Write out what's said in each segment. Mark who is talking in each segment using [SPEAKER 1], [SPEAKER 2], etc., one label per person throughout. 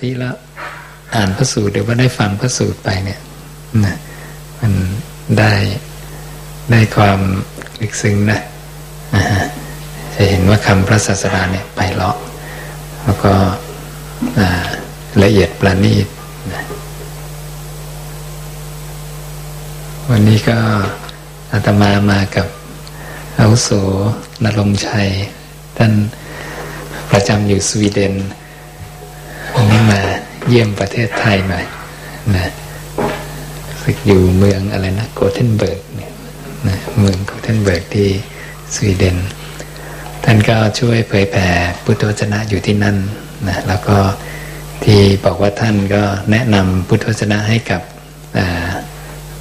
[SPEAKER 1] ธิแล้วอ่านพระสูตรหรือว่าได้ฟังพระสูตรไปเนี่ยนะมันได้ได้ความลึกซึ้งนะจะเห็นว่าคำพระศาสดาเนี่ยไปเลาะแล้วก็ละเอียดประณีตนะวันนี้ก็อาตมามากับอาวุโสนรงชัย ท่านประจำอยู่สวีเดน เยี่ยมประเทศไทยมานะฝึกอยู่เมืองอะไรนะโกเทนเบิร์กเนี่ยนะเมืองโกเทนเบิร์กที่สวีเดน ท่านก็ช่วยเผยแผ่พุทธวจนะอยู่ที่นั่นนะแล้วก็ที่บอกว่าท่านก็แนะนำพุทธวจนะให้กับ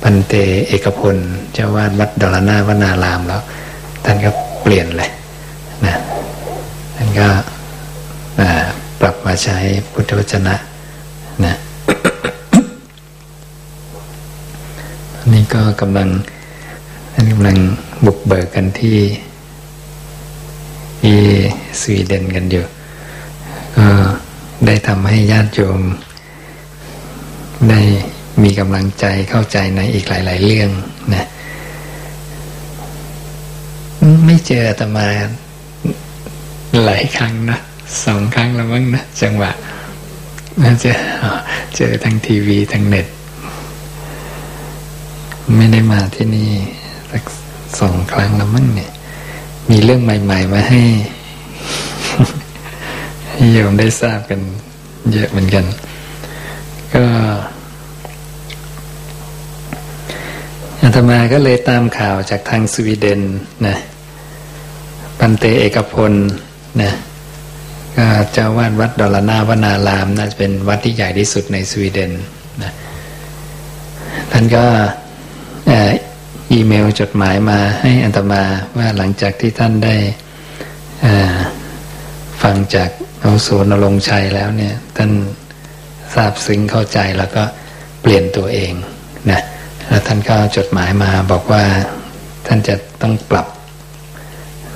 [SPEAKER 1] ภันเตเอกพล เจ้าวาดวัดดลนาวนารามแล้ว ท่านก็เปลี่ยนเลยนะท่านก็ปรับมาใช้พุทธวจนะนะ ก็กำลังกำลังบุกเบิกกันที่ที่สวีเดนกันอยู่ ก็ได้ทำให้ญาติโยม ได้มีกำลังใจเข้าใจในอีกหลาย ๆ เรื่องนะไม่เจอตมาหลายครั้งนะสองครั้งแล้วมั้งนะจังหวะน่าจะเจอทางทีวีทางเน็ต ไม่ได้มาที่นี่สักสองครั้งแล้วมั้งเนี่ย มีเรื่องใหม่ ๆ มาให้ให้โยมได้ทราบกัน เยอะเหมือนกัน ก็อาตมาก็เลยตามข่าวจากทางสวีเดนนะ ปันเตเอกพลนะก็เจ้าวาดวัดดอลนาวนารามน่าจะเป็นวัดที่ใหญ่ที่สุดในสวีเดนนะท่านก็ อีเมลจดหมายมาให้อัตมาว่าหลังจากที่ท่านได้ฟังจากอาโสนลงชัยแล้วเนี่ย ท่านทราบซึ้งเข้าใจแล้วก็เปลี่ยนตัวเองนะแล้วท่านก็จดหมายมาบอกว่าท่านจะต้องปรับ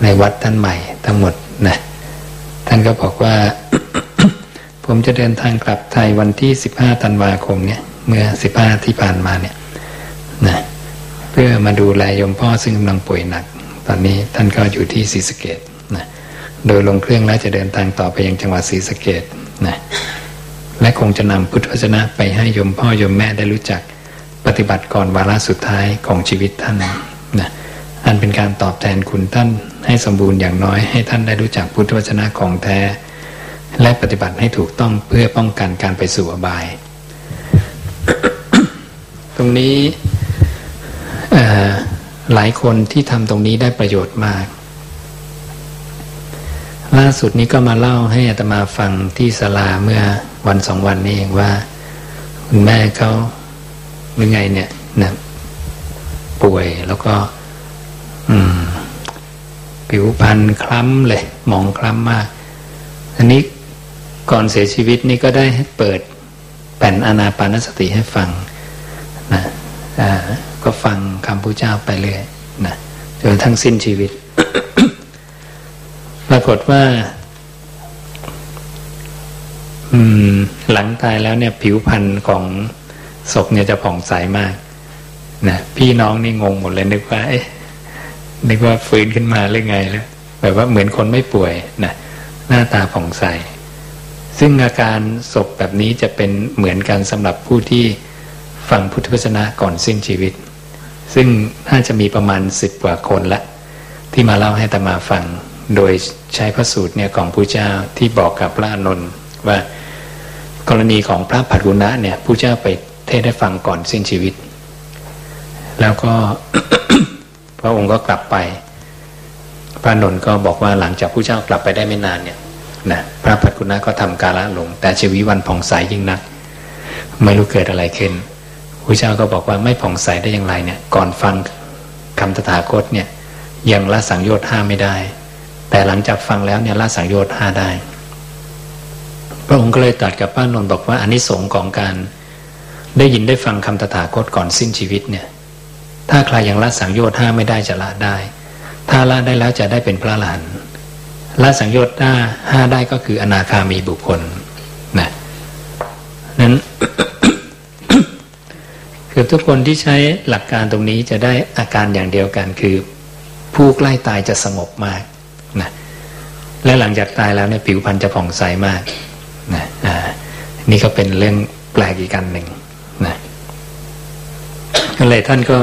[SPEAKER 1] ในวัดท่านใหม่ทั้งหมดนะท่านก็บอกว่า ผมจะเดินทางกลับไทยวันที่สิบห้าธันวาคมเนี่ย เมื่อสิบห้าที่ผ่านมาเนี่ยนะ เพื่อมาดูแลยมพ่อซึ่งกำลังป่วยหนัก ตอนนี้ท่านก็อยู่ที่ศรีสะเกดนะโดยลงเครื่องแล้วจะเดินทางต่อไปยังจังหวัดศรีสะเกดนะและคงจะนำพุทธวจนะไปให้ยมพ่อยมแม่ได้รู้จักปฏิบัติก่อนวาระสุดท้ายของชีวิตท่านนะอันเป็นการตอบแทนคุณท่านให้สมบูรณ์อย่างน้อยให้ท่านได้รู้จักพุทธวจนะของแท้ และปฏิบัติให้ถูกต้องเพื่อป้องกันการไปสู่อบาย ตรงนี้ หลายคนที่ทำตรงนี้ได้ประโยชน์มาก ล่าสุดนี้ก็มาเล่าให้อัตมาฟังที่ศาลาเมื่อวันสองวันนี้เองว่า คุณแม่เขาหรือไงเนี่ยนะป่วยแล้วก็ อืม ผิวพรรณคล้ำเลยมองคล้ำมากอันนี้ก่อนเสียชีวิตนี่ก็ได้เปิดแผ่นอนาปานสติให้ฟังนะอ่า ก็ฟังคำพุทธเจ้าไปเรื่อยนะจนทั้งสิ้นชีวิต ปรากฏว่า หลังตายแล้วเนี่ย ผิวพรรณของศพเนี่ยจะผ่องใสมากนะพี่น้องนี่งงหมดเลยนึกว่า เอ๊ะนึกว่าฟื้นขึ้นมาหรือไงแล้วแบบว่าเหมือนคนไม่ป่วยนะหน้าตาผ่องใส ซึ่งอาการศพแบบนี้จะเป็นเหมือนกันสำหรับผู้ที่ฟังพุทธวจนะก่อนสิ้นชีวิต ซึ่งน่าจะมีประมาณสิบกว่าคนละ ที่มาเล่าให้ตมาฟัง โดยใช้พระสูตรเนี่ยของพระเจ้าที่บอกกับพระนนท์ว่ากรณีของพระผัดกุณะเนี่ยพระเจ้าไปเทศได้ฟังก่อนสิ้นชีวิต แล้วก็พระองค์ก็กลับไป พระนนท์ก็บอกว่าหลังจากผู้เจ้ากลับไปได้ไม่นานเนี่ยนะพระพัฒกุณะก็ทำกาละลง แต่ชีวิตวันผ่องใสยิ่งนัก ไม่รู้เกิดอะไรขึ้น ผู้เจ้าก็บอกว่าไม่ผ่องใสได้อย่างไรเนี่ย ก่อนฟังคำตถาคตเนี่ยยังละสังโยชน์ห้าไม่ได้ แต่หลังจากฟังแล้วเนี่ยละสังโยชน์ห้าได้ พระองค์ก็เลยตรัสกับพระนนท์บอกว่าอนนิสงส์ของการได้ยินได้ฟังคำตถาคตก่อนสิ้นชีวิตเนี่ย ถ้าใครยังละสังโยชน์ห้าไม่ได้จะละได้ ถ้าละได้แล้วจะได้เป็นพระหลานละสังโยชน์ห้าห้าได้ก็คืออนาคามีบุคคล คือทุกคนที่ใช้หลักการตรงนี้จะได้อาการอย่างเดียวกันคือ ผู้ใกล้ตายจะสงบมากนะและหลังจากตายแล้วเนี่ยผิวพรรณจะผ่องใสมากนะนี่ก็เป็นเรื่องแปลกอีกกันหนึ่งนะก็เลยท่านก็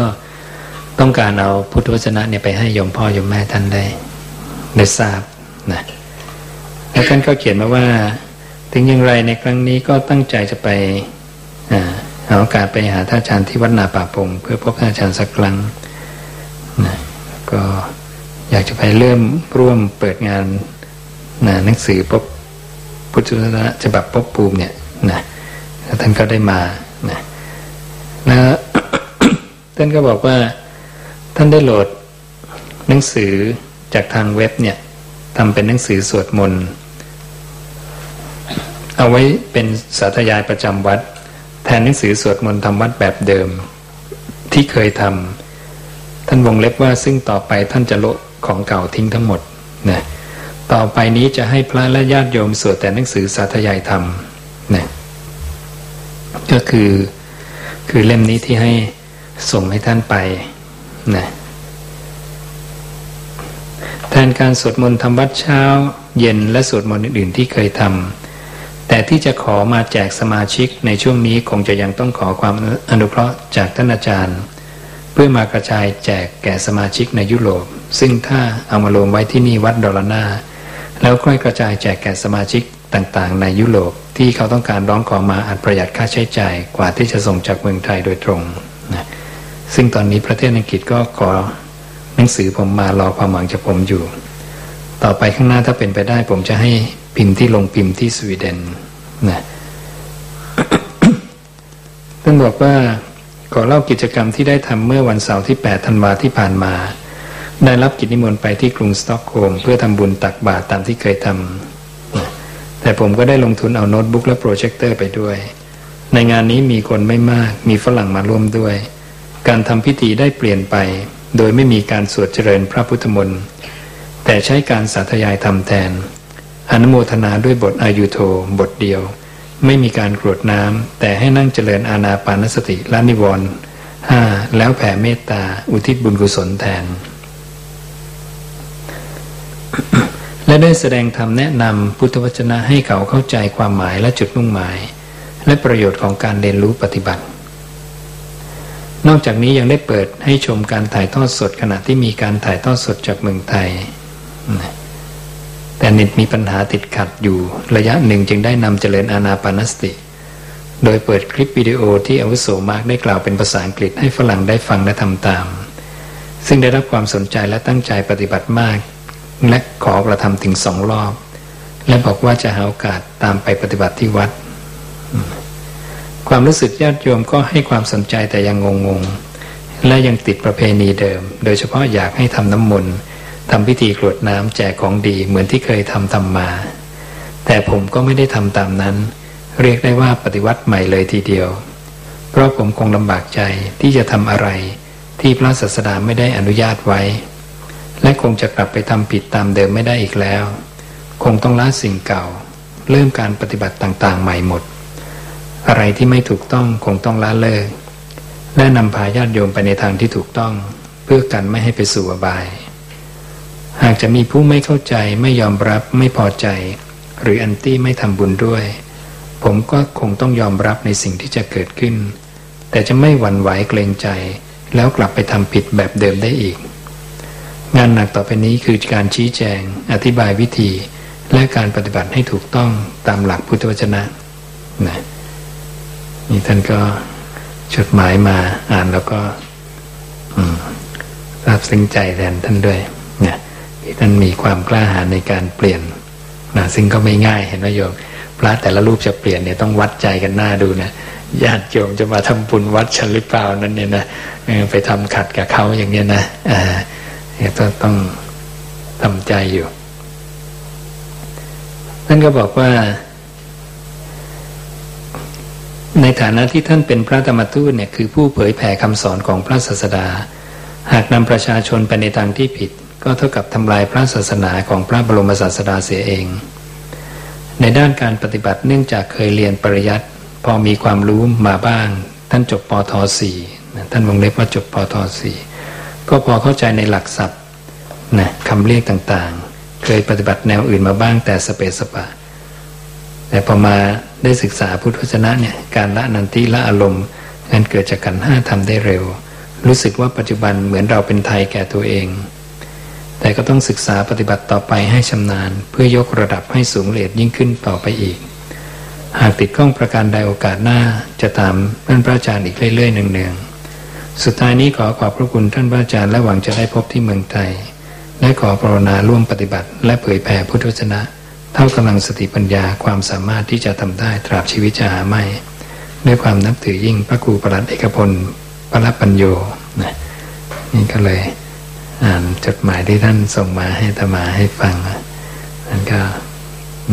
[SPEAKER 1] ต้องการเอาพุทธวจนะเนี่ยไปให้ยมพ่อยมแม่ท่านได้ได้ทราบนะแล้วท่านก็เขียนมาว่า ถึงอย่างไรในครั้งนี้ก็ตั้งใจจะไปหา โอกาสไปหาท่านอาจารย์ที่วัดนาป่าพงเพื่อพบท่านอาจารย์สักครั้งนะก็อยากจะไปเริ่มร่วมเปิดงานนะหนังสือพบพุทธวจนะฉบับพบภูมิเนี่ยนะท่านก็ได้มานะแล้วท่านก็บอกว่าท่านได้โหลดหนังสือจากทางเว็บเนี่ยทำเป็นหนังสือสวดมนต์เอาไว้เป็นสาธยายประจำวัด แทนหนังสือสวดมนต์ทำวัดแบบเดิม ที่เคยทำท่านวงเล็บว่าซึ่งต่อไปท่านจะละของเก่าทิ้งทั้งหมดนะต่อไปนี้จะให้พระและญาติโยมสวดแต่หนังสือสาธยายธรรมนะก็คือคือเล่มนี้ที่ให้ส่งให้ท่านไปนะแทนการสวดมนต์ทำวัดเช้า เย็นและสวดมนต์อื่นๆที่เคยทำ แต่ที่จะขอมาแจกสมาชิกในช่วงนี้คงจะยังต้องขอความอนุเคราะห์จากท่านอาจารย์ เพื่อมากระจายแจกแก่สมาชิกในยุโรป ซึ่งถ้าเอามารวมไว้ที่นี่วัดดอลนาแล้วค่อยกระจายแจกแก่สมาชิกต่างๆ ในยุโรปที่เขาต้องการร้องขอมาอาจประหยัดค่าใช้จ่ายกว่าที่จะส่งจากเมืองไทยโดยตรงนะซึ่งตอนนี้ประเทศอังกฤษก็ขอหนังสือผมมารอความหวังจากผมอยู่ ต่อไปข้างหน้าถ้าเป็นไปได้ผมจะให้ พิมพ์ที่ลงพิมพ์ที่สวีเดนนะท่านบอกว่าขอเล่ากิจกรรมที่ได้ทำเมื่อวันเสาร์ที่ 8 ธันวาที่ผ่านมา ได้รับกิจนิมนต์ไปที่กรุงสตอกโฮล์มเพื่อทำบุญตักบาตรตามที่เคยทำแต่ผมก็ได้ลงทุนเอาโน้ตบุ๊กและโปรเจคเตอร์ไปด้วย ในงานนี้มีคนไม่มาก มีฝรั่งมาร่วมด้วย การทำพิธีได้เปลี่ยนไป โดยไม่มีการสวดเจริญพระพุทธมนต์แต่ใช้การสาธยายธรรมแทน อนุโมทนาด้วยบทอายุโทบทเดียว ไม่มีการกรวดน้ำแต่ให้นั่งเจริญอาณาปานสติละนิวรณ์ห้าแล้วแผ่เมตตาอุทิศบุญกุศลแทน และได้แสดงธรรมแนะนำพุทธวจนะให้เขาเข้าใจความหมายและจุดมุ่งหมาย และประโยชน์ของการเรียนรู้ปฏิบัติ นอกจากนี้ยังได้เปิดให้ชมการถ่ายทอดสดขณะที่มีการถ่ายทอดสดจากเมืองไทย แต่เน็ตมีปัญหาติดขัดอยู่ระยะหนึ่งจึงได้นำเจริญอานาปานสติ โดยเปิดคลิปวิดีโอที่อาวุโสมากได้กล่าวเป็นภาษาอังกฤษให้ฝรั่งได้ฟังและทำตาม ซึ่งได้รับความสนใจและตั้งใจปฏิบัติมาก และขอกระทำถึงสองรอบ และบอกว่าจะหาโอกาสตามไปปฏิบัติที่วัด ความรู้สึกญาติโยมก็ให้ความสนใจแต่ยังงงๆและยังติดประเพณีเดิม โดยเฉพาะอยากให้ทำน้ำมนต์ ทำพิธีกรวดน้ำแจกของดีเหมือนที่เคยทำทำมา แต่ผมก็ไม่ได้ทำตามนั้น เรียกได้ว่าปฏิวัติใหม่เลยทีเดียว เพราะผมคงลำบากใจที่จะทำอะไร ที่พระศาสดาไม่ได้อนุญาตไว้ และคงจะกลับไปทำผิดตามเดิมไม่ได้อีกแล้ว คงต้องละสิ่งเก่า เริ่มการปฏิบัติต่างๆ ใหม่หมด อะไรที่ไม่ถูกต้องคงต้องละเลิกและนำพาญาติโยมไปในทางที่ถูกต้อง เพื่อกันไม่ให้ไปสู่อบาย หากจะมีผู้ไม่เข้าใจไม่ยอมรับไม่พอใจ หรืออันตี้ไม่ทำบุญด้วย ผมก็คงต้องยอมรับในสิ่งที่จะเกิดขึ้น แต่จะไม่หวั่นไหวเกรงใจ แล้วกลับไปทำผิดแบบเดิมได้อีก งานหนักต่อไปนี้คือการชี้แจง อธิบายวิธี และการปฏิบัติให้ถูกต้องตามหลักพุทธวจนะนะนี่ท่านก็จดหมายมาอ่านแล้วก็ราบซึ้งใจแทนท่านด้วยนี่ย ท่านมีความกล้าหาญในการเปลี่ยนนะซึ่งก็ไม่ง่ายเห็นไหมโยมพระแต่ละรูปจะเปลี่ยนเนี่ยต้องวัดใจกันหน้าดูนะญาติโยมจะมาทำบุญวัดฉันหรือเปล่านั้นเนี่ยนะไปทำขัดกับเขาอย่างเนี้ยนะอ่าเนี่ยต้องต้องทำใจอยู่ท่านก็บอกว่า ในฐานะที่ท่านเป็นพระธรรมทูตเนี่ยคือผู้เผยแผ่คำสอนของพระศาสดา หากนำประชาชนไปในทางที่ผิด ก็เท่ากับทำลายพระศาสนาของพระบรมศาสดาเสียเอง ในด้านการปฏิบัติเนื่องจากเคยเรียนปริยัติพอมีความรู้มาบ้าง ท่านจบปทสี่ท่านวงเล็บว่าจบปทสี่ก็พอเข้าใจในหลักศัพท์นะคำเรียกต่างๆ เคยปฏิบัติแนวอื่นมาบ้างแต่สเปสปะ แต่พอมาได้ศึกษาพุทธวจนะเนี่ยการละนันติละอารมณ์นั้นเกิดจากกันห้าทำได้เร็ว รู้สึกว่าปัจจุบันเหมือนเราเป็นไทยแก่ตัวเอง แต่ก็ต้องศึกษาปฏิบัติต่อไปให้ชำนาญ เพื่อยกระดับให้สูงเลดยิ่งขึ้นต่อไปอีก หากติดข้องประการใดโอกาสหน้าจะตามท่านพระอาจารย์อีกเรื่อยๆเนืองๆสุดท้ายนี้ขอขอบพระคุณท่านพระอาจารย์และหวังจะได้พบที่เมืองไทยและขอปรนนาร่วมปฏิบัติ และเผยแผ่พุทธวจนะ เท่ากำลังสติปัญญาความสามารถที่จะทำได้ตราบชีวิตจะหาไม่ ด้วยความนับถือยิ่งพระครูประหลัดเอกพลประปัญโยนะนี่ก็เลย อ่านจดหมายที่ท่านส่งมาให้ตมาให้ฟังนั่นก็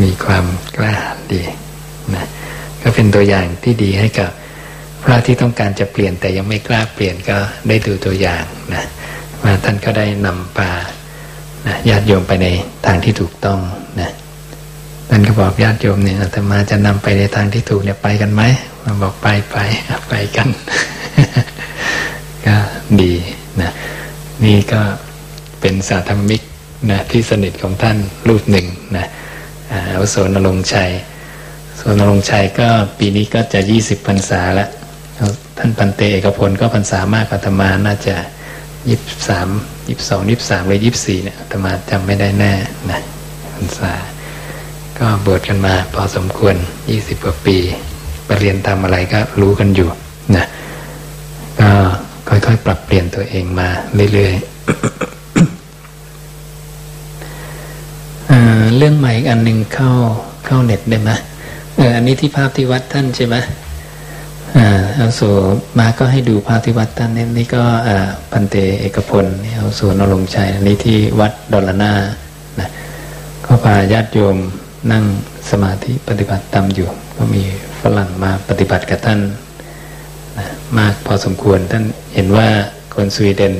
[SPEAKER 1] มีความกล้าดีนะก็เป็นตัวอย่างที่ดีให้กับพระที่ต้องการจะเปลี่ยนแต่ยังไม่กล้าเปลี่ยนก็ได้ดูตัวอย่างนะว่าท่านก็ได้นำปานะญาติโยมไปในทางที่ถูกต้องนะท่านก็บอกญาติโยมเนี่ยอาตมาจะนำไปในทางที่ถูกเนี่ยไปกันไหมมาบอกไปไปไปกัน ก็ดีนะ นี่ก็เป็นสาธรรมิกนะที่สนิทของท่านรูปหนึ่งนะอาโสนรงชัยโสนรงชัยก็ปีนี้ก็จะยี่สิบพรรษาแล้วท่านปันเตเอกพลก็พรรษามากกว่าธรรมาน่าจะยี่สิบสามยี่สิบสองยี่สิบสามหรือยี่สิบสี่เนี่ยธรรมาจำไม่ได้แน่นะพรรษา ก็บวชกันมาพอสมควรยี่สิบกว่าปีไปเรียนทำอะไรก็รู้กันอยู่นะก็ อยๆ ปรับเปลี่ยนตัวเองมาเรื่อยๆเรื่องใหม่อีกอันหนึ่งเข้าเข้าเน็ตได้ไหมเอออันนี้ที่ภาพที่วัดท่านใช่ไหมอ่าเอาสูมาก็ให้ดูภาพที่วัดท่านนี่นี่ก็อ่าพันเตเอกพลเอาสูนรงชัยอันนี้ที่วัดดอลนานะก็พาญาติโยมนั่งสมาธิปฏิบัติตามอยู่ ก็มีฝรั่งมาปฏิบัติกับท่าน มากพอสมควร ท่านเห็นว่าคนสวีเดน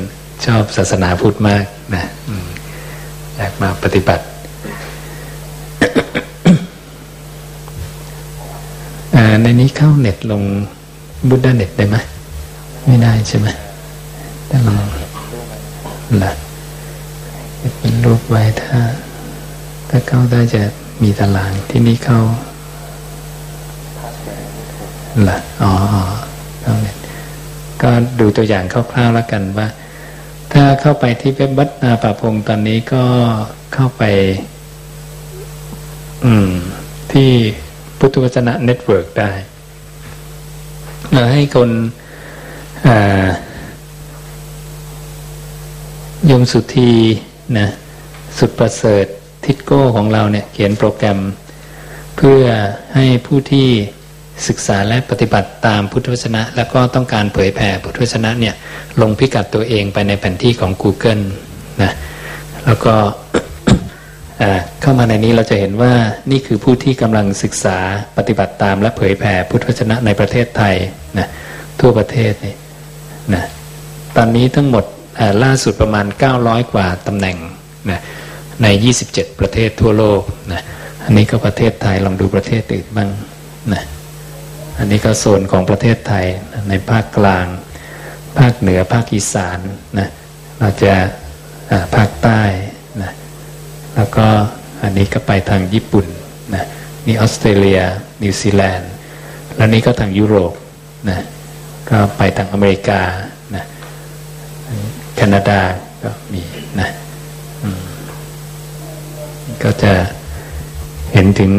[SPEAKER 1] ชอบศาสนาพุทธมากนะอยากมาปฏิบัติในนี้เข้าเน็ตลงบุดดาเน็ตได้ไหมไม่ได้ใช่ไหมแต่ลองละเป็นรูปไว้ถ้า ถ้าเข้าได้จะมีตารางที่นี่เข้าละอ๋อ เข้าเน็ตก็ดูตัวอย่างคร่าวๆแล้วกันว่า ถ้าเข้าไปที่เว็บวัดนาป่าพงตอนนี้ก็เข้าไป อืม ที่พุทธวจนะ network ได้เราให้คุณโยมสุธีนะสุดประเสริฐทิศโก้ของเราเนี่ย เขียนโปรแกรม เพื่อให้ผู้ที่ ศึกษาและปฏิบัติตามพุทธวจนะ แล้วก็ต้องการเผยแผ่พุทธวจนะเนี่ยลงพิกัดตัวเองไปในแผนที่ของ Google นะแล้วก็เข้ามาในนี้เราจะเห็นว่านี่คือผู้ที่กำลังศึกษาปฏิบัติตามและเผยแผ่พุทธวจนะในประเทศไทยนะทั่วประเทศนี่นะตอนนี้ทั้งหมดล่าสุดประมาณ 900 กว่าตำแหน่งนะใน 27 ประเทศทั่วโลกนะอันนี้ก็ประเทศไทยลองดูประเทศอื่นบ้างนะ อันนี้ก็โซนของประเทศไทยในภาคกลาง ภาคเหนือภาคอีสานนะเราจะภาคใต้นะแล้วก็อันนี้ก็ไปทางญี่ปุ่นนะนี่ออสเตรเลีย นิวซีแลนด์ แล้วนี้ก็ทางยุโรปนะก็ไปทางอเมริกานะแคนาดาก็มีนะก็จะเห็นถึง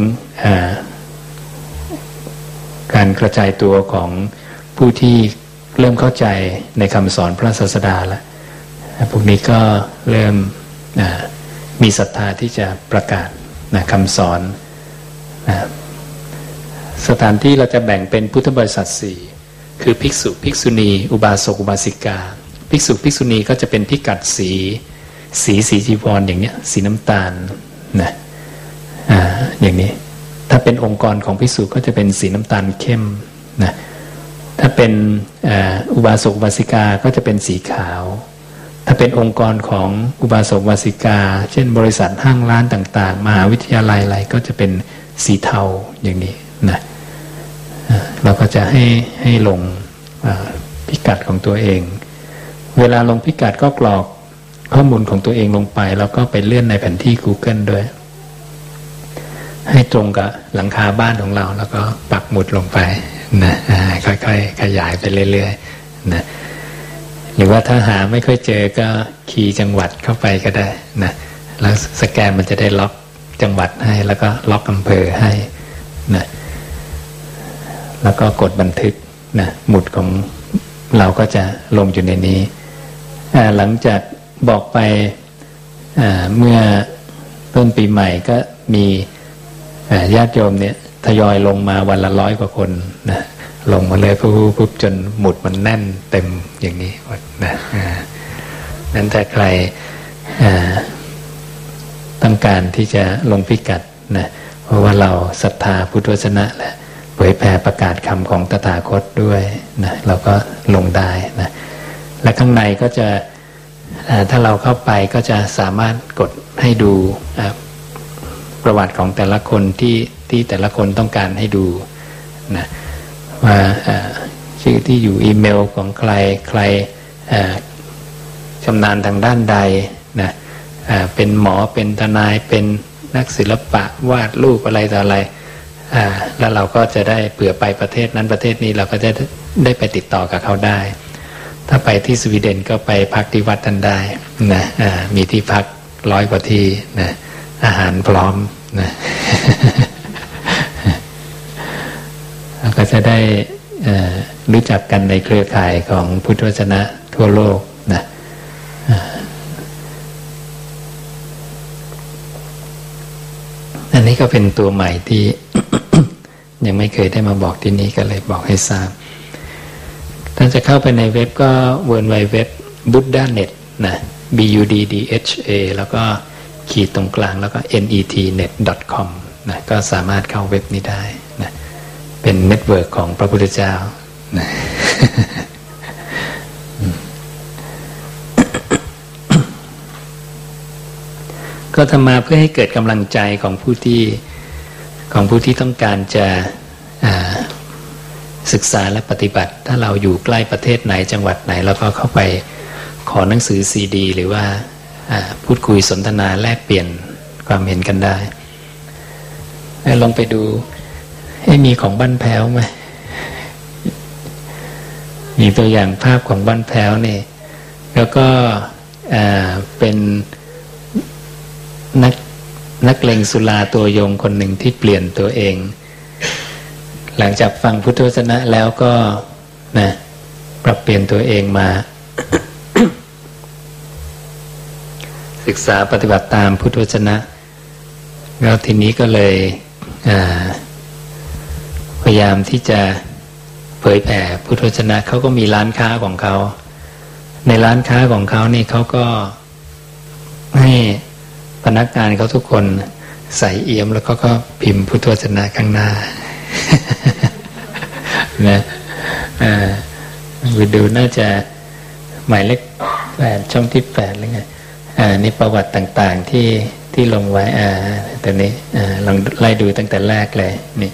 [SPEAKER 1] อ่า การกระจายตัวของผู้ที่เริ่มเข้าใจในคำสอนพระศาสดาแล้วพวกนี้ก็เริ่มมีศรัทธาที่จะประกาศนะคำสอนนะสถานที่เราจะแบ่งเป็นพุทธบริษัทสี่คือภิกษุภิกษุณี อุบาสกอุบาสิกา ภิกษุภิกษุณีก็จะเป็นพิกัดสี สีสีจีวรอย่างเนี้ยสีน้ำตาลนะอ่าอย่างนี้ ถ้าเป็นองค์กรของภิกษุก็จะเป็นสีน้ำตาลเข้มนะถ้าเป็นอุบาสกอุบาสิกาก็จะเป็นสีขาว ถ้าเป็นองค์กรของอุบาสกวาสิกา เช่น บริษัทห้างร้านต่าง ๆ มหาวิทยาลัยอะไรก็จะเป็นสีเทาอย่างนี้นะเราก็จะให้ให้ลงพิกัดของตัวเอง เวลาลงพิกัดก็กรอกข้อมูลของตัวเองลงไป แล้วก็ไปเลื่อนในแผนที่ Google ด้วย ให้ตรงกับหลังคาบ้านของเรา แล้วก็ปักหมุดลงไปนะค่อยๆขยายไปเรื่อยๆนะหรือว่าถ้าหาไม่ค่อยเจอก็คีย์จังหวัดเข้าไปก็ได้นะแล้วสแกนมันจะได้ล็อกจังหวัดให้ แล้วก็ล็อกอำเภอให้นะแล้วก็กดบันทึกนะหมุดของเราก็จะลงอยู่ในนี้ หลังจากบอกไปเมื่อต้นปีใหม่ก็มี ญาติโยมเนี่ยทยอยลงมาวันละร้อยกว่าคนนะลงมาเลยปุ๊บปุ๊บจนหมุดมันแน่นเต็มอย่างนี้นะนั้นถ้าใครต้องการที่จะลงพิกัดนะเพราะว่าเราศรัทธาพุทธวจนะแหละเผยแผ่ประกาศคำของตถาคตด้วยนะเราก็ลงได้นะและข้างในก็จะถ้าเราเข้าไปก็จะสามารถกดให้ดู ประวัติของแต่ละคนที่ที่แต่ละคนต้องการให้ดูนะว่าชื่อที่อยู่อีเมลของใครใครชำนาญทางด้านใดนะเป็นหมอเป็นทนายเป็นนักศิลปะวาดรูปอะไรต่ออะไรแล้วเราก็จะได้เผื่อไปประเทศนั้นประเทศนี้เราก็จะได้ไปติดต่อกับเขาได้ ถ้าไปที่สวีเดนก็ไปพักที่วัดท่านได้นะมีที่พักร้อยกว่าที่นะอาหารพร้อม นะก็จะได้รู้จักกันในเครือข่ายของพุทธวจนะทั่วโลกนะอันนี้ก็เป็นตัวใหม่ที่ ยังไม่เคยได้มาบอกที่นี่ก็เลยบอกให้ทราบท่านจะเข้าไปในเว็บก็เวิร์นไวเว็บ buddha net นะ b u d d h a แล้วก็ ขีดตรงกลางแล้วก็ net net com นะก็สามารถเข้าเว็บนี้ได้นะเป็น network ของพระพุทธเจ้านะก็ทำมาเพื่อให้เกิดกำลังใจของผู้ที่ของผู้ที่ต้องการจะศึกษาและปฏิบัติ ถ้าเราอยู่ใกล้ประเทศไหนจังหวัดไหนเราก็เข้าไปขอหนังสือซีดี หรือว่า พูดคุยสนทนาแลกเปลี่ยนความเห็นกันได้ลองไปดูให้มีของบ้านแพ้วไหมมีตัวอย่างภาพของบ้านแพ้วนี่แล้วก็เป็นนักนักเลงสุลาตัวยงคนหนึ่งที่เปลี่ยนตัวเอง หลังจากฟังพุทธวจนะแล้วก็นะปรับเปลี่ยนตัวเองมา ศึกษาปฏิบัติตามพุทธวจนะ แล้วทีนี้ก็เลยพยายามที่จะเผยแผ่พุทธวจนะเขาก็มีร้านค้าของเขา ในร้านค้าของเขานี่เขาก็ให้พนักงานเขาทุกคนใส่เอี่ยมแล้วก็ก็พิมพ์พุทธวจนะข้างหน้านะอ่าไปดูน่าจะหมายเลขแปดช่องที่แปดหรือไง อ่านี่ประวัติต่างๆที่ที่ลงไว้อ่าตัวนี้อ่าลองไล่ดูตั้งแต่แรกเลยนี่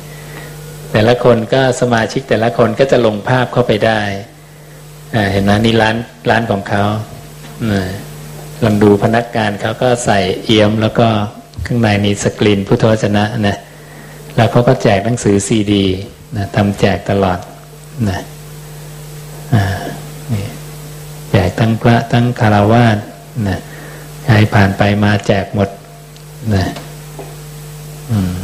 [SPEAKER 1] แต่ละคนก็สมาชิกแต่ละคนก็จะลงภาพเข้าไปได้อ่าเห็นไหมนี่ร้านร้านของเขาอ่าลองดูพนักงานเขาก็ใส่เอี่ยมแล้วก็ข้างในมีสกรีนพุทธวจนะนะแล้วเขาก็แจกหนังสือซีดีนะทำแจกตลอดนะนี่แจกทั้งพระทั้งคารวาสนะ ใครผ่านไปมาแจกหมดนะอืม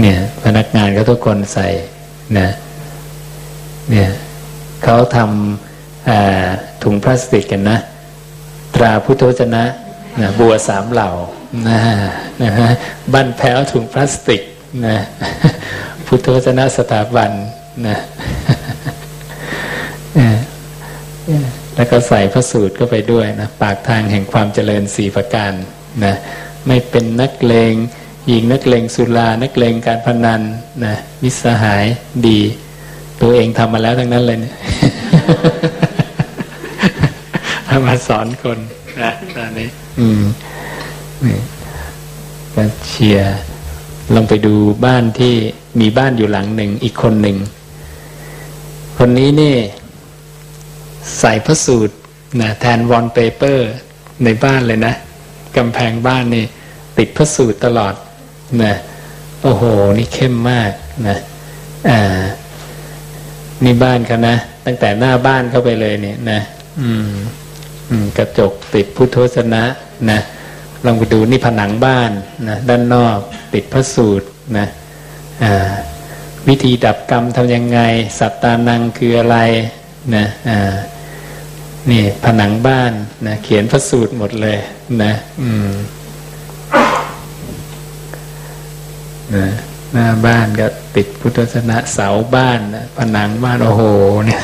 [SPEAKER 1] เนี่ย พนักงานก็ทุกคนใส่นะเนี่ยเขาทำถุงพลาสติกกันนะ ตราพุทธวจนะนะบัวสามเหล่านะนะฮะบั้นแพ้วถุงพลาสติก นะพุทธวจนะสถาบันนะแล้วก็ใส่พระสูตรก็ไปด้วยนะปากทางแห่งความเจริญสี่ประการนะไม่เป็นนักเลงหญิงนักเลงสุรานักเลงการพนันนะมิสหายดี ตัวเองทำมาแล้วทั้งนั้นเลยเนี่ยทำมาสอนคนนะตอนนี้ อืมนี่ก็เชียร์ ลองไปดูบ้านที่มีบ้านอยู่หลังหนึ่งอีกคนหนึ่ง คนนี้นี่ ใส่พระสูตรนะแทนวอลเปเปอร์ในบ้านเลยนะกำแพงบ้านนี่ ติดพระสูตรตลอดนะโอ้โห นี่เข้มมากนะอ่านี่บ้านเขานะ ตั้งแต่หน้าบ้านเข้าไปเลยเนี่ยนะ อืม อืม กระจกติดพุทธวจนะนะ ลองไปดูนี่ผนังบ้านนะด้านนอกติดพระสูตรนะวิธีดับกรรมทำยังไง สัตตานังคืออะไรนะนี่ผนังบ้านนะเขียนพระสูตรหมดเลยนะอืมนะหน้าบ้านก็ติดพุทธศาสนาเสาบ้านนะผนังบ้านโอ้โหเนี่ย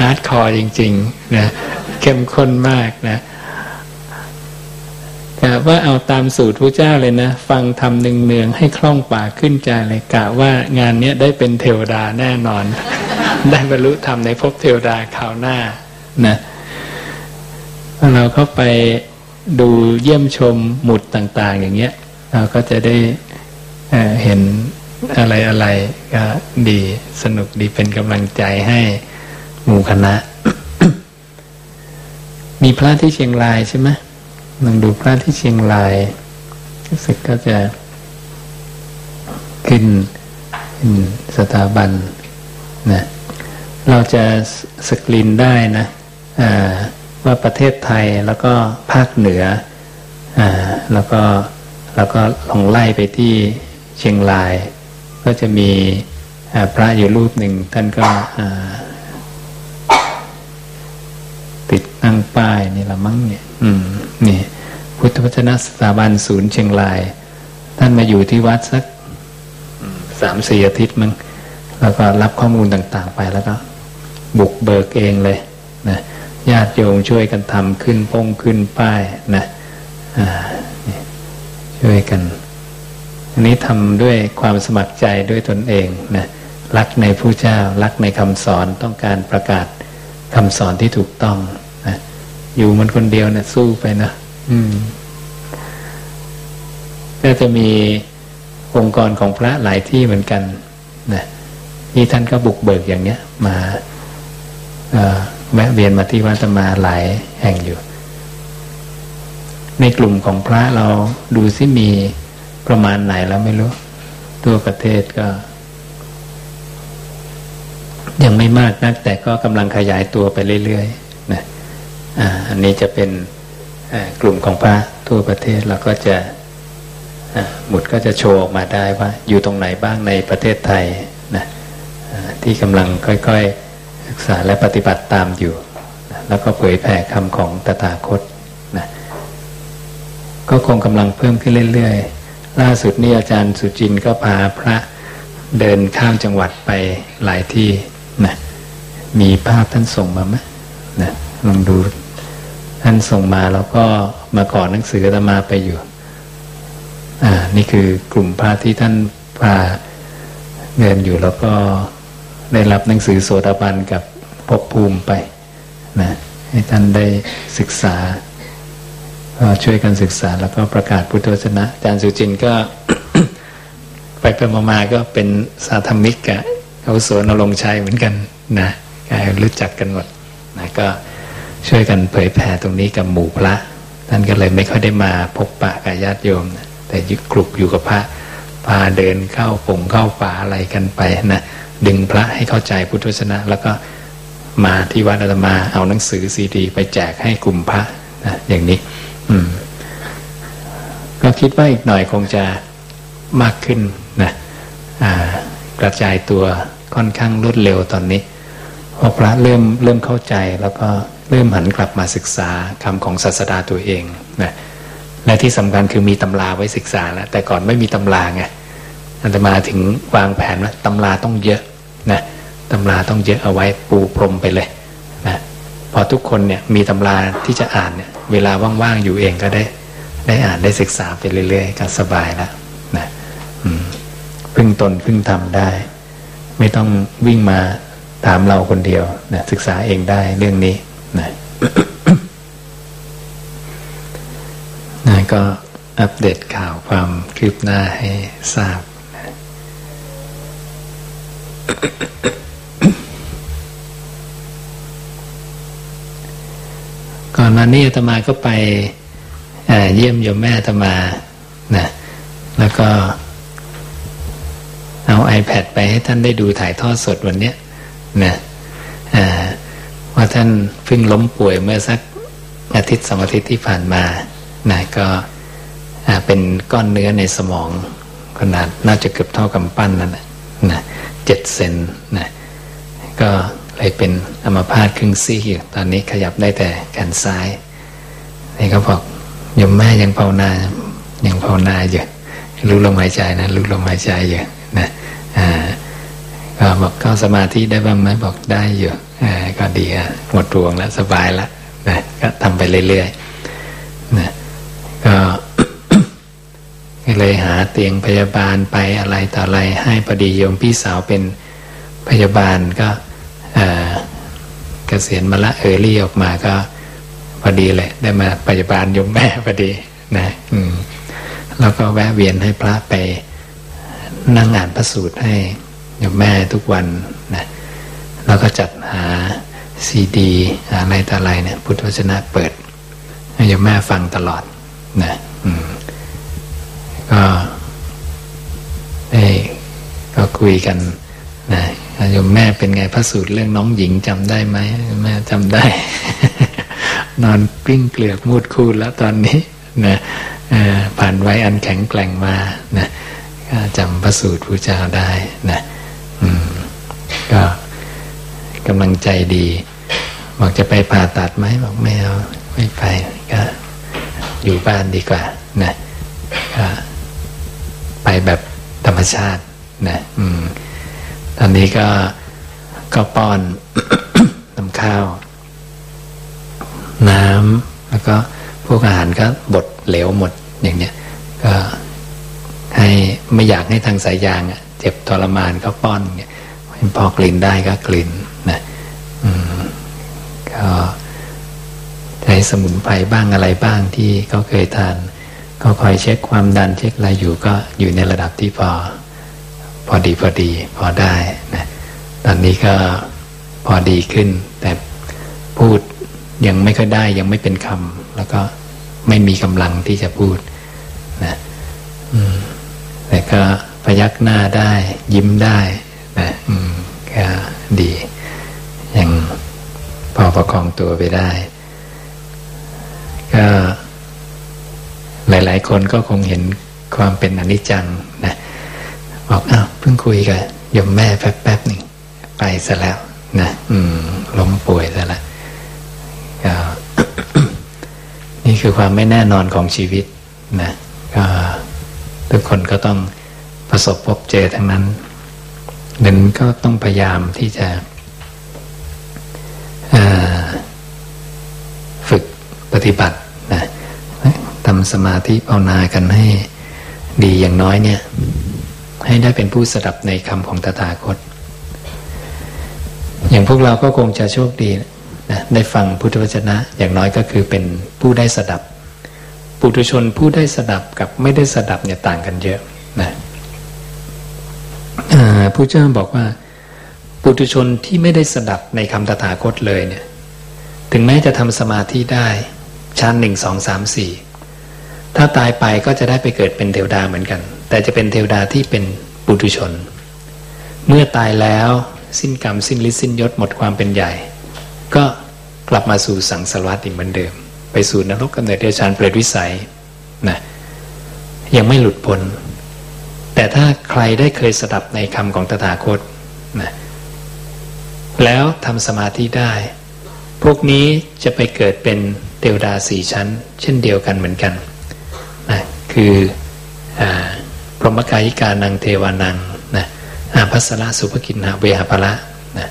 [SPEAKER 1] hardcore จริง ๆ นะ เข้มข้นมากนะกะว่าเอาตามสูตรพระเจ้าเลยนะ ฟังทำหนึ่งเนืองให้คล่องปากขึ้นใจเลยกะว่างานนี้ได้เป็นเทวดาแน่นอน ได้บรรลุธรรมในภพเทวดาคราวหน้านะเราเข้าไปดูเยี่ยมชมหมุดต่าง ๆ อย่างเงี้ย เราก็จะได้เเห็นอะไรอะไรก็ดีสนุกดีเป็นกำลังใจให้หมู่คณะ มีพระที่เชียงรายใช่ไหมลองดูพระที่เชียงรายรู้สึกก็จะขึ้นสถาบันนะเราจะสกรีนได้นะว่าประเทศไทยแล้วก็ภาคเหนืออแล้วก็แล้วก็ลองไล่ไปที่เชียงราย ก็จะมีพระอยู่รูปหนึ่งท่านก็ ป้ายนี่ละมั้งเนี่ย อืม นี่ พุทธวจนสถาบันศูนย์เชียงราย ท่านมาอยู่ที่วัดสักสามสี่อาทิตย์มั้งแล้วก็รับข้อมูลต่าง ๆ ไปแล้วก็ บุกเบิกเองเลยนะญาติโยมช่วยกันทำขึ้นป้งขึ้นป้ายนะช่วยกัน อันนี้ทำด้วยความสมัครใจด้วยตนเองนะรักในผู้เจ้า รักในคำสอนต้องการประกาศคำสอนที่ถูกต้อง อยู่มันคนเดียวนะสู้ไปนะอืมก็จะมีองค์กรของพระหลายที่เหมือนกันนะที่ท่านก็บุกเบิกอย่างเนี้ย มาแวะเวียนมาที่วัดมาหลายแห่งอยู่ ในกลุ่มของพระเราดูซิมีประมาณไหนแล้วไม่รู้ตัวประเทศก็ ยังไม่มากนักแต่ก็กำลังขยายตัวไปเรื่อยๆ อันนี้จะเป็นกลุ่มของพระทั่วประเทศเราก็จะหมุดก็จะโชว์ออกมาได้ว่า อยู่ตรงไหนบ้างในประเทศไทยนะที่กำลังค่อยๆศึกษาและปฏิบัติตามอยู่แล้วก็เผยแผ่คำของตถาคตนะก็คงกำลังเพิ่มขึ้นเรื่อยๆ ล่าสุดนี่อาจารย์สุจินก็พาพระเดินข้ามจังหวัดไปหลายที่นะมีภาพท่านส่งมาไหมนะลองดู ท่านส่งมาแล้วก็มาขอหนังสือธรรมาไปอยู่ อ่า นี่คือกลุ่มพระที่ท่านพาเดินอยู่แล้วก็ได้รับหนังสือโสดาบันกับภพภูมิไปนะให้ท่านได้ศึกษาช่วยกันศึกษาแล้วก็ประกาศพุทธวจนะอาจารย์สุจินก็ ไปไปมาๆก็เป็นสาธมิกกับเขาสวนลงชัยเหมือนกันนะกายรู้จักกันหมดนะก็ ช่วยกันเผยแผ่ตรงนี้กับหมู่พระท่านก็เลยไม่ค่อยได้มาพบปะกับญาติโยมนะแต่ยึดกลุกอยู่กับพระพาเดินเข้าป่งเข้าป่าอะไรกันไปนะดึงพระให้เข้าใจพุทธวจนะแล้วก็มาที่วัดอาตมาเอาหนังสือซีดี ไปแจกให้กลุ่มพระนะอย่างนี้ อืม ก็คิดว่าอีกหน่อยคงจะมากขึ้นนะกระจายตัวค่อนข้างรวดเร็วตอนนี้พอพระเริ่มเริ่มเข้าใจแล้วก็ เริ่มหันกลับมาศึกษาคำของศาสดาตัวเองนะและที่สำคัญคือมีตำราไว้ศึกษาแล้วแต่ก่อนไม่มีตำราไงอาตมาถึงวางแผนว่าตำราต้องเยอะนะตำราต้องเยอะเอาไว้ปูพรมไปเลยนะพอทุกคนเนี่ยมีตำราที่จะอ่านเนี่ยเวลาว่างๆอยู่เองก็ได้ ได้อ่านได้ศึกษาไปเรื่อยๆก็สบายแล้วนะพึ่งตนพึ่งทำได้ ไม่ต้องวิ่งมาถามเราคนเดียวนะศึกษาเองได้เรื่องนี้ นะนะก็อัปเดตข่าวความคืบหน้าให้ทราบนะก่อนมานี่อาตมาก็ไปเยี่ยมโยมแม่อาตมานะแล้วก็เอา iPad ไปให้ท่านได้ดูถ่ายทอดสดวันนี้นะ ว่าท่านเพิ่งล้มป่วยเมื่อสักอาทิตย์สองอาทิตย์ที่ผ่านมานะก็เป็นก้อนเนื้อในสมองขนาดน่าจะเกือบเท่ากำปั้นนั่นนะเจ็ดเซนนะก็เลยเป็นอัมพาตครึ่งซี่อยู่ตอนนี้ขยับได้แต่แขนซ้ายนี่เขาบอกยมแม่ยังภาวนายังภาวนาอยู่รู้ลมหายใจนะรู้ลมหายใจอยู่นะอ่าก็บอกเข้าสมาธิได้บ้างไหมบอกได้อยู่ ก็ดีอะหมดรวงแล้วสบายแล้วนะก็ทำไปเรื่อยๆนะก็เลยหาเตียงพยาบาลไปอะไรต่ออะไรให้พอดีโยมพี่สาวเป็นพยาบาลก็เกษียณมาละเออรี่ออกมาก็พอดีเลยได้มาพยาบาลโยมแม่พอดีนะอืมแล้วก็แวะเวียนให้พระไปนั่งอ่านพระสูตรให้โยมแม่ทุกวันนะ แล้วก็จัดหาซีดีอะไรต่ออะไรเนี่ยพุทธวจนะเปิดให้โยมแม่ฟังตลอดนะอืมก็ได้ก็คุยกันนะโยมแม่เป็นไงพระสูตรเรื่องน้องหญิงจำได้ไหมแม่จำได้ นอนปิ้งเกลือกมูดคูดแล้วตอนนี้นะผ่านไว้อันแข็งแกร่งมานะก็จำพระสูตรพระเจ้าได้นะอืมก็ กำลังใจดี บอกจะไปผ่าตัดไหมบอกไม่เอาไม่ไปก็อยู่บ้านดีกว่านะก็ไปแบบธรรมชาตินะอืมตอนนี้ก็ก็ป้อนน้ำข้าว น้ำแล้วก็พวกอาหารก็บดเหลวหมดอย่างเนี้ยก็ให้ไม่อยากให้ทางสายยางเจ็บทรมานก็ป้อนเงี้ยพอกลิ่นได้ก็กลิ่น ก็ใช้สมุนไพรบ้างอะไรบ้างที่เขาเคยทาน ก็คอยเช็คความดันเช็คอะไรอยู่ก็อยู่ในระดับที่พอ พอดีพอดีพอได้นะตอนนี้ก็พอดีขึ้น แต่พูดยังไม่ค่อยได้ยังไม่เป็นคำแล้วก็ไม่มีกำลังที่จะพูดนะแต่ก็พยักหน้าได้ ยิ้มได้นะก็ดี ยังพอประคองตัวไปได้ ก็หลาย ๆ คนก็คงเห็นความเป็นอนิจจังนะบอกอ้าวเพิ่งคุยกับยมแม่แป๊บๆหนึ่งไปซะแล้วนะอืมล้มป่วยซะล้วก็นี่คือความไม่แน่นอนของชีวิตนะก็ทุกคนก็ต้องประสบพบเจอทั้งนั้นดังนั้นก็ต้องพยายามที่จะ ปฏิบัตินะทำสมาธิภาวนากันให้ดีอย่างน้อยเนี่ย ให้ได้เป็นผู้สดับในคำของตถาคต อย่างพวกเราก็คงจะโชคดีนะได้ฟังพุทธวจนะ อย่างน้อยก็คือเป็นผู้ได้สดับ ปุถุชนผู้ได้สดับกับไม่ได้สดับเนี่ยต่างกันเยอะนะผู้เจ้าบอกว่า ปุถุชนที่ไม่ได้สดับในคำตถาคตเลยเนี่ย ถึงแม้จะทำสมาธิได้ ชั้นหนึ่งสองสามสี่ถ้าตายไปก็จะได้ไปเกิดเป็นเทวดาเหมือนกัน แต่จะเป็นเทวดาที่เป็นปุถุชน เมื่อตายแล้วสิ้นกรรมสิ้นฤทธิ์สิ้นยศหมดความเป็นใหญ่ ก็กลับมาสู่สังสารวัฏอีกเหมือนเดิม ไปสู่นรกกำเนิดเดชานเปรตวิสัยนะยังไม่หลุดพ้นแต่ถ้าใครได้เคยสดับในคำของตถาคตนะแล้วทำสมาธิได้ พวกนี้จะไปเกิดเป็น เทวดาสี่ชั้น เช่นเดียวกันเหมือนกันนะคืออพรหมกายิกานังเทวานังนะอาภัสระสุภกินนาเวหภละนะ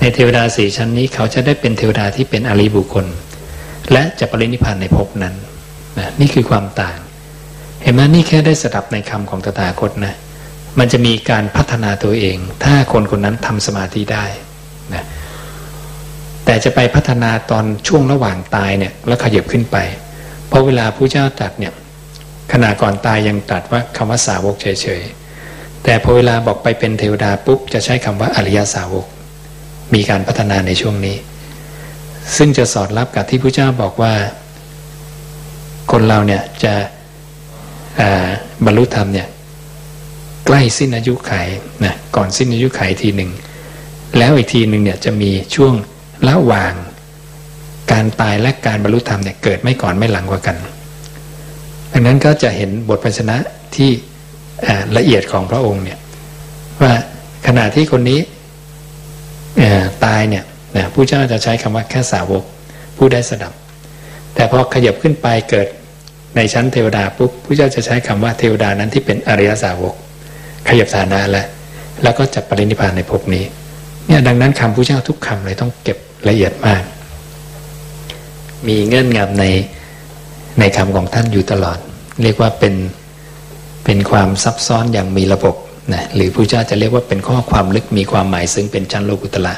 [SPEAKER 1] ในเทวดาสี่ชั้นนี้เขาจะได้เป็นเทวดาที่เป็นอริบุคคล และจะปรินิพานในภพนั้นนะนี่คือความต่าง เห็นไหมนี่แค่ได้สดับในคำของตถาคตนะมันจะมีการพัฒนาตัวเอง ถ้าคนคนนั้นทำสมาธิได้ แต่จะไปพัฒนาตอนช่วงระหว่างตายเนี่ยแล้วขยับขึ้นไป เพราะเวลาพระเจ้าตรัสเนี่ยขณะก่อนตายยังตรัสว่าคำว่าสาวกเฉยๆแต่พอเวลาบอกไปเป็นเทวดาปุ๊บจะใช้คำว่าอริยสาวก มีการพัฒนาในช่วงนี้ ซึ่งจะสอดรับกับที่พระเจ้าบอกว่า คนเราเนี่ยจะบรรลุธรรมเนี่ยใกล้สิ้นอายุไขนะก่อนสิ้นอายุไขทีหนึ่งแล้วอีกทีหนึ่งเนี่ยจะมีช่วง ระหว่างการตายและการบรรลุธรรมเนี่ยเกิดไม่ก่อนไม่หลังกว่ากัน ดังนั้นก็จะเห็นบทพันชนะที่ละเอียดของพระองค์เนี่ยว่าขณะที่คนนี้ตายเนี่ยนะผู้เจ้าจะใช้คำว่าแค่สาวกผู้ได้สดับ แต่พอขยับขึ้นไปเกิดในชั้นเทวดาปุ๊บผู้เจ้าจะใช้คำว่าเทวดานั้นที่เป็นอริยสาวก ขยับฐานะแล้วแล้วก็จะปรินิพานในภพนี้เนี่ยดังนั้นคำผู้เจ้าทุกคำเลยต้องเก็บ ละเอียดมาก มีเงื่อนงำในในคำของท่านอยู่ตลอด เรียกว่าเป็นเป็นความซับซ้อนอย่างมีระบบนะหรือผู้เจ้าจะเรียกว่าเป็นข้อความลึกมีความหมายซึ่งเป็นชั้นโลกุตละ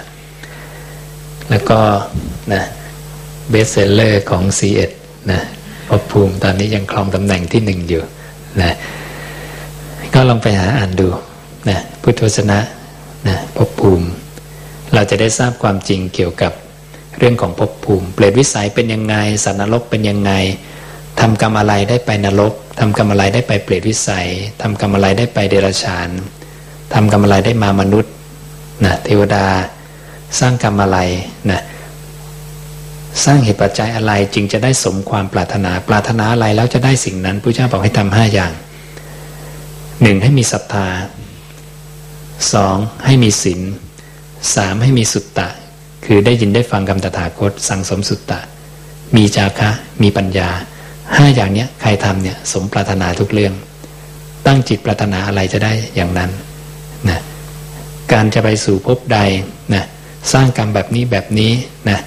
[SPEAKER 1] แล้วก็นะเบสเซลเลอร์ของ C1 นะพบภูมิตอนนี้ยังครองตำแหน่งที่หนึ่งอยู่นะก็ลองไปหาอ่านดูนะพุทธวจนะนะพบภูมิ เราจะได้ทราบความจริงเกี่ยวกับเรื่องของภพภูมิ เปรตวิสัยเป็นยังไง สัตว์นรกเป็นยังไงทำกรรมอะไรได้ไปนรกทำกรรมอะไรได้ไปเปรตวิสัยทำกรรมอะไรได้ไปเดรัจฉานทำกรรมอะไรได้มามนุษย์นะเทวดา สร้างกรรมอะไรนะสร้างเหตุปัจจัยอะไรจึงจะได้สมความปรารถนาปรารถนาอะไรแล้วจะได้สิ่งนั้นพระเจ้าบอกให้ทำห้าอย่างหนึ่งให้มีศรัทธาสองให้มีศีล สามให้มีสุตตะ คือได้ยินได้ฟังคำตถาคต สั่งสมสุตตะ มีจาคะ มีปัญญาห้าอย่างเนี้ยใครทำเนี่ยสมปรารถนาทุกเรื่อง ตั้งจิตปรารถนาอะไรจะได้อย่างนั้นนะการจะไปสู่ภพใดนะสร้างกรรมแบบนี้แบบนี้นะ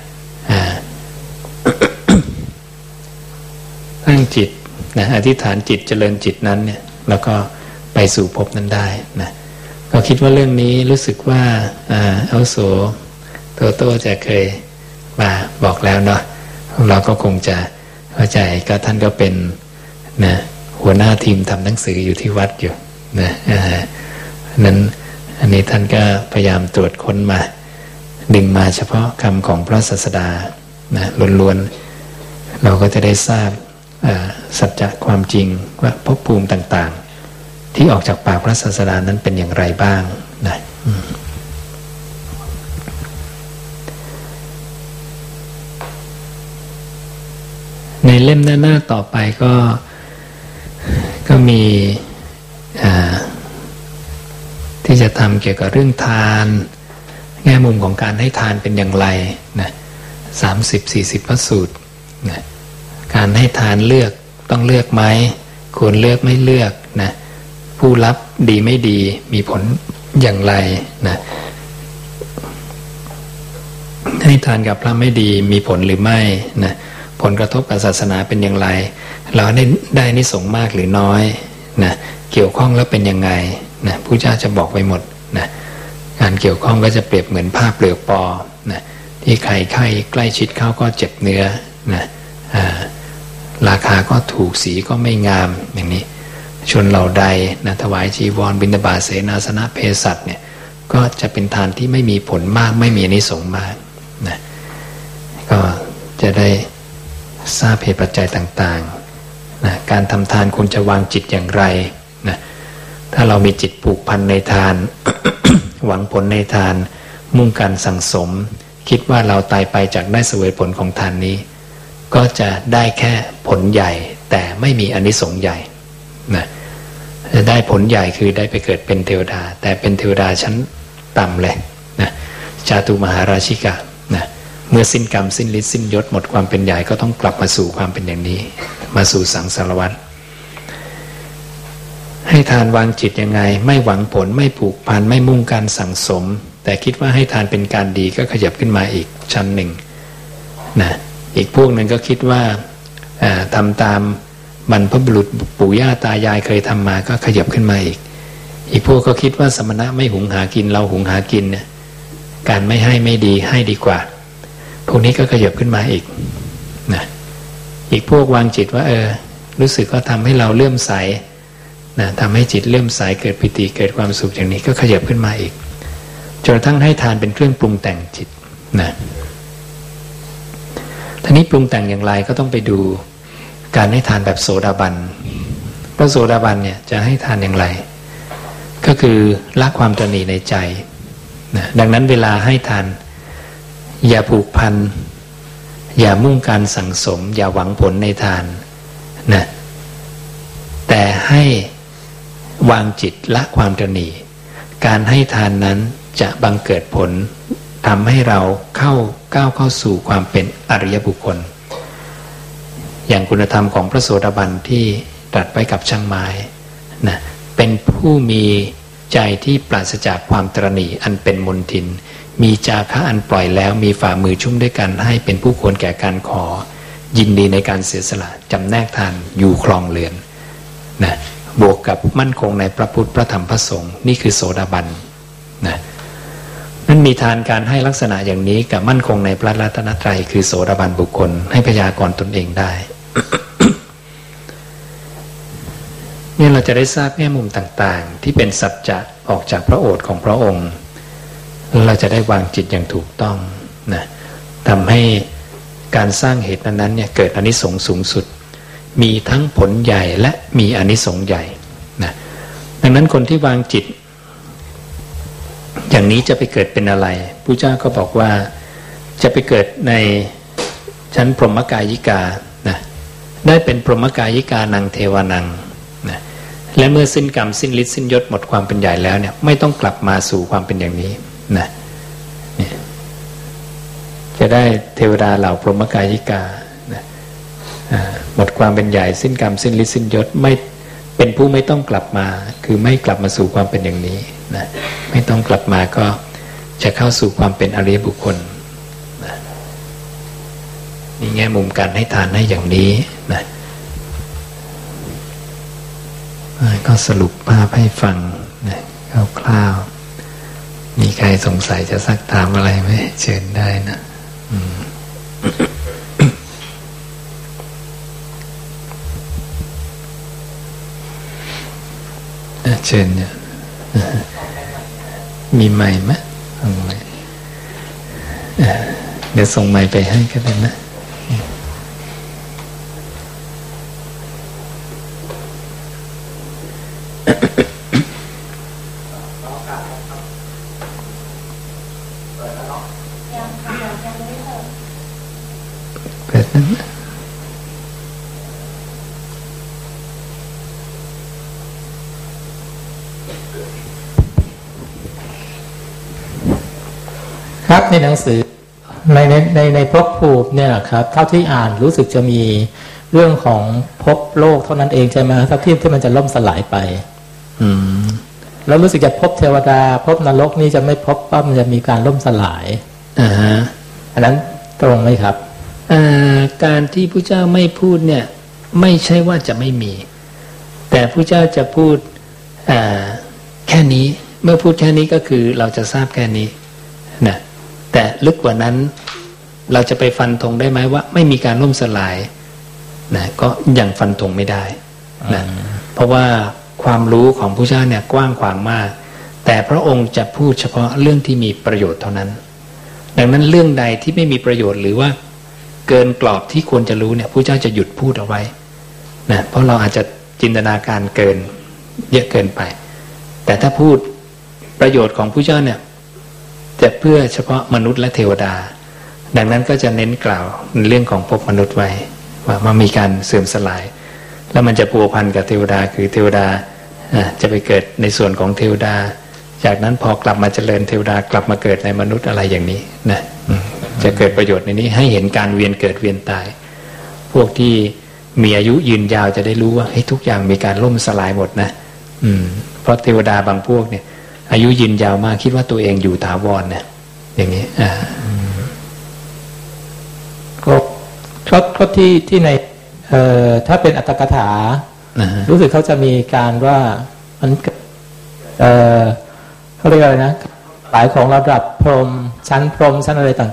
[SPEAKER 1] ตั้งจิตนะอธิษฐานจิตเจริญจิตนั้นเนี่ยแล้วก็ไปสู่ภพนั้นได้นะ ก็คิดว่าเรื่องนี้รู้สึกว่าเอาโสโตโต้จะเคยมาบอกแล้วเนาะเราก็คงจะเข้าใจก็ท่านก็เป็นนะหัวหน้าทีมทำหนังสืออยู่ที่วัดอยู่นะนั้นอันนี้ท่านก็พยายามตรวจค้นมา ดึงมาเฉพาะคำของพระศาสดานะล้วนๆเราก็จะได้ทราบสัจจะความจริงว่าภพภูมิต่างๆ ที่ออกจากปากพระศาสดานั้นเป็นอย่างไรบ้างนะในเล่มหน้าต่อไปก็ ก็มีที่จะทำเกี่ยวกับเรื่องทาน แง่มุมของการให้ทานเป็นอย่างไรนะสามสิบสี่สิบพระสูตรนะการให้ทานเลือกต้องเลือกไหมควรเลือกไม่เลือกนะ ผู้รับดีไม่ดีมีผลอย่างไรนะให้ทานกับพระไม่ดีมีผลหรือไม่นะผลกระทบกับศาสนาเป็นอย่างไร เราได้ได้นิสงมากหรือน้อยนะเกี่ยวข้องแล้วเป็นยังไงนะผู้เจ้าจะบอกไว้หมดนะการเกี่ยวข้องก็จะเปรียบเหมือนผ้าเปลือกปอนะที่ใครใครใกล้ชิดเข้าก็เจ็บเนื้อนะราคาก็ถูกสีก็ไม่งามอย่างนี้ ชนเหล่าใดนะถวายจีวรบิณฑบาเสนาสนะเพสัตเนี่ยก็จะเป็นทานที่ไม่มีผลมากไม่มีอนิสงส์มากนะก็จะได้ทราบเหตุปัจจัยต่างๆนะการทำทานควรจะวางจิตอย่างไรนะถ้าเรามีจิตผูกพันในทาน หวังผลในทาน มุ่งการสั่งสม คิดว่าเราตายไปจากได้เสวยผลของทานนี้ ก็จะได้แค่ผลใหญ่แต่ไม่มีอนิสงส์ใหญ่ นะจะได้ผลใหญ่คือได้ไปเกิดเป็นเทวดา แต่เป็นเทวดาชั้นต่ำเลยนะจาตุมหาราชิกานะเมื่อสิ้นกรรมสิ้นฤทธิ์สิ้นยศหมดความเป็นใหญ่ก็ต้องกลับมาสู่ความเป็นอย่างนี้ มาสู่สังสารวัฏให้ทานวางจิตยังไง ไม่หวังผลไม่ผูกพันไม่มุ่งการสั่งสม แต่คิดว่าให้ทานเป็นการดีก็ขยับขึ้นมาอีกชั้นหนึ่งนะอีกพวกหนึ่งก็คิดว่าทำตาม บรรพบุรุษปู่ย่าตายายเคยทำมาก็ขยับขึ้นมาอีก อีกพวกก็คิดว่าสมณะไม่หุงหากินเราหุงหากินเนี่ยการไม่ให้ไม่ดีให้ดีกว่า พวกนี้ก็ขยับขึ้นมาอีกนะอีกพวกวางจิตว่าเออ รู้สึกว่าทำให้เราเลื่อมใสนะทำให้จิตเลื่อมใสเกิดปิติเกิดความสุขอย่างนี้ก็ขยับขึ้นมาอีกจนกระทั่งให้ทานเป็นเครื่องปรุงแต่งจิตนะทีนี้ปรุงแต่งอย่างไรก็ต้องไปดู การให้ทานแบบโสดาบันพระโสดาบันเนี่ยจะให้ทานอย่างไร ก็คือละความตนีในใจนะดังนั้นเวลาให้ทาน อย่าผูกพัน อย่ามุ่งการสั่งสม อย่าหวังผลในทานนะแต่ให้วางจิตละความตนีการให้ทานนั้นจะบังเกิดผลทำให้เราเข้าก้าวเข้าสู่ความเป็นอริยบุคคล อย่างคุณธรรมของพระโสดาบันที่ตรัสไว้กับช่างไม้นะเป็นผู้มีใจที่ปราศจากความตรณีอันเป็นมนทิน มีจาคะอันปล่อยแล้วมีฝ่ามือชุ่มด้วยกันให้เป็นผู้ควรแก่การขอ ยินดีในการเสียสละจำแนกทานอยู่คลองเรือนนะบวกกับมั่นคงในพระพุทธพระธรรมพระสงฆ์นี่คือโสดาบันนะนั้นมีทานการให้ลักษณะอย่างนี้กับมั่นคงในพระรัตนตรัยคือโสดาบันบุคคลให้พยากรตนเองได้ เนี่ยเราจะได้ทราบแง่มุมต่างๆ ที่เป็นสัจจะออกจากพระโอษฐ์ของพระองค์ เราจะได้วางจิตอย่างถูกต้องนะทำให้การสร้างเหตุนั้นเนี่ยเกิดอนิสงส์สูงสุด มีทั้งผลใหญ่และมีอนิสงส์ใหญ่นะดังนั้นคนที่วางจิต อย่างนี้จะไปเกิดเป็นอะไรผู้เจ้าก็บอกว่าจะไปเกิดในชั้นพรหมกายิกา ได้เป็นพรหมกายิกานังเทวานังนะและเมื่อสิ้นกรรมสิ้นฤทธิ์สิ้นยศหมดความเป็นใหญ่แล้วเนี่ยไม่ต้องกลับมาสู่ความเป็นอย่างนี้นะจะได้เทวดาเหล่าพรหมกายิกานะหมดความเป็นใหญ่สิ้นกรรมสิ้นฤทธิ์สิ้นยศไม่เป็นผู้ไม่ต้องกลับมา คือไม่กลับมาสู่ความเป็นอย่างนี้นะไม่ต้องกลับมาก็จะเข้าสู่ความเป็นอริยบุคคล นี่แง่มุมการให้ทานให้อย่างนี้นะก็สรุปภาพให้ฟังนะคร่าวๆมีใครสงสัยจะซักถามอะไรไหมเชิญได้นะเชิญเนี่ยมีใหม่ไหมเดี๋ยวส่งใหม่ไปให้ก็ได้นะ
[SPEAKER 2] หนังสือในในในในพบภูมิเนี่ยครับเท่าที่อ่านรู้สึกจะมีเรื่องของพบโลกเท่านั้นเองใช่ไหมครับที่ที่มันจะล่มสลายไป
[SPEAKER 1] อืม
[SPEAKER 2] แล้วรู้สึกจะพบเทวดาพบนรกนี่จะไม่พบปั๊มจะมีการล่มสลาย
[SPEAKER 1] อ่าฮะ
[SPEAKER 2] อันนั้นตรงไหมครับ
[SPEAKER 1] อ่าการที่พระเจ้าไม่พูดเนี่ย ไม่ใช่ว่าจะไม่มี แต่พระเจ้าจะพูดอ่าแค่นี้ เมื่อพูดแค่นี้ก็คือเราจะทราบแค่นี้นะ แต่ลึกกว่านั้นเราจะไปฟันธงได้ไหมว่า ไม่มีการล่มสลายนะก็ยังฟันธงไม่ได้นะเพราะว่าความรู้ของผู้เจ้าเนี่ยกว้างขวางมาก แต่พระองค์จะพูดเฉพาะเรื่องที่มีประโยชน์เท่านั้น ดังนั้นเรื่องใดที่ไม่มีประโยชน์หรือว่า เกินกรอบที่ควรจะรู้เนี่ยผู้เจ้าจะหยุดพูดเอาไว้นะเพราะเราอาจจะจินตนาการเกินเยอะเกินไป แต่ถ้าพูดประโยชน์ของผู้เจ้าเนี่ย จะเพื่อเฉพาะมนุษย์และเทวดา ดังนั้นก็จะเน้นกล่าวเรื่องของภพมนุษย์ไว้ ว่ามันมีการเสื่อมสลาย แล้วมันจะปัวพันกับเทวดาคือเทวดาจะไปเกิดในส่วนของเทวดา จากนั้นพอกลับมาเจริญเทวดากลับมาเกิดในมนุษย์อะไรอย่างนี้นะจะเกิดประโยชน์ในนี้ให้เห็นการเวียนเกิดเวียนตาย พวกที่มีอายุยืนยาวจะได้รู้ว่าทุกอย่างมีการล่มสลายหมดนะ อืม เพราะเทวดาบางพวกเนี่ย อายุยืนยาวมากคิดว่าตัวเองอยู่ถาวรเนี่ยอย่างนี้อ่า
[SPEAKER 2] ก็ก็ที่ที่ในเอ่อถ้าเป็นอัตถกถา รู้สึกเขาจะมีการว่ามันเอ่อเขาเรียกอะไรนะหลายของระดับพรมชั้นพรมชั้นอะไรต่าง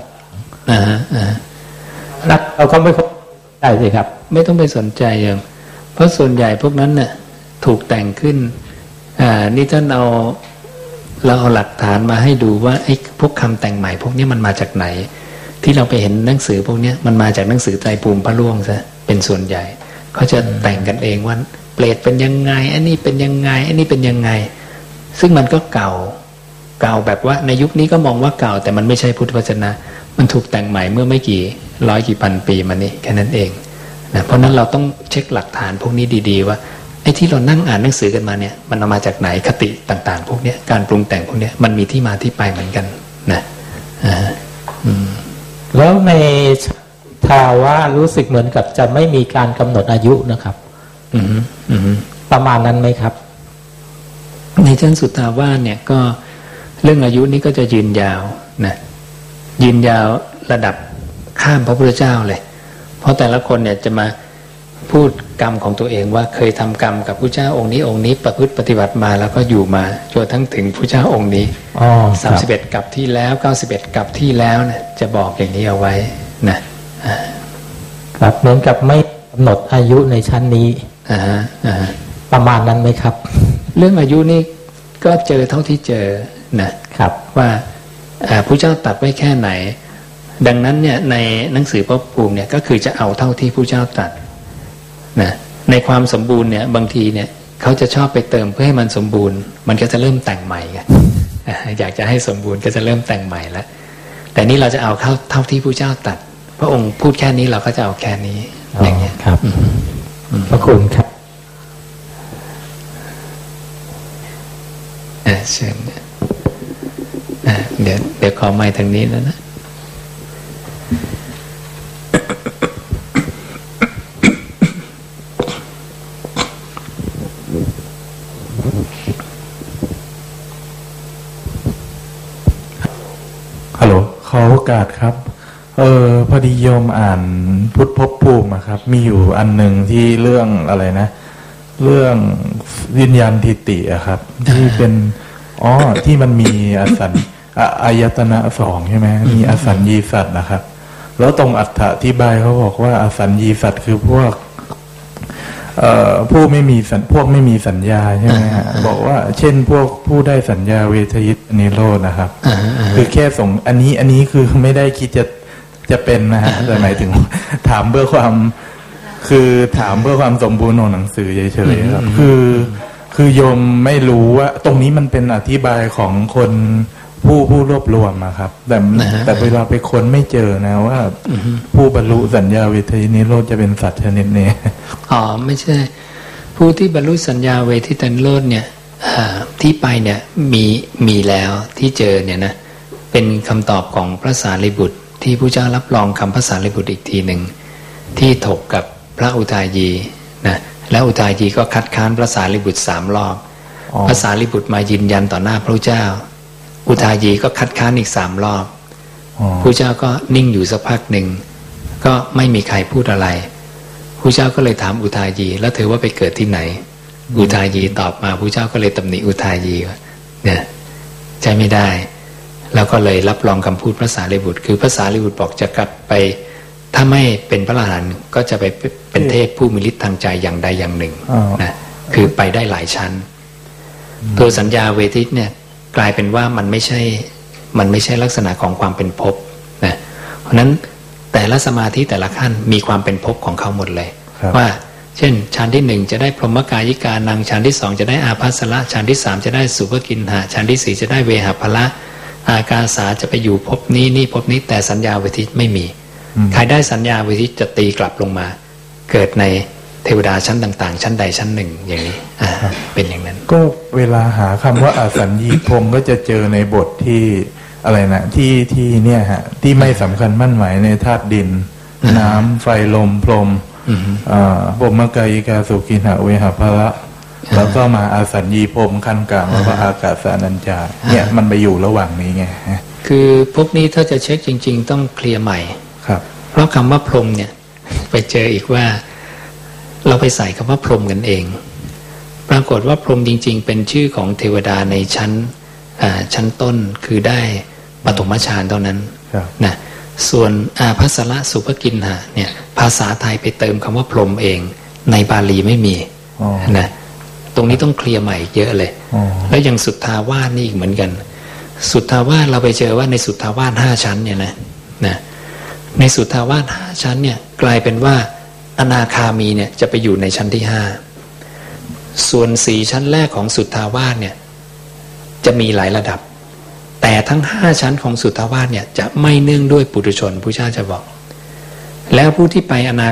[SPEAKER 1] อ่าฮะอ่า
[SPEAKER 2] นักเราก็ไม่เข้าใจสิครับ
[SPEAKER 1] ไม่ต้องไปสนใจอย่างเพราะส่วนใหญ่พวกนั้นน่ะถูกแต่งขึ้น อ่า นี่ท่านเอา เราเอาหลักฐานมาให้ดูว่าไอ้พวกคำแต่งใหม่ พวกนี้มันมาจากไหน ที่เราไปเห็นหนังสือพวกนี้มันมาจากหนังสือไตรภูมิพระล่วงซะเป็นส่วนใหญ่เขาจะแต่งกันเองว่าเปรตเป็นยังไงอันนี้เป็นยังไงอันนี้เป็นยังไง ซึ่งมันก็เก่าเก่าแบบว่าในยุคนี้ก็มองว่าเก่า แต่มันไม่ใช่พุทธวจนะ มันถูกแต่งใหม่เมื่อไม่กี่ร้อยกี่พันปีมานี้แค่นั้นเองนะเพราะนั้นเราต้องเช็คหลักฐานพวกนี้ดี ๆ ว่า ไอ้ที่เรานั่งอ่านหนังสือกันมาเนี่ยมันเอามาจากไหนคติต่าง ๆ พวกเนี้ยการปรุงแต่งพวกเนี้ยมันมีที่มาที่ไปเหมือนกันนะอ่าอืม
[SPEAKER 2] แล้วในทาว่ารู้สึกเหมือนกับจะไม่มีการกำหนดอายุนะครับ
[SPEAKER 1] อืมอืม
[SPEAKER 2] ประมาณนั้นไหมครับ
[SPEAKER 1] ในชั้นสุตตาวาสเนี่ยก็เรื่องอายุนี้ก็จะยืนยาวนะยืนยาวระดับข้ามพระพุทธเจ้าเลย เพราะแต่ละคนเนี่ยจะมา พูดกรรมของตัวเองว่าเคยทำกรรมกับพระเจ้าองค์นี้องค์นี้ประพฤติปฏิบัติมาแล้วก็อยู่มาจนทั้งถึงพระเจ้าองค์นี้
[SPEAKER 2] อ๋อ
[SPEAKER 1] สามสิบเอ็ดกับที่แล้วเก้าสิบเอ็ดกับที่แล้วนะจะบอกอย่างนี้เอาไว้นะอ่า
[SPEAKER 2] ครับเหมือนกับไม่กำหนดอายุในชั้นนี้
[SPEAKER 1] อ่าฮะอ่าฮะ
[SPEAKER 2] ประมาณนั้นไหมครับ
[SPEAKER 1] เรื่องอายุนี่ก็เจอเท่าที่เจอนะครับว่าอ่าพระเจ้าตัดไว้แค่ไหน ดังนั้นเนี่ยในหนังสือพระภูมิเนี่ยก็คือจะเอาเท่าที่พระเจ้าตัด นะในความสมบูรณ์เนี่ยบางทีเนี่ยเขาจะชอบไปเติมเพื่อให้มันสมบูรณ์ มันก็จะเริ่มแต่งใหม่ไงอ่าอยากจะให้สมบูรณ์ก็จะเริ่มแต่งใหม่แล้วแต่นี่เราจะเอาเข้าเท่าที่พระเจ้าตัด พระองค์พูดแค่นี้เราก็จะเอาแค่นี้อย่างเงี้ย
[SPEAKER 2] ครับพระคุณครับ
[SPEAKER 1] อ่าเชิญอ่าเดี๋ยวเดี๋ยวขอไม้ทางนี้แล้วนะ
[SPEAKER 3] อโอกาสครับ เออพอดีโยมอ่านพุทธภพภูมิอะครับ มีอยู่อันหนึ่งที่เรื่องอะไรนะ เรื่องวิญญาณทิติอะครับ ที่เป็นอ๋อที่มันมีอสัญอายตนะสองใช่ไหมมีอสัญญีสัตว์นะครับ แล้วตรงอัฏฐะที่บายเขาบอกว่าอสัญญีสัตว์คือพวก ผู้ไม่มีสัญพวกไม่มีสัญญาใช่ไหมฮะบอกว่า เช่นพวกผู้ได้สัญญาเวทยิตนิโรธนะครับ
[SPEAKER 1] อ่าอ่า
[SPEAKER 3] คือแค่ส่งอันนี้อันนี้คือไม่ได้คิดจะจะเป็นนะฮะแต่หมายถึงถามเพื่อความคือถามเพื่อความสมบูรณ์ของหนังสือเฉยๆครับคือคือโยมไม่รู้ว่า ตรงนี้มันเป็นอธิบายของคน ผู้ผู้รวบรวมอะครับ แต่
[SPEAKER 1] นะฮะ
[SPEAKER 3] แต่เวลาไปค้นไม่เจอนะว่า ผู้บรรลุสัญญาเวทยิตนิโรธจะเป็นสัตว์ชนิดนี้
[SPEAKER 1] อ๋อไม่ใช่ ผู้ที่บรรลุสัญญาเวทิตันโลดเนี่ยอ่าที่ไปเนี่ยมีมีแล้วที่เจอเนี่ยนะเป็นคำตอบของพระสารีบุตร ที่พระเจ้ารับรองคำพระสารีบุตรอีกทีหนึ่งที่ถกกับพระอุทายีนะแล้วอุทายีก็คัดค้านพระสารีบุตรสามรอบ
[SPEAKER 3] อ๋อ
[SPEAKER 1] พระสารีบุตรมายืนยันต่อหน้าพระเจ้า อุทายีก็คัดค้านอีกสามรอบ
[SPEAKER 3] อ๋อ
[SPEAKER 1] พระเจ้าก็นิ่งอยู่สักพักหนึ่ง ก็ไม่มีใครพูดอะไรพระเจ้าก็เลยถามอุทายี แล้วเธอว่าไปเกิดที่ไหน อุทายีตอบมาพระเจ้าก็เลยตำหนิอุทายีว่าเนี่ยใช่ไม่ได้ แล้วก็เลยรับรองคำพูดพระสารีบุตร คือพระสารีบุตรบอกจะกลับไป ถ้าไม่เป็นพระอรหันต์ก็จะไปเป็นเทพผู้มีฤทธิ์ทางใจอย่างใดอย่างหนึ่ง
[SPEAKER 3] อ๋อ
[SPEAKER 1] นะคือไปได้หลายชั้น ตัวสัญญาเวทิตเนี่ย กลายเป็นว่ามันไม่ใช่ มันไม่ใช่ลักษณะของความเป็นภพนะ เพราะฉะนั้นแต่ละสมาธิแต่ละขั้นมีความเป็นภพของเขาหมดเลย
[SPEAKER 3] ครับ
[SPEAKER 1] ว่าเช่นชั้นที่หนึ่งจะได้พรหมกายิกานังชั้นที่สองจะได้อาภัสละชั้นที่สามจะได้สุภกินหาชั้นที่สี่จะได้เวหพละ อากาสาจะไปอยู่ภพนี้นี่ภพนี้แต่สัญญาเวทิตไม่มี
[SPEAKER 3] อืม
[SPEAKER 1] ใครได้สัญญาเวทิตจะตีกลับลงมา เกิดใน เทวดาชั้นต่างๆ ชั้นใดชั้นหนึ่งอย่างนี้อ่าเป็นอย่างนั้น
[SPEAKER 3] ก็เวลาหาคำว่าอาสัญญีพรหมก็จะเจอในบทที่อะไรนะที่ที่เนี่ยฮะที่ไม่สำคัญมั่นหมายในธาตุดิน น้ำไฟลมพรหม
[SPEAKER 1] อืม
[SPEAKER 3] อ่าพรหมกายิกาสุกินหะเวหภละแล้วก็มาอาสัญญีพรหมขั้นกลางแล้วก็อากาสานัญจาเนี่ยมันไปอยู่ระหว่างนี้ไงฮะ
[SPEAKER 1] คือพวกนี้ถ้าจะเช็คจริง ๆ ต้องเคลียร์ใหม่
[SPEAKER 3] ครับ
[SPEAKER 1] เพราะคำว่าพรหมเนี่ย ไปเจออีกว่า เราไปใส่คำว่าพรหมกันเอง ปรากฏว่าพรหมจริง ๆ เป็นชื่อของเทวดาในชั้นอ่าชั้นต้นคือได้ปฐมฌานเท่านั้น
[SPEAKER 3] ครับ
[SPEAKER 1] นะส่วนอาภัสระสุภกินหะเนี่ยภาษาไทยไปเติมคำว่าพรหมเอง ในบาลีไม่มี
[SPEAKER 3] อ๋อ
[SPEAKER 1] นะตรงนี้ต้องเคลียร์ใหม่เยอะเลย
[SPEAKER 3] อ๋อ
[SPEAKER 1] แล้วยังสุทธาวาสนี่อีกเหมือนกัน สุทธาวาสเราไปเจอว่าในสุทธาวาสห้าชั้นเนี่ยนะนะในสุทธาวาสห้าชั้นเนี่ยกลายเป็นว่า อนาคามีเนี่ยจะไปอยู่ในชั้นที่ห้าส่วนสี่ชั้นแรกของสุทธาวาสเนี่ยจะมีหลายระดับ แต่ทั้งห้าชั้นของสุทธาวาสเนี่ยจะไม่เนื่องด้วยปุถุชนผู้ชาจะบอก แล้วผู้ที่ไปอนา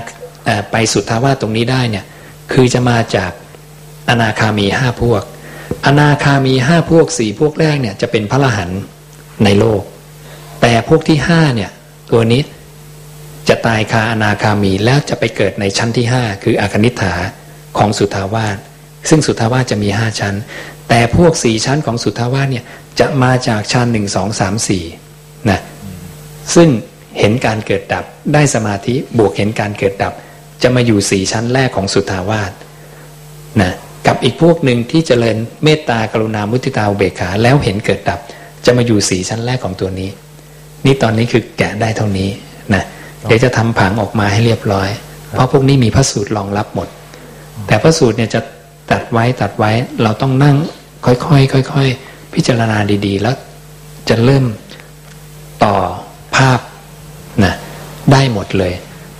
[SPEAKER 1] อไปสุทธาวาสตรงนี้ได้เนี่ยคือจะมาจากอนาคามีห้าพวก อนาคามีห้าพวกสี่พวกแรกเนี่ยจะเป็นพระรหันในโลก แต่พวกที่ห้าเนี่ยตัวนี้ จะตายคาอนาคามีแล้วจะไปเกิดในชั้นที่ห้าคืออาคณิฐาของสุทาวาสซึ่งสุทาวาสจะมีห้าชั้น แต่พวกสี่ชั้นของสุทาวาสเนี่ยจะมาจากชั้นหนึ่งสองสามสี่นะซึ่งเห็นการเกิดดับได้สมาธิบวกเห็นการเกิดดับ จะมาอยู่สี่ชั้นแรกของสุทาวาสนะกับอีกพวกหนึ่งที่เจริญเมตตากรุณามุทิตาอุเบกขาแล้วเห็นเกิดดับ จะมาอยู่สีชั้นแรกของตัวนี้ นี่ตอนนี้คือแกะได้เท่านี้นะ เดี๋ยวจะทำผังออกมาให้เรียบร้อย เพราะพวกนี้มีพระสูตรรองรับหมด แต่พระสูตรเนี่ยจะตัดไว้ตัดไว้เราต้องนั่งค่อยๆค่อยๆพิจารณาดีๆ แล้วจะเริ่มต่อภาพนะได้หมดเลย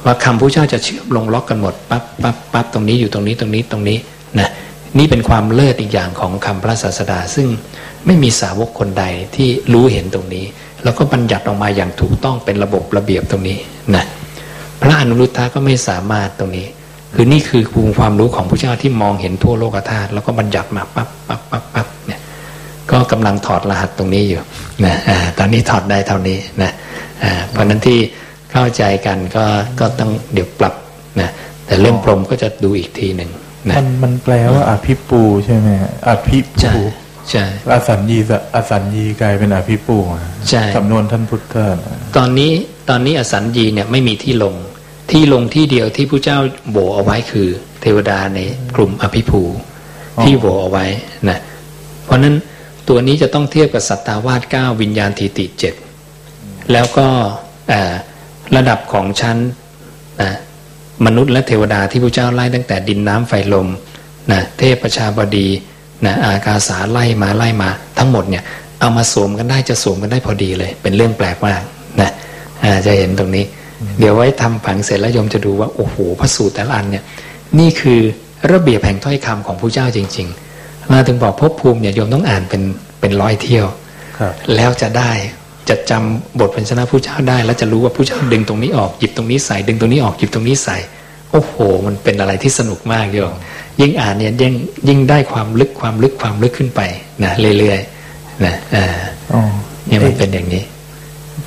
[SPEAKER 1] ว่าคำผู้เจ้าจะเชื่อมลงล็อกกันหมดปั๊บปั๊บปั๊บตรงนี้อยู่ตรงนี้ตรงนี้ตรงนี้นะนี่เป็นความเลิศอีกอย่างของคำพระศาสดา ซึ่งไม่มีสาวกคนใดที่รู้เห็นตรงนี้ แล้วก็บัญญัติออกมาอย่างถูกต้องเป็นระบบระเบียบตรงนี้ นะพระอนุรุทธะก็ไม่สามารถตรงนี้ คือนี่คือภูมิความรู้ของพระเจ้าที่มองเห็นทั่วโลกธาตุแล้วก็บัญญัติมาปั๊บปั๊บปั๊บปั๊บเนี่ยก็กำลังถอดรหัสตรงนี้อยู่นะอ่าตอนนี้ถอดได้เท่านี้นะอ่าเพราะฉะนั้นที่เข้าใจกันก็ก็ต้องเดี๋ยวปรับนะแต่เรื่องพรหมก็จะดูอีกทีหนึ่งนะ
[SPEAKER 3] มันมันแปลว่าอภิปูใช่ไหมฮะอภิ
[SPEAKER 1] ใช่
[SPEAKER 3] ปู
[SPEAKER 1] ใช่
[SPEAKER 3] อสัญญีสะอสัญญีกลายเป็นอภิปูอะ
[SPEAKER 1] ใช่
[SPEAKER 3] สำนวนท่านพุทธะ
[SPEAKER 1] ตอนนี้ตอนนี้อสัญญีเนี่ยไม่มีที่ลง ที่ลงที่เดียวที่ผู้เจ้าโบเอาไว้คือ เทวดาในกลุ่มอภิภูที่โบเอาไว้นะเพราะฉะนั้นตัวนี้จะต้องเทียบกับสัตตาวาสเก้าวิญญาณทีติเจ็ดแล้วก็เอ่อระดับของชั้นนะมนุษย์และเทวดาที่พระเจ้าไล่ตั้งแต่ดินน้ำไฟลมนะเทพประชาบดี นะอากาสาไล่มาไล่มา ทั้งหมดเนี่ยเอามาสวมกันได้จะสวมกันได้พอดีเลย เป็นเรื่องแปลกมากนะอ่าจะเห็นตรงนี้ เดี๋ยวไว้ทำผังเสร็จแล้วโยมจะดูว่า โอ้โหพระสูตรแต่ละอันเนี่ยนี่คือระเบียบแห่งถ้อยคำของผู้เจ้าจริงๆมาถึงบอกภพภูมิเนี่ยโยมต้องอ่านเป็นเป็นร้อยเที่ยว
[SPEAKER 3] ครับ
[SPEAKER 1] แล้วจะได้จะจำบทพันชนะผู้เจ้าได้ แล้วจะรู้ว่าผู้เจ้าดึงตรงนี้ออกหยิบตรงนี้ใส่ดึงตรงนี้ออกหยิบตรงนี้ใส่ โอ้โห มันเป็นอะไรที่สนุกมากโยมยิ่งอ่านเนี่ยยิ่งยิ่งได้ความลึกความลึกความลึกขึ้นไปนะเรื่อยๆนะอ่า
[SPEAKER 3] อ๋อ
[SPEAKER 1] เนี่ยมันเป็นอย่างนี้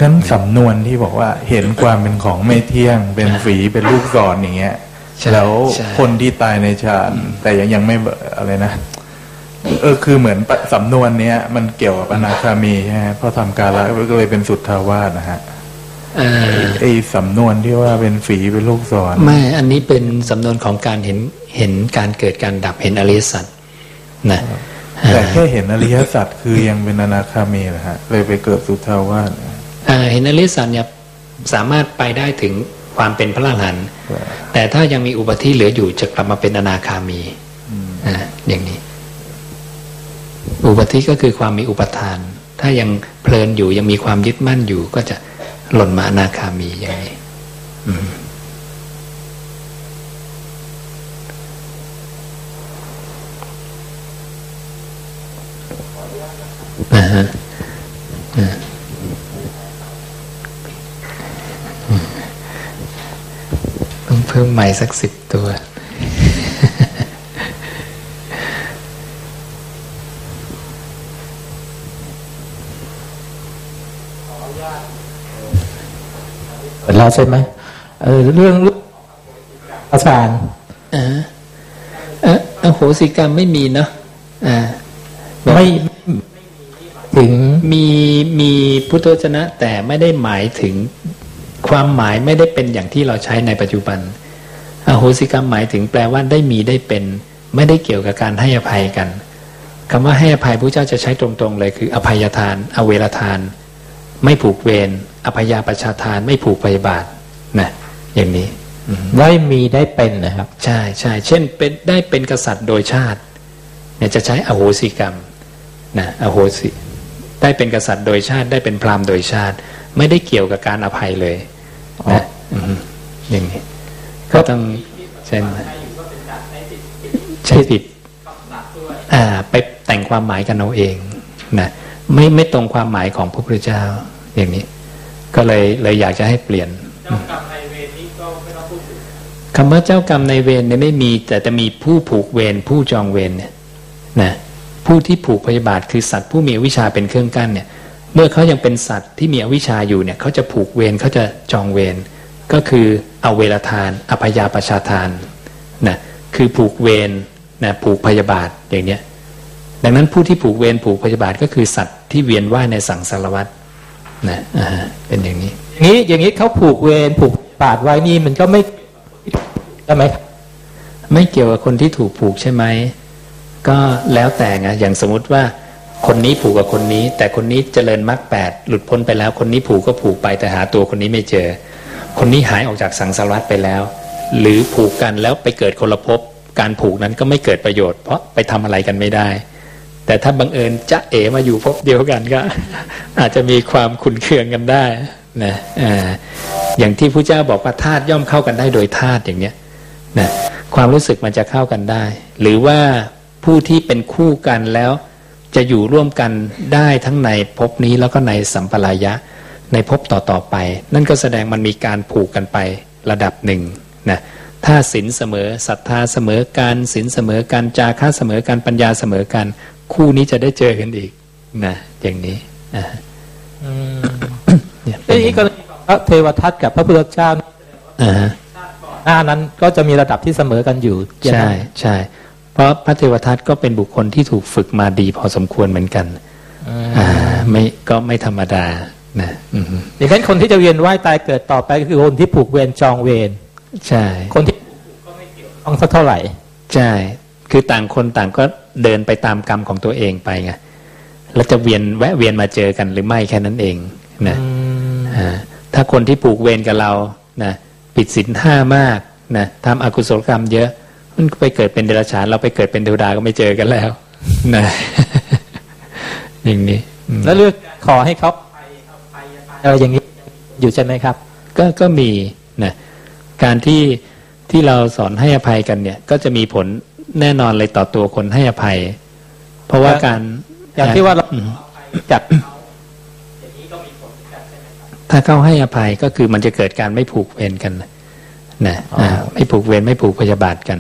[SPEAKER 3] งั้นสำนวนที่บอกว่าเห็นความเป็นของไม่เที่ยง เป็นฝีเป็นลูกศรอย่างเงี้ย
[SPEAKER 1] ใช่
[SPEAKER 3] แล้ว
[SPEAKER 1] ใช่
[SPEAKER 3] คนที่ตายในฌานแต่ยังยังไม่เบอะไรนะเออคือเหมือนปะสำนวนเนี้ย มันเกี่ยวกับอนาคามีใช่ไหมเพราะทำการละก็เลยเป็นสุทธาวาสนะฮะ
[SPEAKER 1] เอ่อ
[SPEAKER 3] ไอ้สำนวนที่ว่าเป็นฝีเป็นลูกศร
[SPEAKER 1] ไม่อันนี้เป็นสำนวนของการเห็นเห็นการเกิดการดับเห็นอริยสัจนะ
[SPEAKER 3] แต่แค่เห็นอริยสัจคือยังเป็นอนาคามีนะฮะเลยไปเกิดสุทธาวาส
[SPEAKER 1] อ่าเห็นอริยสัจเนี่ยสามารถไปได้ถึงความเป็นพระอรหันต์แต่ถ้ายังมีอุปธิเหลืออยู่จะกลับมาเป็นอนาคามีอ่าอย่างนี้ อุปธิก็คือความมีอุปทาน ถ้ายังเพลินอยู่ยังมีความยึดมั่นอยู่ก็จะ หล่นมาอนาคามีอย่างนี้อืมนะฮะต้องเพิ่มใหม่สักสิบตัว
[SPEAKER 2] แล้วใช่ไหมเออเรื่องเรื่องอาจารย์
[SPEAKER 1] อ่าเอออโหสิกรรมไม่มีเนาะอ่า
[SPEAKER 2] ไม่ถึง
[SPEAKER 1] มีมีพุทธวจนะแต่ไม่ได้หมายถึงความหมายไม่ได้เป็นอย่างที่เราใช้ในปัจจุบันอโหสิกรรมหมายถึงแปลว่าได้มีได้เป็น ไม่ได้เกี่ยวกับการให้อภัยกันคำว่าให้อภัยพระเจ้าจะใช้ตรงๆเลยคือ อภัยทาน อเวรทาน ไม่ผูกเวร อภยาประชาทานไม่ผูกพยาบาทนะอย่างนี้
[SPEAKER 2] ได้มีได้เป็นนะครับ
[SPEAKER 1] ใช่ใช่เช่นเป็นได้เป็นกษัตริย์โดยชาติเนี่ยจะใช้อโหสิกรรมนะอโหสิได้เป็นกษัตริย์โดยชาติได้เป็นพราหมณ์โดยชาติ ไม่ได้เกี่ยวกับการอภัยเลยนะมอย่างนี้ก็ต้องใช่ไหมใช่ผิดอ่า ไปแต่งความหมายกันเอาเองนะไม่ไม่ตรงความหมายของพระพุทธเจ้าอย่างนี้ ก็เลยเลยอยากจะให้เปลี่ยน
[SPEAKER 2] เจ้ากรรมนายเวรนี้ก็ไม่ต้องพูดถึง
[SPEAKER 1] คำว่าเจ้ากรรมในายเวรเนี่ยไม่มี แต่จะมีผู้ผูกเวรผู้จองเวรเนี่ยนะผู้ที่ผูกพยาบาทคือสัตว์ผู้มีอวิชชาเป็นเครื่องกั้นเนี่ย เมื่อเขายังเป็นสัตว์ที่มีอวิชชาอยู่เนี่ยเขาจะผูกเวรเขาจะจองเวรก็คือเอาเวรทาน อภยาประชาทานนะคือผูกเวรนะผูกพยาบาทอย่างเนี้ยดังนั้นผู้ที่ผูกเวรผูกพยาบาทก็คือสัตว์ที่เวียนว่ายในสังสารวัฏ นะอ่าเป็นอย่างนี้
[SPEAKER 2] อย่างนี้อย่างนี้เขาผูกเวรผูกบาทไว้นี่มันก็ไม่ใช่ไหม
[SPEAKER 1] ไม่เกี่ยวกับคนที่ถูกผูกใช่ไหมก็แล้วแต่ไงอย่างสมมติว่าคนนี้ผูกกับคนนี้ แต่คนนี้เจริญมรรคแปดหลุดพ้นไปแล้ว คนนี้ผูกก็ผูกไปแต่หาตัวคนนี้ไม่เจอ คนนี้หายออกจากสังสารวัฏไปแล้ว หรือผูกกันแล้วไปเกิดคนละภพการผูกนั้นก็ไม่เกิดประโยชน์ เพราะไปทำอะไรกันไม่ได้ แต่ถ้าบังเอิญจะเอ๋มาอยู่ภพเดียวกันก็ อาจจะมีความขุนเคืองกันได้นะอ่าอย่างที่พระเจ้าบอกว่าธาตุย่อมเข้ากันได้โดยธาตุอย่างเนี้ยนะความรู้สึกมันจะเข้ากันได้ หรือว่าผู้ที่เป็นคู่กันแล้ว จะอยู่ร่วมกันได้ทั้งในภพนี้แล้วก็ในสัมปรายะในภพต่อๆไป นั่นก็แสดงมันมีการผูกกันไประดับหนึ่งนะถ้าศีลเสมอศรัทธาเสมอการศีลเสมอการจาค่าเสมอการปัญญาเสมอกัน คู่นี้จะได้เจอกันอีกนะอย่างนี้อ่าเนี่ยเป็
[SPEAKER 2] ไอ้
[SPEAKER 1] น
[SPEAKER 2] นี้ก็พระเทวทัตกับพระพุทธเจ้า
[SPEAKER 1] อ่าฮะ
[SPEAKER 2] หน้านั้นก็จะมีระดับที่เสมอกันอยู่อย่าง
[SPEAKER 1] ใช่
[SPEAKER 2] นั้น
[SPEAKER 1] ใช่เพราะพระเทวทัตก็เป็นบุคคลที่ถูกฝึกมาดีพอสมควรเหมือนกันอ่าไม่ก็ไม่ธรรมดานะอืม
[SPEAKER 2] อย่างนั้นคนที่จะเวียนว่ายตายเกิดต่อไปก็คือคนที่ผูกเวรจองเวร
[SPEAKER 1] ใช่
[SPEAKER 2] คนที่ก็ไม่เกี่ยวข้องสักเท่าไหร่
[SPEAKER 1] ใช่ คือต่างคนต่างก็เดินไปตามกรรมของตัวเองไปไงแล้วจะเวียนแวะเวียนมาเจอกันหรือไม่แค่นั้นเองนะอ่าถ้าคนที่ผูกเวรกับเรานะผิดศีลห้ามากนะทำอกุศลกรรมเยอะ มันก็ไปเกิดเป็นเดรัจฉาน เราไปเกิดเป็นเทวดาก็ไม่เจอกันแล้วนะอย่างนี้อืม
[SPEAKER 2] แล้วเลือกขอให้เขาอะไรอย่างนี้อยู่ใช่ไหมครับ
[SPEAKER 1] ก็ก็มีนะการที่ที่เราสอนให้อภัยกันเนี่ย ก็จะมีผล แน่นอนเลยต่อตัวคนให้อภัย เพราะว่าการ
[SPEAKER 2] อย่างที่ว่าเรา
[SPEAKER 1] อืม
[SPEAKER 2] จัด
[SPEAKER 1] ถ้าเขาให้อภัยก็คือมันจะเกิดการไม่ผูกเวรกันนะอ่าไม่ผูกเวรไม่ผูกพยาบาทกัน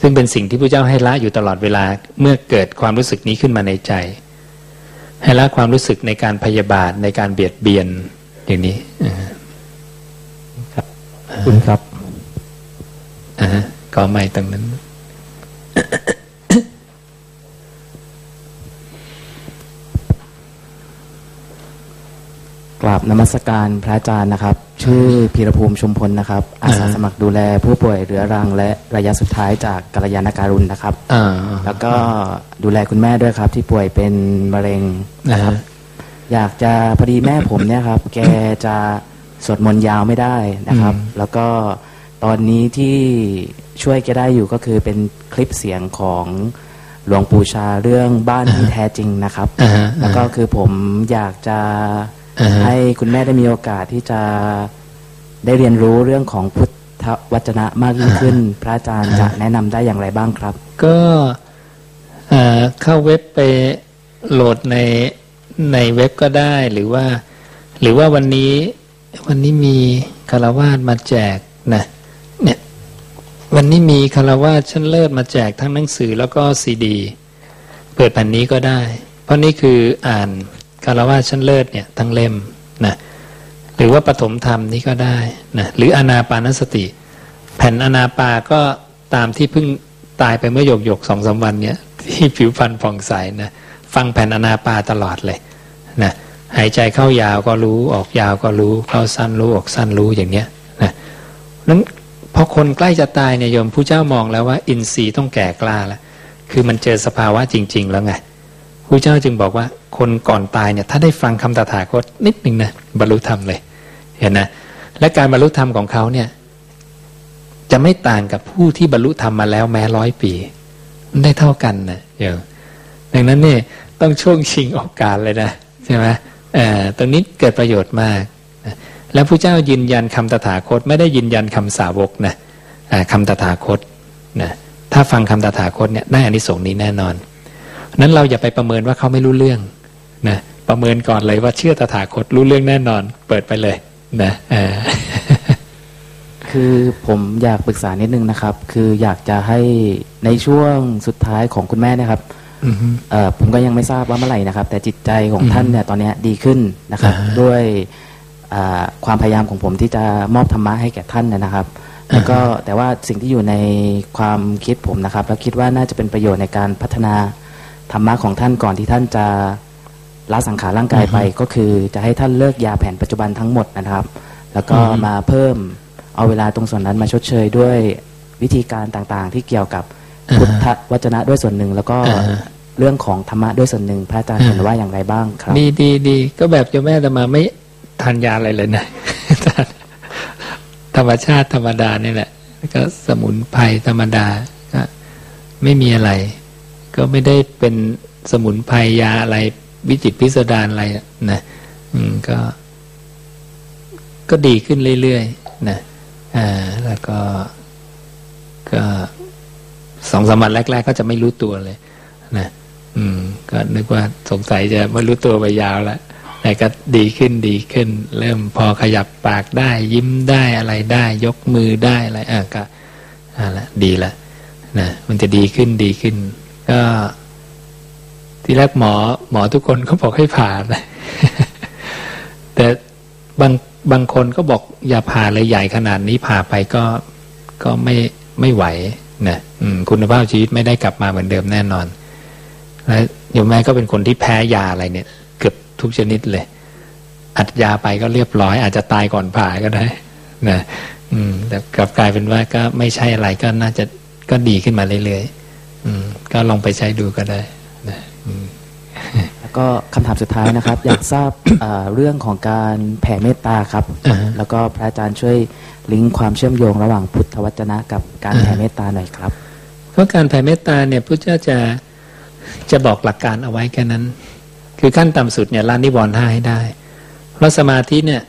[SPEAKER 1] ซึ่งเป็นสิ่งที่พระเจ้าให้ละอยู่ตลอดเวลาเมื่อเกิดความรู้สึกนี้ขึ้นมาในใจ ให้ละความรู้สึกในการพยาบาทในการเบียดเบียนอย่างนี้อ่า
[SPEAKER 2] คุณครับ
[SPEAKER 1] อ่าฮะก็ไม่ตรงนั้น
[SPEAKER 4] กราบนมัสการพระอาจารย์นะครับ ชื่อพีรภูมิชุมพลนะครับ อาสา
[SPEAKER 1] อ่า
[SPEAKER 4] สมัครดูแลผู้ป่วยเรื้อรัง และระยะสุดท้ายจากกัลยาณการุณนะครับ
[SPEAKER 1] อ่า
[SPEAKER 4] แล้วก็ดูแลคุณแม่ด้วยครับ ที่ป่วยเป็นมะเร็ง
[SPEAKER 1] นะ
[SPEAKER 4] นะ
[SPEAKER 1] ค
[SPEAKER 4] ค
[SPEAKER 1] รั
[SPEAKER 4] รับบอยากจะพอดีแม่ผมเนี่ยครับ แกจะสวดมนต์ยาวไม่ได้นะครับ แล้วก็ ตอนนี้ที่ช่วยแกได้อยู่ก็คือเป็นคลิปเสียงของหลวงปู่ชาเรื่องบ้านที่แท้จริงนะครับ
[SPEAKER 1] อ่าฮะ
[SPEAKER 4] แล้วก็คือผมอยากจะ
[SPEAKER 1] อ่าฮะ
[SPEAKER 4] ให้คุณแม่ได้มีโอกาสที่จะได้เรียนรู้เรื่องของพุทธวจนะมากยิ่งขึ้น พระอาจารย์จะแนะนำได้อย่างไรบ้างครับ
[SPEAKER 1] ก็เอ่อเข้าเว็บไปโหลดในในเว็บก็ได้หรือว่า หรือว่าวันนี้วันนี้มีคารวาสมาแจกนะ เนี่ยวันนี้มีคารวาชั้นเลิศมาแจกทั้งหนังสือแล้วก็ซีดี เปิดแผ่นนี้ก็ได้ เพราะนี่คืออ่านคารวาชั้นเลิศเนี่ยทั้งเล่มนะหรือว่าปฐมธรรมนี่ก็ได้นะหรืออนาปานสติ แผ่นอนาปาก็ตามที่เพิ่งตายไปเมื่อหยกหยกสองสามวันเนี้ยที่ผิวพรรณผ่องใสนะฟังแผ่นอนาปาตลอดเลยนะหายใจเข้ายาวก็รู้ออกยาวก็รู้ เข้าสั้นรู้ออกสั้นรู้อย่างเนี้ยนะนั้น พอคนใกล้จะตายเนี่ยโยมผู้เจ้ามองแล้วว่า อินทรีย์ต้องแก่กล้าแล้วคือมันเจอสภาวะจริง ๆ แล้วไงพระเจ้าจึงบอกว่า คนก่อนตายเนี่ยถ้าได้ฟังคำตถาคตนิดหนึ่งนะบรรลุธรรมเลย เห็นนะและการบรรลุธรรมของเขาเนี่ย จะไม่ต่างกับผู้ที่บรรลุธรรมมาแล้วแม้ร้อยปีมันได้เท่ากันนะเดี๋ยวดังนั้นเนี่ยต้องช่วงชิงโอกาสเลยนะใช่ไหมเอ่อตรงนี้เกิดประโยชน์มาก แล้วพระเจ้ายืนยันคำตถาคตไม่ได้ยืนยันคำสาวกนะคำตถาคตนะถ้าฟังคำตถาคตเนี่ยได้อานิสงส์นี้แน่นอนนั้นเราอย่าไปประเมินว่าเขาไม่รู้เรื่องนะประเมินก่อนเลยว่าเชื่อตถาคตรู้เรื่องแน่นอน เปิดไปเลยนะ
[SPEAKER 4] คือผมอยากปรึกษานิดนึงนะครับ คืออยากจะให้ในช่วงสุดท้ายของคุณแม่นะครับผมก็ยังไม่ทราบว่าเมื่อไหร่นะครับ แต่จิตใจของท่านเนี่ยตอนนี้ดีขึ้นนะครับ ด้วย ความพยายามของผมที่จะมอบธรรมะให้แก่ท่านนะครับ แล้วก็แต่ว่าสิ่งที่อยู่ในความคิดผมนะครับ แล้วคิดว่าน่าจะเป็นประโยชน์ในการพัฒนาธรรมะของท่านก่อนที่ท่านจะละสังขารร่างกายไป ก็คือจะให้ท่านเลิกยาแผนปัจจุบันทั้งหมดนะครับ แล้วก็มาเพิ่มเอาเวลาตรงส่วนนั้นมาชดเชยด้วยวิธีการต่างๆ ที่เกี่ยวกับพุทธวจนะด้วยส่วนหนึ่งแล้วก็เรื่องของธรรมะด้วยส่วนหนึ่งพระอาจารย์เห็นว่าอย่างไรบ้างครับ
[SPEAKER 1] ดีดีดีก็แบบโยมแม่ธรรมาไม่ ทานยาอะไรเลยนะธรรมชาติธรรมดานี่แหละ ก็สมุนไพรธรรมดาก็ไม่มีอะไร ก็ไม่ได้เป็นสมุนไพรยาอะไร วิจิตพิสดารอะไรนะอืมก็ ก็ดีขึ้นเรื่อยๆนะอ่าแล้วก็ ก็สองสามวันแรก ๆ ก็จะไม่รู้ตัวเลย นะอืม ก็นึกว่าสงสัยจะไม่รู้ตัวไปยาวแล้ว แต่ก็ดีขึ้นดีขึ้น เริ่มพอขยับปากได้ ยิ้มได้อะไรได้ ยกมือได้อะไรอะก็อ่าละดีละนะมันจะดีขึ้นดีขึ้น ก็ ที่แรกหมอ หมอทุกคนเขาบอกให้ผ่านะแต่บางบางคนก็บอกอย่าผ่าเลยใหญ่ขนาดนี้ผ่าไปก็ก็ไม่ไม่ไหวนะคุณภาพชีวิตไม่ได้กลับมาเหมือนเดิมแน่นอน และโยมแม่ก็เป็นคนที่แพ้ยาอะไรเนี่ย ทุกชนิดเลย อัดยาไปก็เรียบร้อย อาจจะตายก่อนผ่าก็ได้นะอืม แต่กลับกลายเป็นว่าก็ไม่ใช่อะไรก็น่าจะก็ดีขึ้นมาเรื่อยๆอืม ก็ลองไปใช้ดูก็ได้นะอืม
[SPEAKER 4] ก็คำถามสุดท้ายนะครับ อยากทราบเรื่องของการแผ่เมตตาครับ แล้วก็พระอาจารย์ช่วยลิงก์ความเชื่อมโยงระหว่างพุทธวจนะกับการแผ่เมตตาหน่อยครับ
[SPEAKER 1] เพราะการแผ่เมตตาเนี่ยพระเจ้าจะจะบอกหลักการเอาไว้แค่นั้น คือขั้นต่ำสุดเนี่ยละนิวรณ์ห้าให้ได้ เพราะสมาธิเนี่ย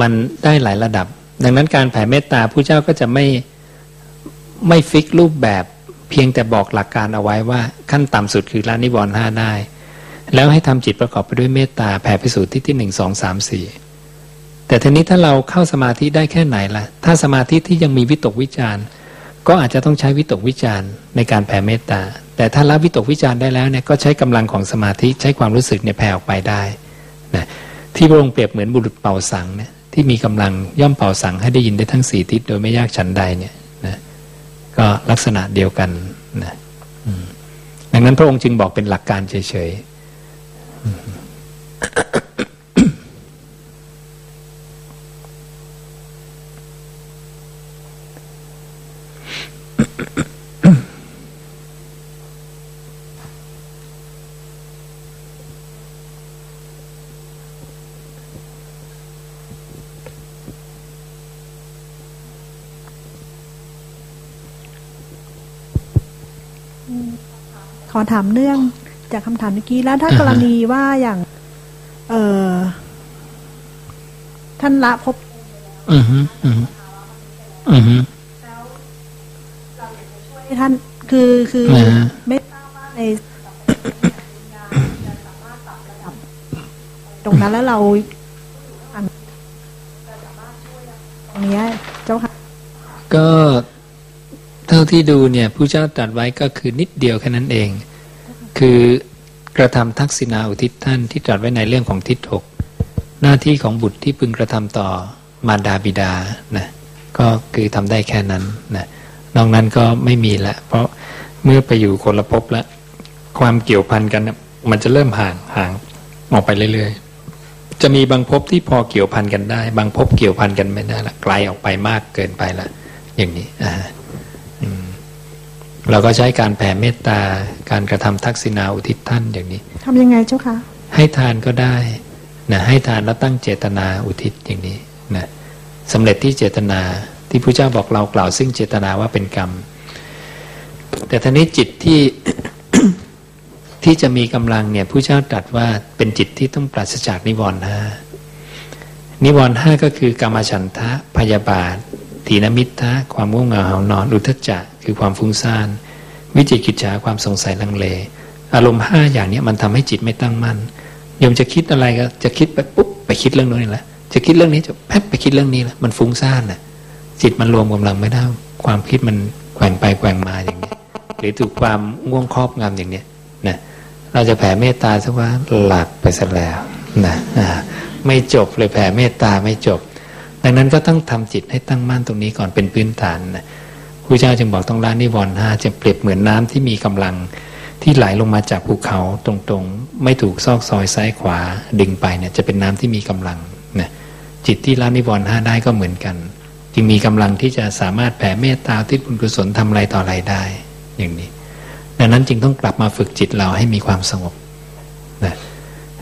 [SPEAKER 1] มันได้หลายระดับ ดังนั้นการแผ่เมตตาพระเจ้าก็จะไม่ไม่ฟิกรูปแบบเพียงแต่บอกหลักการเอาไว้ว่าขั้นต่ำสุดคือละนิวรณ์ห้าได้ แล้วให้ทำจิตประกอบไปด้วยเมตตาแผ่ไปสู่ที่ที่หนึ่งสองสามสี่แต่ทีนี้ถ้าเราเข้าสมาธิได้แค่ไหนล่ะ ถ้าสมาธิที่ยังมีวิตกวิจารณ์ ก็อาจจะต้องใช้วิตกวิจารณ์ในการแผ่เมตตา แต่ถ้าละวิตกวิจารณ์ได้แล้วเนี่ยก็ใช้กำลังของสมาธิใช้ความรู้สึกเนี่ยแผ่ออกไปได้นะที่พระองค์เปรียบเหมือนบุรุษเป่าสังเนี่ยที่มีกำลังย่อมเป่าสังให้ได้ยินได้ทั้งสี่ทิศโดยไม่ยากฉันใดเนี่ยนะก็ลักษณะเดียวกันนะดังนั้นพระองค์จึงบอกเป็นหลักการเฉยๆ
[SPEAKER 5] อถามเรื่องจากคำถามเมื่อกี้แล้วถ้ากรณีว่าอย่าง เออท่านละพบ
[SPEAKER 1] อือฮึอือฮึอือฮึ
[SPEAKER 5] ให้ท่านคือคือไม่ทราบว่าในงานจะสามารถปรับระดับตรงนั้นแล้วเราอันจะสามารถช่วยตรงนี้เจ้าค่ะ
[SPEAKER 1] ก็เท่าที่ดูเนี่ยผู้เจ้าตรัสไว้ก็คือนิดเดียวแค่นั้นเอง คือกระทำทักษิณาอุทิศท่านที่ตรัสไว้ในเรื่องของทิศหกหน้าที่ของบุตรที่พึงกระทำต่อมารดาบิดานะก็คือทำได้แค่นั้นนะนอกนั้นก็ไม่มีละ เพราะเมื่อไปอยู่คนละภพล้วความเกี่ยวพันกันมันจะเริ่มห่างห่างออกไปเรื่อยๆ จะมีบางภพที่พอเกี่ยวพันกันได้ บางภพเกี่ยวพันกันไม่ได้ละไกลออกไปมากเกินไปละอย่างนี้อ่า เราก็ใช้การแผ่เมตตา การกระทำทักษิณาอุทิศท่านอย่างนี้
[SPEAKER 5] ทำยังไงเจ้าคะ
[SPEAKER 1] ให้ทานก็ได้นะให้ทานแล้วตั้งเจตนาอุทิศอย่างนี้นะสำเร็จที่เจตนาที่พระเจ้าบอกเรากล่าวซึ่งเจตนาว่าเป็นกรรม แต่ทีนี้จิตที่ที่จะมีกำลังเนี่ยผู้เจ้าตรัสว่าเป็นจิตที่ต้องปราศจากนิวรณ์ห้านิวรณ์ห้าก็คือกรรมฉันทะพยาบาทถีนมิทธะความง่วงเหงาหานอนอุทจจะ คือความฟุ้งซ่าน วิจิกิจฉาความสงสัยลังเล อารมณ์ห้าอย่างนี้มันทำให้จิตไม่ตั้งมั่นโยมจะคิดอะไรก็จะคิดไปปุ๊บไปคิดเรื่องนู้นนี่แหละจะคิดเรื่องนี้จะแป๊บไปคิดเรื่องนี้ละมันฟุ้งซ่านน่ะจิตมันรวมกำลังไม่ได้ความคิดมันแกว่งไปแกว่งมาอย่างนี้หรือถูกความง่วงครอบงำอย่างเนี้ยนะเราจะแผ่เมตตาสักว่าหลับไปซะแล้วนะไม่จบเลยแผ่เมตตาไม่จบ ดังนั้นก็ต้องทำจิตให้ตั้งมั่นตรงนี้ก่อนเป็นพื้นฐานนะ ครูเจ้าจึงบอกต้องละนิวรณ์ห้าจะเปรียบเหมือนน้ำที่มีกำลังที่ไหลลงมาจากภูเขาตรงๆ ไม่ถูกซอกซอยซ้ายขวาดึงไปเนี่ยจะเป็นน้ำที่มีกำลังนะจิตที่ละนิวรณ์ห้าได้ก็เหมือนกัน จึงมีกำลังที่จะสามารถแผ่เมตตาที่บุญกุศลทำอะไรต่ออะไรได้อย่างนี้ ดังนั้นจึงต้องกลับมาฝึกจิตเราให้มีความสงบนะ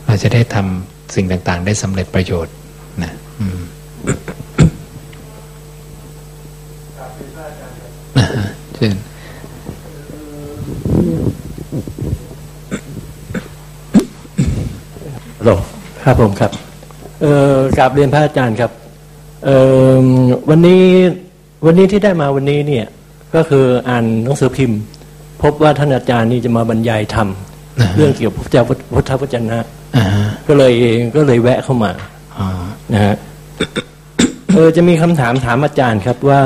[SPEAKER 1] เราจะได้ทำสิ่งต่างๆ ได้สำเร็จประโยชน์นะอืม เช่น
[SPEAKER 6] ฮัลโหลครับผมครับ เอ่อกราบเรียนพระอาจารย์ครับ เอ่อวันนี้วันนี้ที่ได้มาวันนี้เนี่ย ก็คืออ่านหนังสือพิมพ์ พบว่าท่านอาจารย์นี่จะมาบรรยายธรรม
[SPEAKER 1] อ่าฮะ
[SPEAKER 6] เรื่องเกี่ยวกับพระเจ้าพุทธวจนะ
[SPEAKER 1] อ่าฮะ
[SPEAKER 6] ก็เลยก็เลยแวะเข้ามา
[SPEAKER 1] อ๋อ
[SPEAKER 6] นะฮะเออจะมีคำถามถามอาจารย์ครับว่า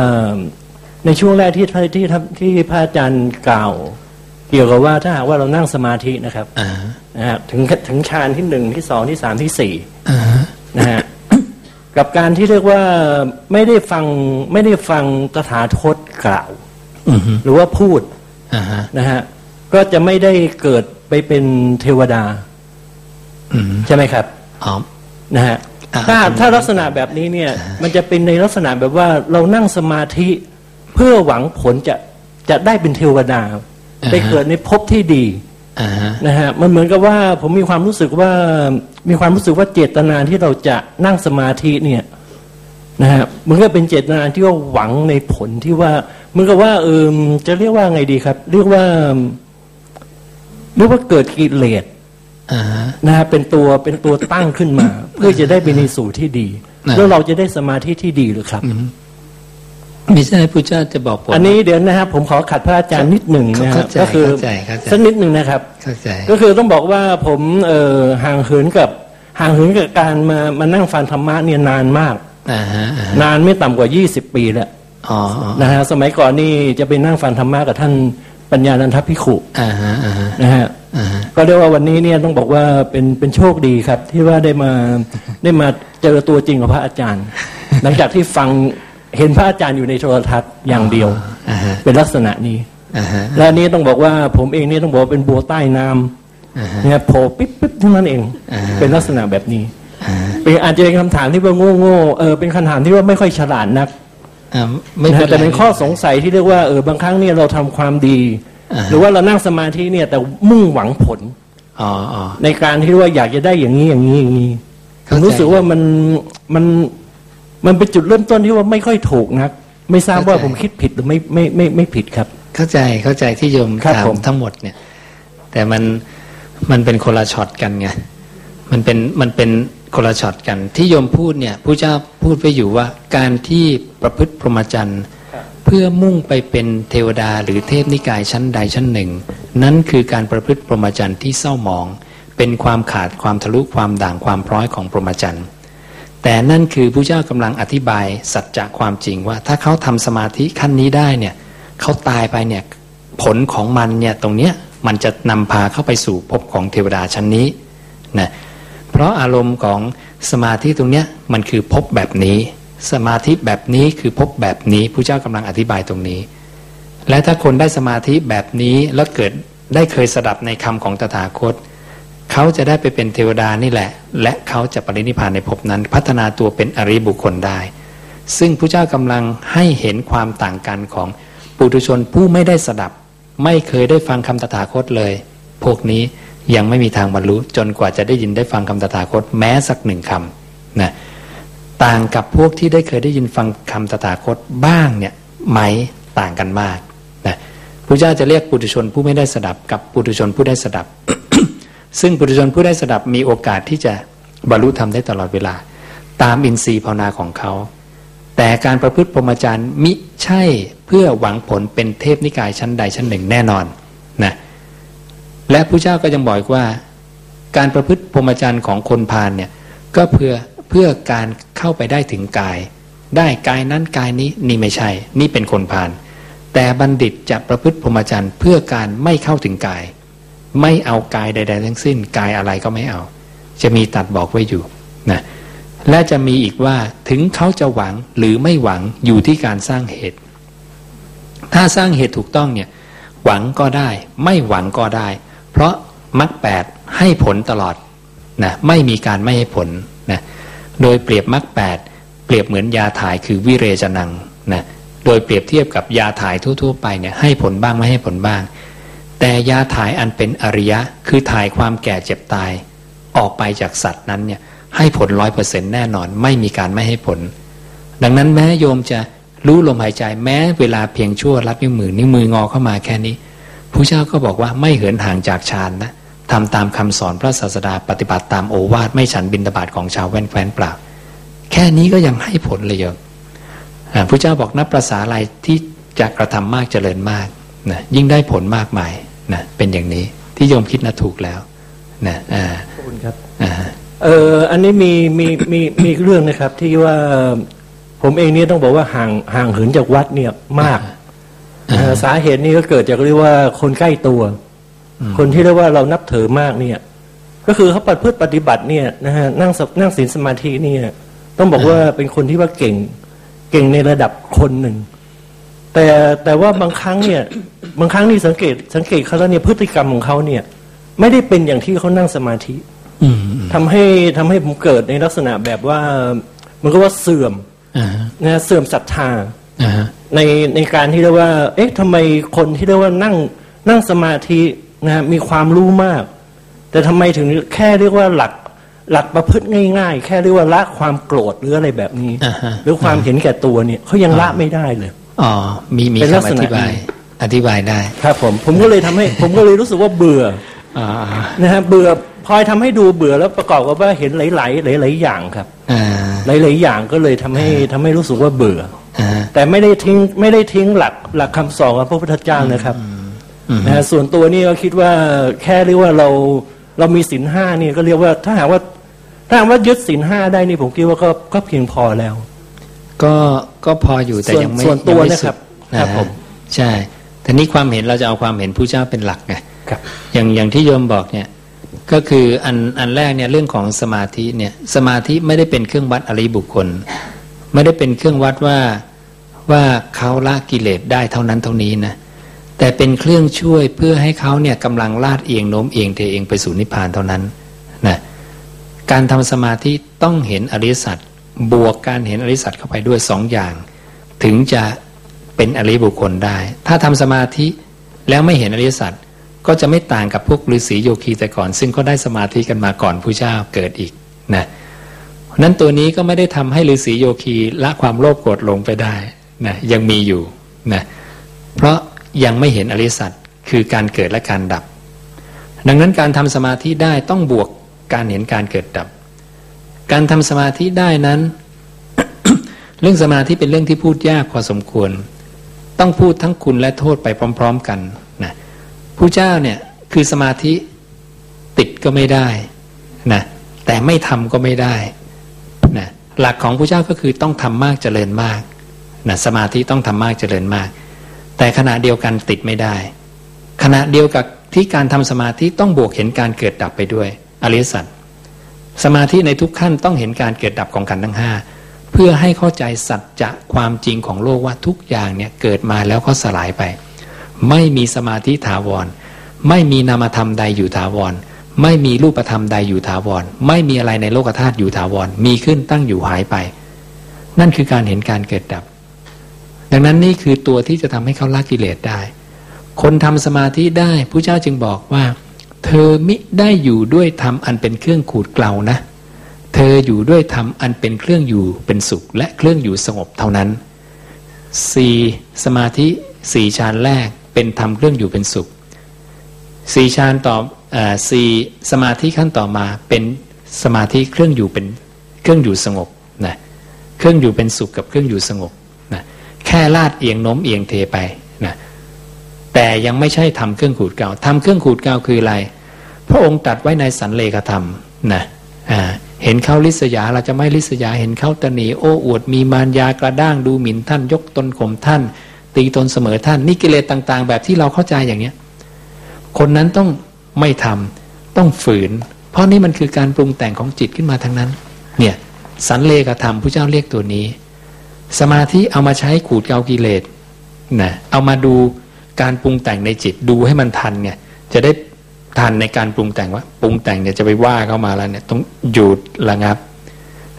[SPEAKER 6] ในช่วงแรกที่ที่ที่ที่พระอาจารย์กล่าว เกี่ยวกับว่าถ้าหากว่าเรานั่งสมาธินะครับ
[SPEAKER 1] อ่า
[SPEAKER 6] นะฮะถึงถึงฌานที่หนึ่งที่สองที่สามที่สี่
[SPEAKER 1] อ่าฮะ
[SPEAKER 6] นะฮะกับการที่เรียกว่าไม่ได้ฟังไม่ได้ฟังตถาคตกล่าว
[SPEAKER 1] อือฮึ
[SPEAKER 6] หรือว่าพูด
[SPEAKER 1] อ่าฮะ
[SPEAKER 6] นะฮะก็จะไม่ได้เกิดไปเป็นเทวดา
[SPEAKER 1] อืม
[SPEAKER 6] ใช่ไหมครับ
[SPEAKER 1] อ๋อ
[SPEAKER 6] นะฮะ
[SPEAKER 1] อ่า
[SPEAKER 6] ถ้าถ้าลักษณะแบบนี้เนี่ย มันจะเป็นในลักษณะแบบว่าเรานั่งสมาธิเพื่อหวังผลจะจะได้เป็นเทวดาไปเกิดในภพที่ดี
[SPEAKER 1] อ่าฮะ
[SPEAKER 6] นะฮะมันเหมือนกับว่าผมมีความรู้สึกว่ามีความรู้สึกว่าเจตนาที่เราจะนั่งสมาธิเนี่ยนะฮะมันก็เป็นเจตนาที่ว่าหวังในผลที่ว่าเหมือนกับว่าเออจะเรียกว่าไงดีครับ เรียกว่าเรียกว่าเกิดกิเลส
[SPEAKER 1] อ่าฮะ
[SPEAKER 6] นะฮะเป็นตัวเป็นตัวตั้งขึ้นมา เพื่อจะได้ไปในสู่ที่ดี
[SPEAKER 1] อ่า
[SPEAKER 6] แล้วเราจะได้สมาธิที่ดีหรือครับ
[SPEAKER 1] ไม่ใช่พระเจ้าจะบอกผม
[SPEAKER 6] อันนี้เดี๋ยวนะครับผมขอขัดพระอาจารย์นิดหนึ่งนะครั
[SPEAKER 1] เข้า
[SPEAKER 6] บ
[SPEAKER 1] ใจ
[SPEAKER 6] ก็คือ
[SPEAKER 1] เข้าใจเข้าใจ
[SPEAKER 6] สักนิดหนึ่งนะครับ
[SPEAKER 1] เข้าใจ
[SPEAKER 6] ก็คือต้องบอกว่าผมเอ่อห่างเหินกับห่างเหินกับการมามานั่งฟังธรรมะเนี่ยนานมาก
[SPEAKER 1] อ่าฮะอ่าฮะ
[SPEAKER 6] นานไม่ต่ำกว่า 20 ปีแล้ว
[SPEAKER 1] อ๋ออ๋อ
[SPEAKER 6] นะฮะสมัยก่อนนี่จะไปนั่งฟังธรรมะกับท่านปัญญานันทภิกขุ
[SPEAKER 1] อ่าฮะอ่าฮะ
[SPEAKER 6] นะฮะ
[SPEAKER 1] อ่าฮะ
[SPEAKER 6] ก็เรียกว่าวันนี้เนี่ยต้องบอกว่าเป็นเป็นโชคดีครับ ที่ว่าได้มาได้มาเจอตัวจริงของพระอาจารย์ หลังจากที่ฟัง เห็นพระอาจารย์อยู่ในโทรทัศน์อย่างเดียว
[SPEAKER 1] อ่าฮะ
[SPEAKER 6] เป็นลักษณะนี้
[SPEAKER 1] อ่าฮะ
[SPEAKER 6] และอันนี้ต้องบอกว่าผมเองเนี่ยต้องบอกว่าเป็นบัวใต้น้ำ
[SPEAKER 1] อ่าฮะ
[SPEAKER 6] เนี่ยโผล่ปิ๊บปิ๊บเท่านั้นเอง
[SPEAKER 1] อ่าฮะ
[SPEAKER 6] เป็นลักษณะแบบนี้
[SPEAKER 1] อ่าฮะ
[SPEAKER 6] เป็นอาจจะเป็นคำถามที่ว่าโง่โง่ๆเออเป็นคำถามที่ว่าไม่ค่อยฉลาดนัก
[SPEAKER 1] อ่าไม่
[SPEAKER 6] นะ
[SPEAKER 1] เป็
[SPEAKER 6] ฮะ
[SPEAKER 1] นไร
[SPEAKER 6] แต่เป็นข้อสงสัยที่เรียกว่าเออบางครั้งเนี่ยเราทำความดี
[SPEAKER 1] อ่าฮะ
[SPEAKER 6] หรือว่าเรานั่งสมาธิเนี่ยแต่มุ่งหวังผล
[SPEAKER 1] อ๋ออ๋อ
[SPEAKER 6] ในการที่ว่าอยากจะได้อย่างนี้อย่างนี้อย่างนี้ผ
[SPEAKER 1] เข้ามใจ
[SPEAKER 6] รู้สึกว่ามันมัน มันเป็นจุดเริ่มต้นที่ว่าไม่ค่อยถูกนัก ไม่ทราบว่า
[SPEAKER 1] เข้าใจ
[SPEAKER 6] ผมคิดผิดหรือไม่ไม่ไม่ไม่ผิดครับ
[SPEAKER 1] เข้าใจเข้าใจที่โยม
[SPEAKER 6] ครับ
[SPEAKER 1] ถาม
[SPEAKER 6] ผม
[SPEAKER 1] ทั้งหมดเนี่ย แต่มันมันเป็นคนละช็อตกันไงมันเป็นมันเป็นคนละช็อตกัน ที่โยมพูดเนี่ยผู้เจ้าพูดไว้อยู่ว่า การที่ประพฤติพรหมจรรย์เพื่อมุ่งไปเป็นเทวดาหรือเทพนิกายชั้นใดชั้นหนึ่ง นั่นคือการประพฤติพรหมจรรย์ที่เศร้าหมอง เป็นความขาดความทะลุความด่างความพร้อยของพรหมจรรย์ แต่นั่นคือผู้เจ้ากำลังอธิบายสัจจะความจริงว่า ถ้าเขาทำสมาธิขั้นนี้ได้เนี่ยเขาตายไปเนี่ยผลของมันเนี่ยตรงเนี้ยมันจะนำพาเข้าไปสู่ภพของเทวดาชั้นนี้นะเพราะอารมณ์ของสมาธิตรงเนี้ยมันคือภพแบบนี้ สมาธิแบบนี้คือภพแบบนี้ผู้เจ้ากำลังอธิบายตรงนี้ และถ้าคนได้สมาธิแบบนี้แล้วเกิดได้เคยสดับในคำของตถาคต เขาจะได้ไปเป็นเทวดานี่แหละ และเขาจะปรินิพานในภพนั้น พัฒนาตัวเป็นอริบุคคลได้ ซึ่งพระเจ้ากำลังให้เห็นความต่างกันของปุถุชนผู้ไม่ได้สดับ ไม่เคยได้ฟังคำตถาคตเลย พวกนี้ยังไม่มีทางบรรลุจนกว่าจะได้ยินได้ฟังคำตถาคตแม้สักหนึ่งคำนะต่างกับพวกที่ได้เคยได้ยินฟังคำตถาคตบ้างเนี่ยไหมต่างกันมากนะพระเจ้าจะเรียกปุถุชนผู้ไม่ได้สดับกับปุถุชนผู้ได้สดับ ซึ่งปุถุชนผู้ได้สดับมีโอกาสที่จะบรรลุธรรมได้ตลอดเวลา ตามอินทรีย์ภาวนาของเขา แต่การประพฤติพรหมจรรย์มิใช่เพื่อหวังผลเป็นเทพนิกายชั้นใดชั้นหนึ่งแน่นอนนะและพระเจ้าก็ยังบอกว่า การประพฤติพรหมจรรย์ของคนพาลเนี่ยก็เพื่อเพื่อการเข้าไปได้ถึงกาย ได้กายนั้นกายนี้นี่ไม่ใช่ นี่เป็นคนพาลแต่บัณฑิตจะประพฤติพรหมจรรย์เพื่อการไม่เข้าถึงกาย ไม่เอากายใด ๆ ทั้งสิ้น กายอะไรก็ไม่เอา จะมีตัดบอกไว้อยู่นะและจะมีอีกว่าถึงเขาจะหวังหรือไม่หวังอยู่ที่การสร้างเหตุ ถ้าสร้างเหตุถูกต้องเนี่ยหวังก็ได้ ไม่หวังก็ได้ เพราะมรรคแปดให้ผลตลอดนะไม่มีการไม่ให้ผลนะโดยเปรียบมรรคแปดเปรียบเหมือนยาถ่ายคือวิเรจนังนะโดยเปรียบเทียบกับยาถ่ายทั่ว ๆ ไปเนี่ยให้ผลบ้างไม่ให้ผลบ้าง แต่ยาถ่ายอันเป็นอริยะ คือถ่ายความแก่เจ็บตาย ออกไปจากสัตว์นั้นเนี่ยให้ผลร้อยเปอร์เซ็นแน่นอนไม่มีการไม่ให้ผล ดังนั้นแม้โยมจะรู้ลมหายใจแม้เวลาเพียงชั่วรับนิ้วมือนิ้วมืองอเข้ามาแค่นี้พระเจ้าก็บอกว่าไม่เหินห่างจากฌานนะทำตามคำสอนพระศาสดาปฏิบัติตามโอวาทไม่ฉันบินตบาทของชาวแว่นแคว้นเปล่า แค่นี้ก็ยังให้ผลเลยโยมพระเจ้าบอกนับประสาอะไรที่จะกระทำมากเจริญมากนะยิ่งได้ผลมากมาย นะเป็นอย่างนี้ที่โยมคิดนะถูกแล้วนะอ่า
[SPEAKER 6] ขอบคุณครับ
[SPEAKER 1] อ่า
[SPEAKER 6] เอออันนี้มีมีมีมีเรื่องนะครับ ที่ว่าผมเองเนี่ยต้องบอกว่าห่างห่างเหินจากวัดเนี่ยมากเอ่อสาเหตุนี้ก็เกิดจากเรียกว่าคนใกล้ตัว คนที่เรียกว่าเรานับถือมากเนี่ย ก็คือเขาปฏิพฤติปฏิบัติเนี่ยนะฮะนั่งสนั่งศีลสมาธิเนี่ย ต้องบอกว่าเป็นคนที่ว่าเก่ง เก่งในระดับคนหนึ่ง แต่แต่ว่าบางครั้งเนี่ยบางครั้งนี่สังเกตสังเกตเขาแล้วเนี่ยพฤติกรรมของเขาเนี่ย ไม่ได้เป็นอย่างที่เขานั่งสมาธิ
[SPEAKER 1] อืม
[SPEAKER 6] ทำให้ทำให้ผมเกิดในลักษณะแบบว่ามันก็ว่าเสื่อม
[SPEAKER 1] อ่า
[SPEAKER 6] นะเสื่อมศรัทธา
[SPEAKER 1] อ่า
[SPEAKER 6] ในในการที่เรียกว่า เอ๊ะทำไมคนที่เรียกว่านั่งนั่งสมาธินะมีความรู้มาก แต่ทำไมถึงแค่เรียกว่าหลักหลักประพฤติง่ายๆ แค่เรียกว่าละความโกรธหรืออะไรแบบนี้
[SPEAKER 1] อ่าฮะ
[SPEAKER 6] หรือความเห็นแก่ตัวเนี่ยเขายังละไม่ได้เลย
[SPEAKER 1] อ๋อมีมี
[SPEAKER 6] เป็นลัก
[SPEAKER 1] คำ
[SPEAKER 6] ษ
[SPEAKER 1] อ
[SPEAKER 6] ณะ
[SPEAKER 1] ธิบาย
[SPEAKER 6] นี้
[SPEAKER 1] อธิบายได้
[SPEAKER 6] ครับผมผมก็เลยทำให้ ผมก็เลยรู้สึกว่าเบื่อ
[SPEAKER 1] อ่า
[SPEAKER 6] นะฮะเบื่อพลอยทำให้ดูเบื่อแล้วประกอบกับว่าเห็นหลาย ๆ หลาย ๆ อย่างครับ
[SPEAKER 1] อ่า
[SPEAKER 6] หลาย ๆ อย่างก็เลยทำให้ทำให้รู้สึกว่าเบื่อ
[SPEAKER 1] อ่า
[SPEAKER 6] แต่ไม่ได้ทิ้งไม่ได้ทิ้งหลักหลักคำสอนของพระพุทธเจ้านะครับ
[SPEAKER 1] อืม
[SPEAKER 6] นะฮะส่วนตัวนี่ก็คิดว่าแค่เรียกว่าเราเรามีศีลห้านี่ก็เรียกว่าถ้าหากว่าถ้าหากว่ายึดศีลห้าได้นี่ผมคิดว่าก็ก็เพียงพอแล้ว
[SPEAKER 1] ก็ก็พออยู่แต่
[SPEAKER 6] ส่วน
[SPEAKER 1] ยังไม่
[SPEAKER 6] ส่วนตัว
[SPEAKER 1] ยังไม่
[SPEAKER 6] นะครับ
[SPEAKER 1] สุด
[SPEAKER 6] ครับ
[SPEAKER 1] นะฮะ
[SPEAKER 6] ผม
[SPEAKER 1] ใช่แต่นี้ความเห็นเราจะเอาความเห็นผู้เจ้าเป็นหลักไง
[SPEAKER 6] ครับ
[SPEAKER 1] อย่างอย่างที่โยมบอกเนี่ยก็คืออันอันแรกเนี่ยเรื่องของสมาธิเนี่ยสมาธิไม่ได้เป็นเครื่องวัดอริยบุคคล ไม่ได้เป็นเครื่องวัดว่าว่าเขาละกิเลสได้เท่านั้นเท่านี้นะแต่เป็นเครื่องช่วยเพื่อให้เขาเนี่ยกำลังลาดเอียงโน้มเอียงเทเองไปสู่นิพพานเท่านั้นนะการทำสมาธิต้องเห็นอริยสัจ บวกการเห็นอริสัจเข้าไปด้วยสองอย่าง ถึงจะเป็นอริบุคคลได้ ถ้าทำสมาธิแล้วไม่เห็นอริสัจก็จะไม่ต่างกับพวกฤาษีโยคีแต่ก่อน ซึ่งก็ได้สมาธิกันมาก่อนผู้เจ้าเกิดอีกนะนั้นตัวนี้ก็ไม่ได้ทำให้ฤาษีโยคีละความโลภโกรธลงไปได้นะยังมีอยู่นะเพราะยังไม่เห็นอริสัจคือการเกิดและการดับ ดังนั้นการทำสมาธิได้ต้องบวกการเห็นการเกิดดับ การทำสมาธิได้นั้น เรื่องสมาธิเป็นเรื่องที่พูดยากพอสมควร ต้องพูดทั้งคุณและโทษไปพร้อม ๆ กันนะผู้เจ้าเนี่ยคือสมาธิติดก็ไม่ได้นะแต่ไม่ทำก็ไม่ได้นะหลักของผู้เจ้าก็คือต้องทำมากเจริญมากนะสมาธิต้องทำมากเจริญมาก แต่ขณะเดียวกันติดไม่ได้ ขณะเดียวกับที่การทำสมาธิต้องบวกเห็นการเกิดดับไปด้วยอริยสัจ สมาธิในทุกขั้นต้องเห็นการเกิดดับของขันธ์ทั้งห้าเพื่อให้เข้าใจสัจจะความจริงของโลกว่าทุกอย่างเนี่ยเกิดมาแล้วก็สลายไป ไม่มีสมาธิถาวร ไม่มีนามธรรมใดอยู่ถาวร ไม่มีรูปธรรมใดอยู่ถาวร ไม่มีอะไรในโลกธาตุอยู่ถาวร มีขึ้นตั้งอยู่หายไป นั่นคือการเห็นการเกิดดับ ดังนั้นนี่คือตัวที่จะทำให้เขาละกิเลสได้ คนทำสมาธิได้ผู้เจ้าจึงบอกว่า เธอมิได้อยู่ด้วยธรรมอันเป็นเครื่องขูดเกลานะ เธออยู่ด้วยธรรมอันเป็นเครื่องอยู่เป็นสุข และเครื่องอยู่สงบเท่านั้นสี่สมาธิสี่ฌานแรกเป็นธรรมเครื่องอยู่เป็นสุขสี่ฌานต่อสี่สมาธิขั้นต่อมาเป็นสมาธิเครื่องอยู่เป็นเครื่องอยู่สงบนะเครื่องอยู่เป็นสุขกับเครื่องอยู่สงบนะแค่ลาดเอียงโน้มเอียงเทไป แต่ยังไม่ใช่ทำเครื่องขูดเกาทำเครื่องขูดเกาคืออะไร พระองค์ตัดไว้ในสันเลขธรรมนะเห็นเขาลิษยาเราจะไม่ลิษยาเห็นเขาตนีโอ้อวดมีมารยากระด้างดูหมิ่นท่าน ยกตนข่มท่าน ตีตนเสมอท่านนี่กิเลสต่าง ๆ แบบที่เราเข้าใจอย่างเนี้ยคนนั้นต้องไม่ทำต้องฝืน เพราะนี่มันคือการปรุงแต่งของจิตขึ้นมาทั้งนั้น เนี่ยสันเลขธรรมผู้เจ้าเรียกตัวนี้ สมาธิเอามาใช้ขูดเกากิเลสนะเอามาดู การปรุงแต่งในจิตดูให้มันทันเนี่ย จะได้ทันในการปรุงแต่งว่า ปรุงแต่งเนี่ยจะไปว่าเข้ามาแล้วเนี่ยต้องหยุดระงับ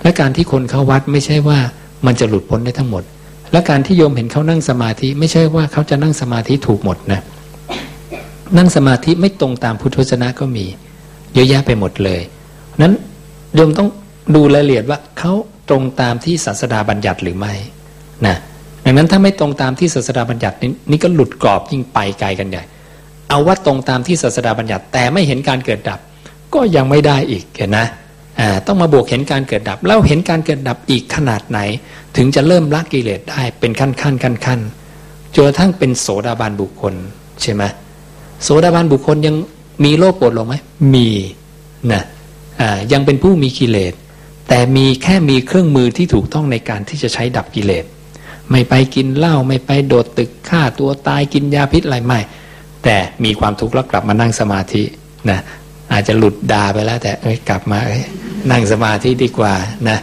[SPEAKER 1] และการที่คนเข้าวัดไม่ใช่ว่ามันจะหลุดพ้นได้ทั้งหมด และการที่โยมเห็นเขานั่งสมาธิ ไม่ใช่ว่าเขาจะนั่งสมาธิถูกหมดนะนั่งสมาธิไม่ตรงตามพุทธวจนะก็มี เยอะแยะไปหมดเลยนั้นโยมต้องดูรายละเอียดว่าเขาตรงตามที่ศาสดาบัญญัติหรือไม่นะ ดังนั้นถ้าไม่ตรงตามที่ศาสดาบัญญัตินี่ก็หลุดกรอบยิ่งไปไกลกันใหญ่ เอาว่าตรงตามที่ศาสดาบัญญัติ แต่ไม่เห็นการเกิดดับ ก็ยังไม่ได้อีกเห็นนะต้องมาบวกเห็นการเกิดดับ แล้วเห็นการเกิดดับอีกขนาดไหน ถึงจะเริ่มละกิเลสได้เป็นขั้นขั้นขั้นขั้นจนกระทั่งเป็นโสดาบันบุคคลใช่ไหมโสดาบันบุคคลยังมีโลภโกรธลงไหมมีนะยังเป็นผู้มีกิเลสแต่มีแค่มีเครื่องมือที่ถูกต้องในการที่จะใช้ดับกิเลส ไม่ไปกินเหล้าไม่ไปโดดตึกฆ่าตัวตายกินยาพิษอะไรไม่ แต่มีความทุกข์แล้วกลับมานั่งสมาธินะอาจจะหลุดดาไปแล้ว แต่เอ้ยกลับมาเอ้ยนั่งสมาธิดีกว่านะ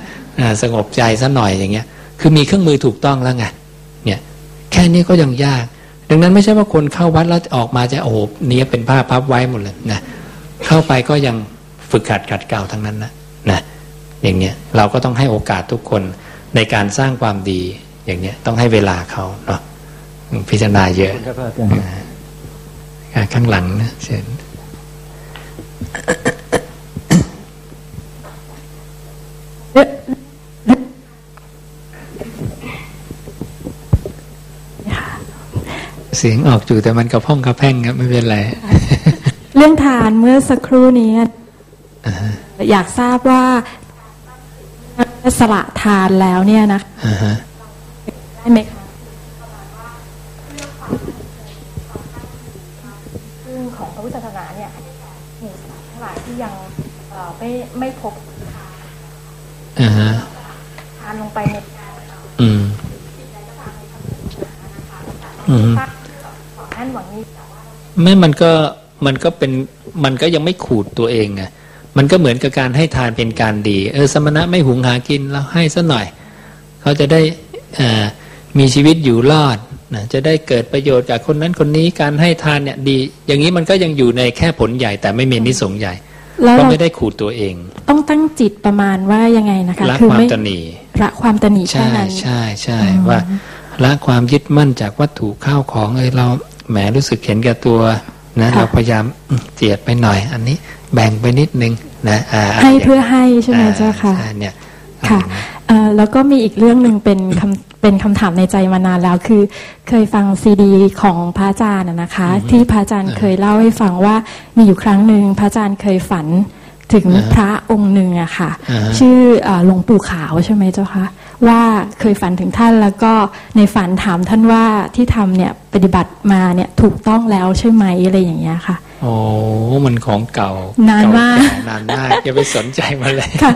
[SPEAKER 1] สงบใจซะหน่อยอย่างเงี้ย คือมีเครื่องมือถูกต้องแล้วไงเนี่ยแค่นี้ก็ยังยาก ดังนั้นไม่ใช่ว่าคนเข้าวัดแล้วออกมาจะโอ้โหเนี้ยเป็นผ้าพับไว้หมดเลยนะเข้าไปก็ยังฝึกขัดขัดเก่าทั้งนั้นนะนะอย่างเนี้ยเราก็ต้องให้โอกาสทุกคนในการสร้างความดี อย่างเนี้ยต้องให้เวลาเขาเนาะพิจารณาเยอะข้างหลังนะเชิญเสียงออกอยู่แต่มันกระพ้องกระแพ่งครับไม่เป็นไร
[SPEAKER 5] เรื่องทานเมื่อสักครู่นี้อยากทราบว่าสละทานแล้วเนี่ยนะ ได้ไหมคะ
[SPEAKER 7] พุทธศาสนาเนี่ยหมู่ทั้งหลายที่ยังไม่ไม่พบทานลงไปในอืมอืมนั่นหวังนี้
[SPEAKER 1] ไม่มันก็มันก็เป็นมันก็ยังไม่ขูดตัวเองไงมันก็เหมือนกับการให้ทานเป็นการดี เออ สมณะไม่หุงหากินแล้วให้ซะหน่อย เขาจะได้ มีชีวิตอยู่รอดนะจะได้เกิดประโยชน์กับคนนั้นคนนี้การให้ทานเนี่ยดี อย่างนี้มันก็ยังอยู่ในแค่ผลใหญ่แต่ไม่มีนิสงใหญ่ก็ไม่ได้ขูดตัวเอง
[SPEAKER 5] ต้องตั้งจิตประมาณว่ายังไงนะคะ
[SPEAKER 1] ละความตนี
[SPEAKER 5] ละความตนี
[SPEAKER 1] ใช่ใช่ใช่ว่าละความยึดมั่นจากวัตถุข้าวของเออเราแหมรู้สึกเห็นกับตัวนะเราพยายามเจียดไปหน่อย อันนี้แบ่งไปนิดนึงนะ
[SPEAKER 5] ให้เพื่อให้ใช่ไหมเจ้าค่ะ
[SPEAKER 1] เนี่ย
[SPEAKER 5] ค่ะ แล้วก็มีอีกเรื่องหนึ่งเป็นคำเป็นคำถามในใจมานานแล้วคือ เคยฟังซีดี ของพระอาจารย์นะคะ ที่พระอาจารย์เคยเล่าให้ฟังว่ามีอยู่ครั้งหนึ่งพระอาจารย์เคยฝันถึงพระองค์หนึ่งอะค่ะ ชื่อหลวงปู่ขาวใช่ไหมเจ้าคะ ว่าเคยฝันถึงท่านแล้วก็ในฝันถามท่านว่าที่ทำเนี่ยปฏิบัติมาเนี่ยถูกต้องแล้วใช่ไหมอะไรอย่างเงี้ยค่ะ
[SPEAKER 1] โอ้มันของเก่า
[SPEAKER 5] นานมาก
[SPEAKER 1] นานมากอย่าไปสนใจมันเลย
[SPEAKER 5] ค่ะ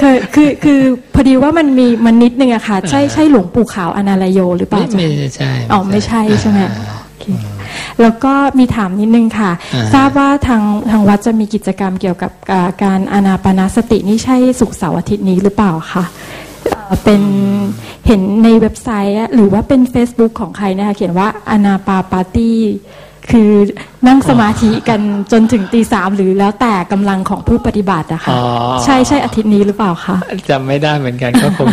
[SPEAKER 5] คือคือคือพอดีว่ามันมีมันนิดนึงอะค่ะ ใช่ใช่หลวงปู่ขาวอนาลโยหรือเปล่า
[SPEAKER 1] ไม่ใช่
[SPEAKER 5] อ๋อไม่ใช่ใช่ไหมแล้วก็มีถามนิดนึงค่ะ ทราบว่าทางทางวัดจะมีกิจกรรมเกี่ยวกับการอานาปนาสตินี่ใช่สุกเสาร์อาทิตย์นี้หรือเปล่าคะ เป็นเห็นในเว็บไซต์หรือว่าเป็น Facebook ของใครนะคะเขียนว่าอนาปาปาร์ตี้คือนั่งสมาธิกันจนถึงตีสามหรือแล้วแต่กำลังของผู้ปฏิบัติอะคะ่ะใช่ใช่อาทิตย์นี้หรือเปล่าคะ
[SPEAKER 1] จำไม่ได้เหมือนกันก็คง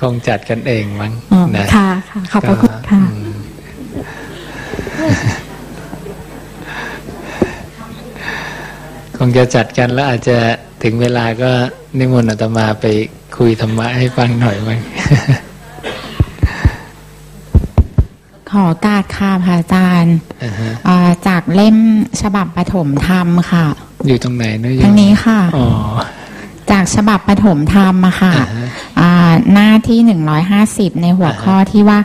[SPEAKER 1] คงจัดกันเองมั้ง
[SPEAKER 5] นะค่ะค่ะขอบพระคุณค่ะ
[SPEAKER 1] คงจะจัดกันแล้วอาจจะ ถึงเวลาก็นิมนต์อาตมาไปคุยธรรมะให้ฟังหน่อยมั้ง
[SPEAKER 8] ขอโอการค่ะพระอาจารย์
[SPEAKER 1] อ่าฮะ
[SPEAKER 8] อ่าจากเล่มฉบับปฐมธรรมค่ะ
[SPEAKER 1] อยู่ตรงไหนเนอะ
[SPEAKER 8] ทางนี้ค่ะ
[SPEAKER 1] อ๋อ
[SPEAKER 8] จากฉบับปฐมธรรมอะค่ะ
[SPEAKER 1] อ่าฮะ
[SPEAKER 8] อ่าหน้าที่หนึ่งร้อยห้าสิบในหัวข้อที่ว่า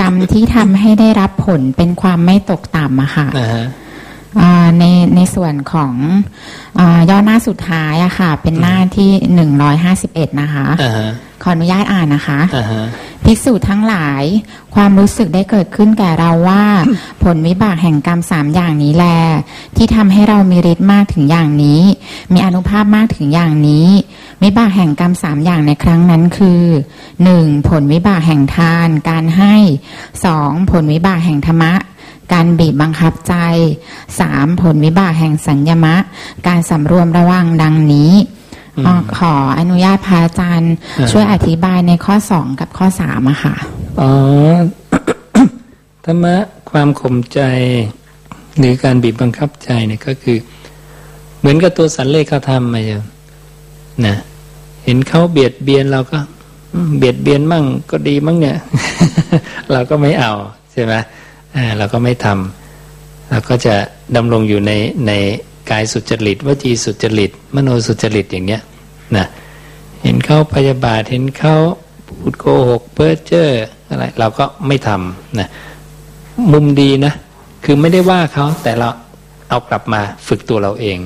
[SPEAKER 8] กรรมที่ทำให้ได้รับผลเป็นความไม่ตกต่ำอะค่ะ
[SPEAKER 1] อ่าฮะ
[SPEAKER 8] อ่า ในในส่วนของอ่าย่อหน้าสุดท้ายอะค่ะ เป็นหน้าที่หนึ่งร้อยห้าสิบเอ็ดนะคะ
[SPEAKER 1] อ่าฮะ
[SPEAKER 8] ขออนุญาตอ่านนะคะ
[SPEAKER 1] อ่าฮะ
[SPEAKER 8] ภิกษุทั้งหลาย ความรู้สึกได้เกิดขึ้นแก่เราว่า ผลวิบากแห่งกรรมสามอย่างนี้แล ที่ทำให้เรามีฤทธิ์มากถึงอย่างนี้ มีอนุภาพมากถึงอย่างนี้ วิบากแห่งกรรมสามอย่างในครั้งนั้นคือหนึ่งผลวิบากแห่งทาน การให้สองผลวิบากแห่งธรรมะ การบีบบังคับใจสามผลวิบากแห่งสัญญมะ การสำรวมระวังดังนี้
[SPEAKER 1] อืม
[SPEAKER 8] อ่าขออนุญาตพระอาจารย์
[SPEAKER 1] อ่า
[SPEAKER 8] ช่วยอธิบายในข้อสองกับข้อสามอะค่ะ
[SPEAKER 1] อ๋อ ธรรมะความข่มใจ หรือการบีบบังคับใจเนี่ยก็คือ เหมือนกับตัวสันเลขาธรรมมาอย่างนะเห็นเขาเบียดเบียนเราก็อืมเบียดเบียนมั่งก็ดีมั่งเนี่ย เราก็ไม่เอาใช่ไหมอ่า เราก็ไม่ทำเราก็จะดำรงอยู่ในในกายสุจริตวจีสุจริต มโนสุจริตอย่างเนี้ยนะเห็นเขาพยาบาทเห็นเขาพูดโกหกเพ้อเจ้ออะไรเราก็ไม่ทำนะมุมดีนะ คือไม่ได้ว่าเขาแต่เราเอากลับมาฝึกตัวเราเอง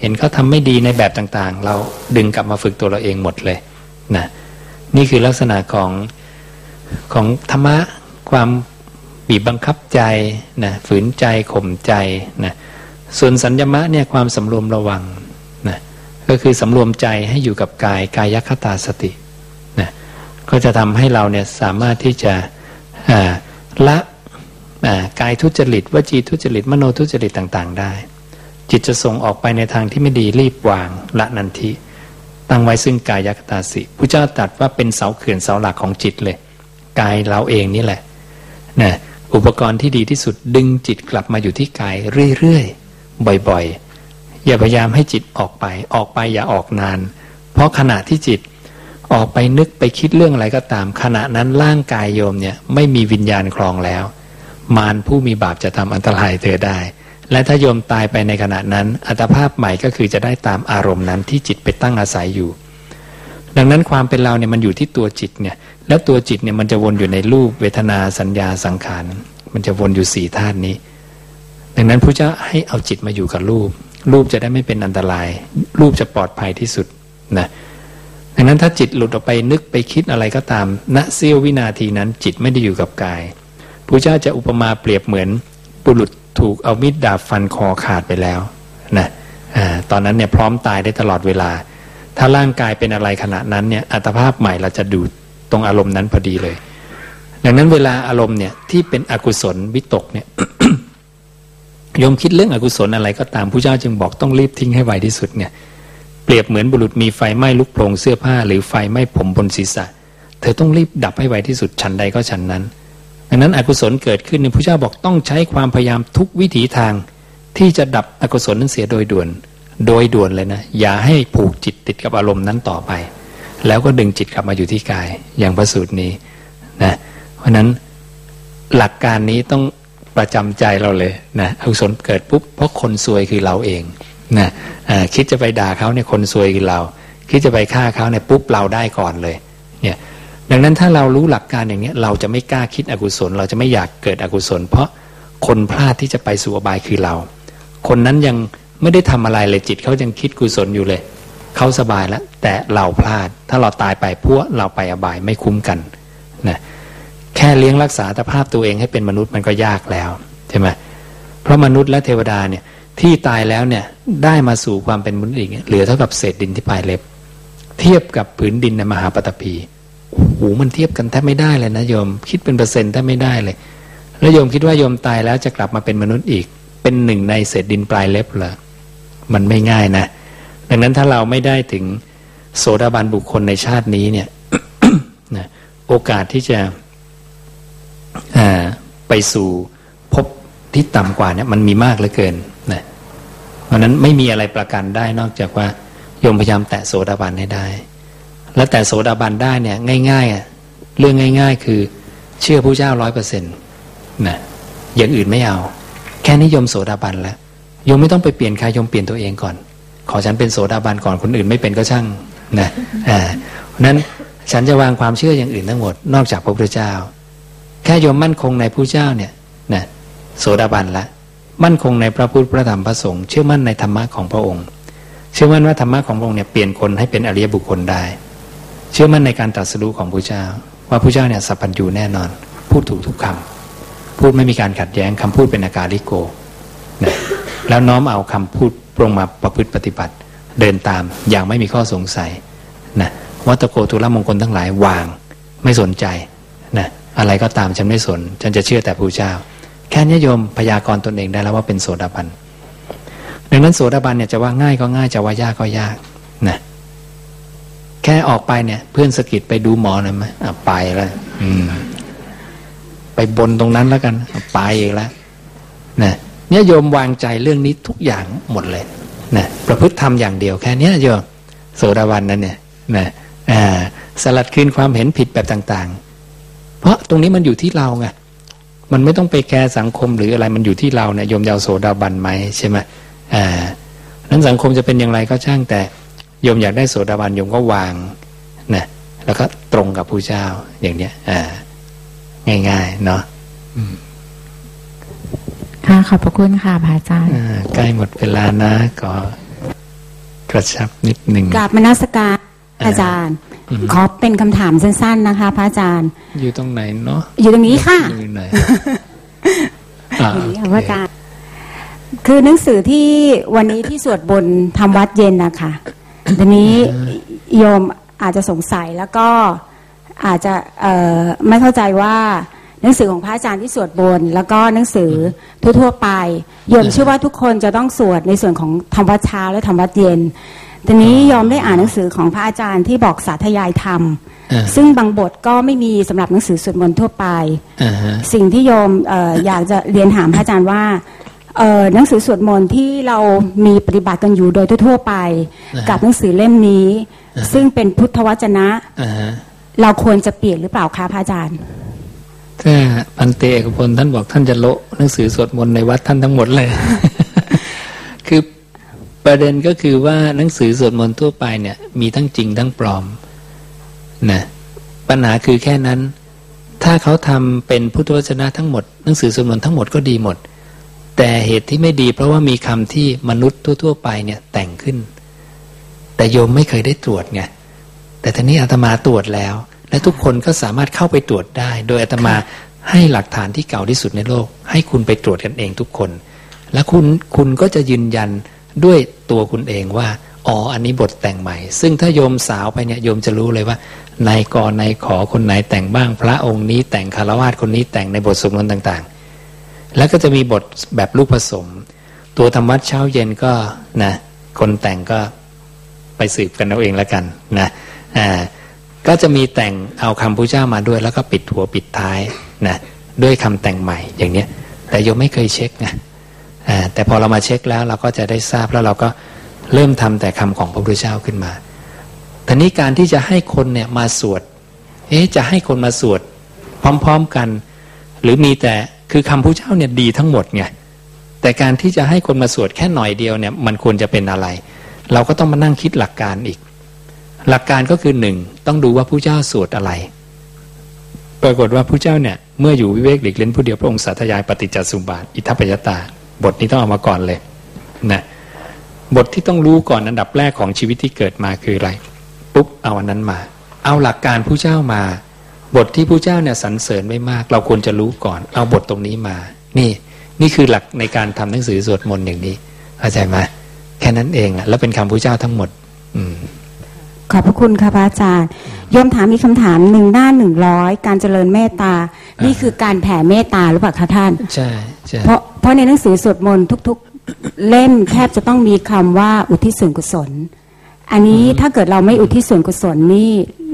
[SPEAKER 1] เห็นเขาทำไม่ดีในแบบต่างๆ เราดึงกลับมาฝึกตัวเราเองหมดเลยนะนี่คือลักษณะของของธรรมะความ บีบบังคับใจนะฝืนใจข่มใจนะส่วนสัญญมะเนี่ยความสำรวมระวังนะก็คือสำรวมใจให้อยู่กับกายกายคตาสตินะก็จะทำให้เราเนี่ยสามารถที่จะละกายทุจริตวจีทุจริต มโนทุจริตต่างๆ ได้ จิตจะส่งออกไปในทางที่ไม่ดีรีบวางละนันทิตั้งไว้ซึ่งกายคตาสิพระเจ้าตรัสว่าเป็นเสาเขื่อนเสาหลักของจิตเลย กายเราเองนี่แหละนะ อุปกรณ์ที่ดีที่สุดดึงจิตกลับมาอยู่ที่กายเรื่อยๆ บ่อยๆ อย่าพยายามให้จิตออกไป ออกไปอย่าออกนาน เพราะขณะที่จิตออกไปนึกไปคิดเรื่องอะไรก็ตาม ขณะนั้นร่างกายโยมเนี่ยไม่มีวิญญาณครองแล้ว มารผู้มีบาปจะทำอันตรายเธอได้ และถ้าโยมตายไปในขณะนั้น อัตภาพใหม่ก็คือจะได้ตามอารมณ์นั้นที่จิตไปตั้งอาศัยอยู่ ดังนั้นความเป็นเราเนี่ยมันอยู่ที่ตัวจิตเนี่ย แล้วตัวจิตเนี่ยมันจะวนอยู่ในรูปเวทนาสัญญาสังขาร มันจะวนอยู่สี่ธาตุนี้ ดังนั้นพระเจ้าให้เอาจิตมาอยู่กับรูป รูปจะได้ไม่เป็นอันตราย รูปจะปลอดภัยที่สุดนะดังนั้นถ้าจิตหลุดออกไปนึกไปคิดอะไรก็ตามณเสี้ยววินาทีนั้นจิตไม่ได้อยู่กับกายพระเจ้าจะอุปมาเปรียบเหมือนบุรุษถูกเอามีดดาบฟันคอขาดไปแล้วนะอาตอนนั้นเนี่ยพร้อมตายได้ตลอดเวลา ถ้าร่างกายเป็นอะไรขณะนั้นเนี่ยอัตภาพใหม่เราจะดูตรงอารมณ์นั้นพอดีเลย ดังนั้นเวลาอารมณ์เนี่ยที่เป็นอกุศลวิตกเนี่ยโยมคิดเรื่องอกุศลอะไรก็ตามผู้เจ้าจึงบอกต้องรีบทิ้งให้ไวที่สุดเนี่ยเปรียบเหมือนบุรุษมีไฟไหม้ลุกโผงเสื้อผ้า หรือไฟไหม้ผมบนศีรษะ เธอต้องรีบดับให้ไวที่สุดชั้นใดก็ชั้นนั้นดังนั้นอกุศลเกิดขึ้นในพระเจ้าบอกต้องใช้ความพยายามทุกวิถีทาง ที่จะดับอกุศลนั้นเสียโดยด่วน โดยด่วนเลยนะ อย่าให้ผูกจิตติดกับอารมณ์นั้นต่อไป แล้วก็ดึงจิตกลับมาอยู่ที่กาย อย่างพระสูตรนี้นะเพราะนั้นหลักการนี้ต้องประจำใจเราเลยนะอกุศลเกิดปุ๊บเพราะคนซวยคือเราเองนะคิดจะไปด่าเขาเนี่ยคนซวยคือเรา คิดจะไปฆ่าเขาเนี่ยปุ๊บเราได้ก่อนเลยเนี่ยดังนั้นถ้าเรารู้หลักการอย่างนี้เราจะไม่กล้าคิดอกุศล เราจะไม่อยากเกิดอกุศล เพราะคนพลาดที่จะไปสู่อบายคือเรา คนนั้นยัง ไม่ได้ทำอะไรเลยจิตเขายังคิดกุศลอยู่เลยเขาสบายแล้ว แต่เราพลาด ถ้าเราตายไปพวกเราไปอบายไม่คุ้มกันนะแค่เลี้ยงรักษาสภาพตัวเองให้เป็นมนุษย์มันก็ยากแล้วใช่ไหมเพราะมนุษย์และเทวดาเนี่ยที่ตายแล้วเนี่ยได้มาสู่ความเป็นมนุษย์อีกเนี่ยเหลือเท่ากับเศษดินที่ปลายเล็บ เทียบกับผืนดินในมหาปฐพีโอ้โหมันเทียบกันแทบไม่ได้เลยนะโยม คิดเป็นเปอร์เซ็นต์แทบไม่ได้เลย แล้วโยมคิดว่าโยมตายแล้วจะกลับมาเป็นมนุษย์อีก เป็นหนึ่งในเศษดินปลายเล็บเหรอ มันไม่ง่ายนะ ดังนั้นถ้าเราไม่ได้ถึงโสดาบันบุคคลในชาตินี้เนี่ยนะโอกาสที่จะไปสู่ภพที่ต่ำกว่าเนี่ยมันมีมากเหลือเกินนะเพราะนั้นไม่มีอะไรประกันได้นอกจากว่าโยมพยายามแตะโสดาบันให้ได้ แล้วแต่โสดาบันได้เนี่ยง่ายๆเรื่องง่าย ๆ คือเชื่อผู้เจ้าร้อยเปอร์เซ็นต์นะอย่างอื่นไม่เอา แค่นิยมโสดาบันแล้ว โยมไม่ต้องไปเปลี่ยนใครโยมเปลี่ยนตัวเองก่อน ขอฉันเป็นโสดาบันก่อนคนอื่นไม่เป็นก็ช่างนะอ่าเพราะนั้นฉันจะวางความเชื่ออย่างอื่นทั้งหมดนอกจากพระพุทธเจ้า แค่โยมมั่นคงในผู้เจ้าเนี่ยนะโสดาบันละ มั่นคงในพระพุทธพระธรรมพระสงฆ์เชื่อมั่นในธรรมะของพระองค์ เชื่อมั่นว่าธรรมะของพระองค์เนี่ยเปลี่ยนคนให้เป็นอริยบุคคลได้ เชื่อมั่นในการตรัสรู้ของพระเจ้า ว่าพระเจ้าเนี่ยสัพพัญญูแน่นอน พูดถูกทุกคำพูดไม่มีการขัดแย้งคำพูดเป็นอาการลิโกนะ แล้วน้อมเอาคำพูดปรงมาประพฤติปฏิบัติ เดินตามอย่างไม่มีข้อสงสัยนะวัตโกทุลมงคลทั้งหลายวางไม่สนใจนะอะไรก็ตามฉันไม่สน ฉันจะเชื่อแต่พระเจ้า แค่นี้โยมพยากรณ์ตนเองได้แล้วว่าเป็นโสดาบันดังนั้นโสดาบันเนี่ยจะว่าง่ายก็ง่ายจะว่ายากก็ยากนะแค่ออกไปเนี่ย เพื่อนสกิดไปดูหมอหน่อยไหมอะไปแล้วอืมไปบนตรงนั้นแล้วกัน ไปอีกแล้วนะ เนี่ยโยมวางใจเรื่องนี้ทุกอย่างหมดเลยนะประพฤติทำอย่างเดียวแค่นี้โยมโสดาบันนั่นเนี่ยนะสลัดคืนความเห็นผิดแบบต่างๆ เพราะตรงนี้มันอยู่ที่เราไงมันไม่ต้องไปแคร์สังคมหรืออะไรมันอยู่ที่เราเนี่ยโยมยาวโสดาบันไหมใช่ไหมอ่านั้นสังคมจะเป็นอย่างไรก็ช่างแต่โยมอยากได้โสดาบันโยมก็วางนะแล้วก็ตรงกับผู้เจ้าอย่างเนี้ยอ่าง่ายๆ เนาะ
[SPEAKER 8] ค่ะขอบพระคุณค่ะพระอาจารย์
[SPEAKER 1] อ่าใกล้หมดเวลานะก็กระชับนิดหนึ่ง
[SPEAKER 9] กราบมนัสการอาจารย์
[SPEAKER 1] อืม
[SPEAKER 9] ขอเป็นคำถามสั้น ๆ นะคะ พระอาจารย์
[SPEAKER 1] อยู่ตรงไหนเนาะ
[SPEAKER 9] อยู่ตรงนี้ค่ะ
[SPEAKER 1] อยู่ไหนอ่า
[SPEAKER 9] อย่างนี้ค่ะพระอาจารย์คือหนังสือที่วันนี้ที่สวดบนต์ทำวัดเย็นนะคะทีนี้โยมอาจจะสงสัยแล้วก็อาจจะเอ่อไม่เข้าใจว่า หนังสือของพระอาจารย์ที่สวดบนต์แล้วก็หนังสือทั่วๆไปโยมเชื่อว่าทุกคนจะต้องสวดในส่วนของธรรมวัดเช้าและธรรมวัดเย็นทีนี้โยมได้อ่านหนังสือของพระอาจารย์ที่บอกสาธยายธรรม
[SPEAKER 1] อ่า
[SPEAKER 9] ซึ่งบางบทก็ไม่มีสำหรับหนังสือสวดมนต์ทั่วไป
[SPEAKER 1] อ่าฮะ
[SPEAKER 9] สิ่งที่โยมเอออยากจะเรียนถามพระอาจารย์ว่าเอ่อหนังสือสวดมนต์ที่เรามีปฏิบัติกันอยู่โดยทั่วๆไป
[SPEAKER 1] อ่าฮะ
[SPEAKER 9] กับหนังสือเล่มนี้ ซึ่งเป็นพุทธวจนะ
[SPEAKER 1] อ่าฮะ
[SPEAKER 9] เราควรจะเปลี่ยนหรือเปล่าคะพระอาจารย์
[SPEAKER 1] ถ้าพันเตเอกพลท่านบอกท่านจะโละหนังสือสวดมนต์ในวัดท่านทั้งหมดเลย คือประเด็นก็คือว่าหนังสือสวดมนต์ทั่วไปเนี่ย มีทั้งจริงทั้งปลอมนะปัญหาคือแค่นั้น ถ้าเขาทำเป็นพุทธวจนะทั้งหมดหนังสือสวดมนต์ทั้งหมดก็ดีหมด แต่เหตุที่ไม่ดี เพราะว่ามีคำที่มนุษย์ทั่ว ๆ ไปเนี่ยแต่งขึ้น แต่โยมไม่เคยได้ตรวจไงแต่ทีนี้อาตมาตรวจแล้ว และทุกคนก็สามารถเข้าไปตรวจได้ โดยอาตมาให้หลักฐานที่เก่าที่สุดในโลก ให้คุณไปตรวจกันเองทุกคน และคุณคุณก็จะยืนยันด้วยตัวคุณเองว่าอ๋ออันนี้บทแต่งใหม่ ซึ่งถ้าโยมสาวไปเนี่ยโยมจะรู้เลยว่านายกนายขอคนไหนแต่งบ้าง พระองค์นี้แต่งคารวาสคนนี้แต่งในบทสมนต์ต่างๆ แล้วก็จะมีบทแบบลูกผสม ตัวธรรมวัดเช้าเย็นก็นะคนแต่งก็ไปสืบกันเอาเองแล้วกันนะอ่า ก็จะมีแต่งเอาคำพระเจ้ามาด้วย แล้วก็ปิดหัวปิดท้ายนะด้วยคำแต่งใหม่อย่างเนี้ย แต่โยมไม่เคยเช็คไงแต่พอเรามาเช็คแล้วเราก็จะได้ทราบแล้วเราก็เริ่มทำแต่คำของพระพุทธเจ้าขึ้นมาทีนี้การที่จะให้คนเนี่ยมาสวด เอ๊ะจะให้คนมาสวด พร้อมๆกัน หรือมีแต่คือคำพระเจ้าเนี่ยดีทั้งหมดไงแต่การที่จะให้คนมาสวดแค่หน่อยเดียวเนี่ยมันควรจะเป็นอะไร เราก็ต้องมานั่งคิดหลักการอีก หลักการก็คือหนึ่งต้องดูว่าผู้เจ้าสวดอะไร ปรากฏว่าผู้เจ้าเนี่ยเมื่ออยู่วิเวกหลีกเล่นผู้เดียวพระองค์สาธยายปฏิจจสมุบาทอิทัปยตา บทนี้ต้องเอามาก่อนเลยนะบทที่ต้องรู้ก่อนอันดับแรกของชีวิตที่เกิดมาคืออะไร ปุ๊บเอาอันนั้นมา เอาหลักการผู้เจ้ามา บทที่ผู้เจ้าเนี่ยสรรเสริญไม่มาก เราควรจะรู้ก่อน เอาบทตรงนี้มา นี่นี่คือหลักในการทำหนังสือสวดมนต์อย่างนี้เข้าใจไหมแค่นั้นเองอะแล้วเป็นคำพระเจ้าทั้งหมด อืม
[SPEAKER 9] ขอบพระคุณค่ะพระอาจารย์โยมถามมีกคำถามหนึ่งหน้าหนึ่งร้อยการเจริญเมตตา นี่คือการแผ่เมตตาหรือเปล่าคะท่าน
[SPEAKER 1] ใช่ใช่
[SPEAKER 9] เพราะเพราะในหนังสือสวดมนต์ทุก ๆ เล่มแทบจะต้องมีคำว่าอุทิศส่วนกุศล อันนี้ถ้าเกิดเราไม่อุทิศส่วนกุศลนี่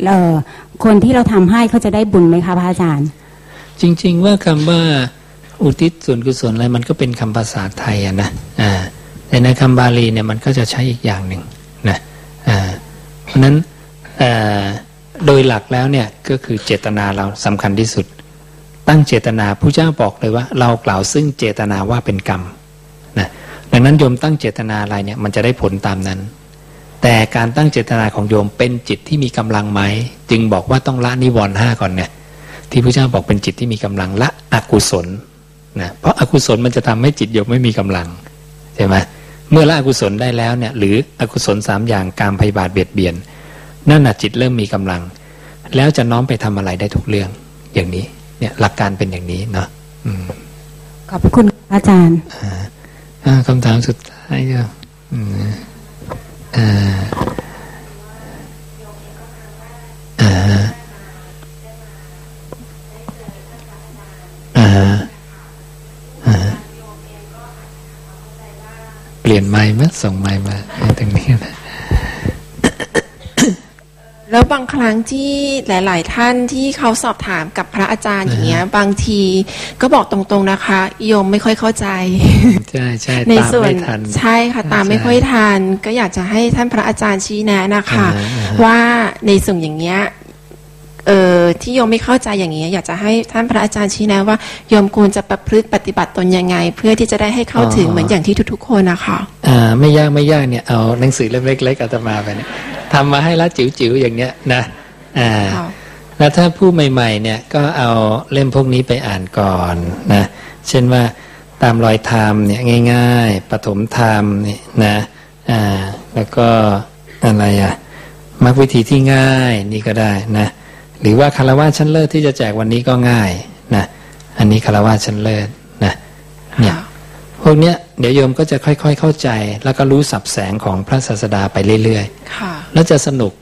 [SPEAKER 9] เอ่อคนที่เราทำให้เขาจะได้บุญไหมคะพระอาจารย์
[SPEAKER 1] จริง ๆ ว่าคำว่าอุทิศส่วนกุศลอะไรมันก็เป็นคำภาษาไทยอะนะอ่าแต่แต่ในคำบาลีเนี่ยมันก็จะใช้อีกอย่างหนึ่งนะอ่าเพ ราะนั้นโดยหลักแล้วเนี่ยก็คือเจตนาเราสำคัญที่สุด ตั้งเจตนาผู้เจ้าบอกเลยว่า เรากล่าวซึ่งเจตนาว่าเป็นกรรมนะดังนั้นโยมตั้งเจตนาอะไรเนี่ยมันจะได้ผลตามนั้น แต่การตั้งเจตนาของโยมเป็นจิตที่มีกำลังไหมจึงบอกว่าต้องละนิวรณ์ห้าก่อนเนี่ยที่พระเจ้าบอกเป็นจิตที่มีกำลังละอกุศลนะเพราะอากุศลมันจะทำให้จิตโยมไม่มีกำลังใช่ไหม เมื่อละอกุศลได้แล้วเนี่ยหรืออกุศลสามอย่างการพยาบาทเบียดเบียนนั่นน่ะจิตเริ่มมีกำลัง แล้วจะน้อมไปทำอะไรได้ทุกเรื่องอย่างนี้ เนี่ยหลักการเป็นอย่างนี้เนาะ
[SPEAKER 9] ขอบคุณอาจารย์
[SPEAKER 1] คำถามสุดท้ายก็อ่า นไม้มาส่งไม้มาตรงนี้นะ
[SPEAKER 10] แล้วบางครั้งที่หลาย ๆ ท่านที่เขาสอบถามกับพระอาจารย์อย่างเงี้ย บางทีก็บอกตรงๆนะคะโยมไม่ค่อยเข้าใจ
[SPEAKER 1] ใช่ใช่
[SPEAKER 10] ในส่วนใช่ค่ะตามไม่ค่อยทันก็อยากจะให้ท่านพระอาจารย์ชี้แนะนะคะ ว่าในส่วนอย่างเงี้ย เออที่โยมไม่เข้าใจอย่างนี้อยากจะให้ท่านพระอาจารย์ชี้แนะว่าโยมควรจะประพฤติปฏิบัติตนยังไง เพื่อที่จะได้ให้เข้าถึงเหมือนอย่างที่ทุกๆ คนนะคะ
[SPEAKER 1] อ่าไม่ยากไม่ยากเนี่ยเอาหนังสือเล่มเล็กๆอาตมาไปเนี่ยทำมาให้ละจิ๋วๆอย่างเนี้ยนะอ่าแล้วถ้าผู้ใหม่ๆเนี่ยก็เอาเล่มพวกนี้ไปอ่านก่อนนะเช่นว่าตามรอยธรรมเนี่ยง่าย ๆปฐมธรรมนี่นะอ่าแล้วก็อะไรอะมรรควิธีที่ง่ายนี่ก็ได้นะ หรือว่าคารวะชั้นเลิศที่จะแจกวันนี้ก็ง่ายนะอันนี้คารวะชั้นเลิศนะเนี่ยพวกเนี้ยเดี๋ยวโยมก็จะค่อยๆเข้าใจ แล้วก็รู้สับแสงของพระศาสดาไปเรื่อยๆแล้วจะสนุก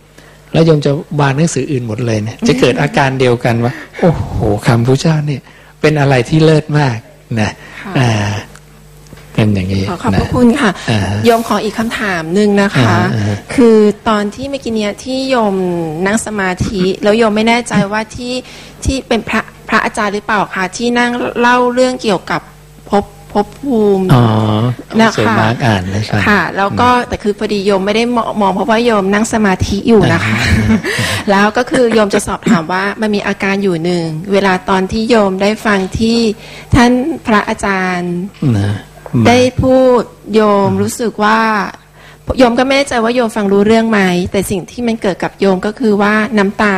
[SPEAKER 1] แล้วโยมจะวางหนังสืออื่นหมดเลยเนี่ยจะเกิดอาการเดียวกันว่า โอ้โหคำพระเจ้าเนี่ยเป็นอะไรที่เลิศมากนะอ่า เป็นอย่างนี้
[SPEAKER 10] ขอบพระคุณค่ะโยมขออีกคำถามหนึ่งนะคะ คือตอนที่เมื่อกี้เนี้ยที่โยมนั่งสมาธิ แล้วโยมไม่แน่ใจว่าที่ที่เป็นพระพระอาจารย์หรือเปล่าคะที่นั่งเล่าเรื่องเกี่ยวกับภพภพภูมิ
[SPEAKER 1] นะคะอ่านเลย
[SPEAKER 10] ค่ะ แล้วก็แต่คือพอดีโยมไม่ได้มองเพราะว่าโยมนั่งสมาธิอยู่นะคะ แล้วก็คือโยมจะสอบถามว่ามันมีอาการอยู่หนึ่ง เวลาตอนที่โยมได้ฟังที่ท่านพระอาจารย์ ได้พูดโยมรู้สึกว่า โยมก็ไม่แน่ใจว่าโยมฟังรู้เรื่องไหม แต่สิ่งที่มันเกิดกับโยมก็คือว่าน้ำตา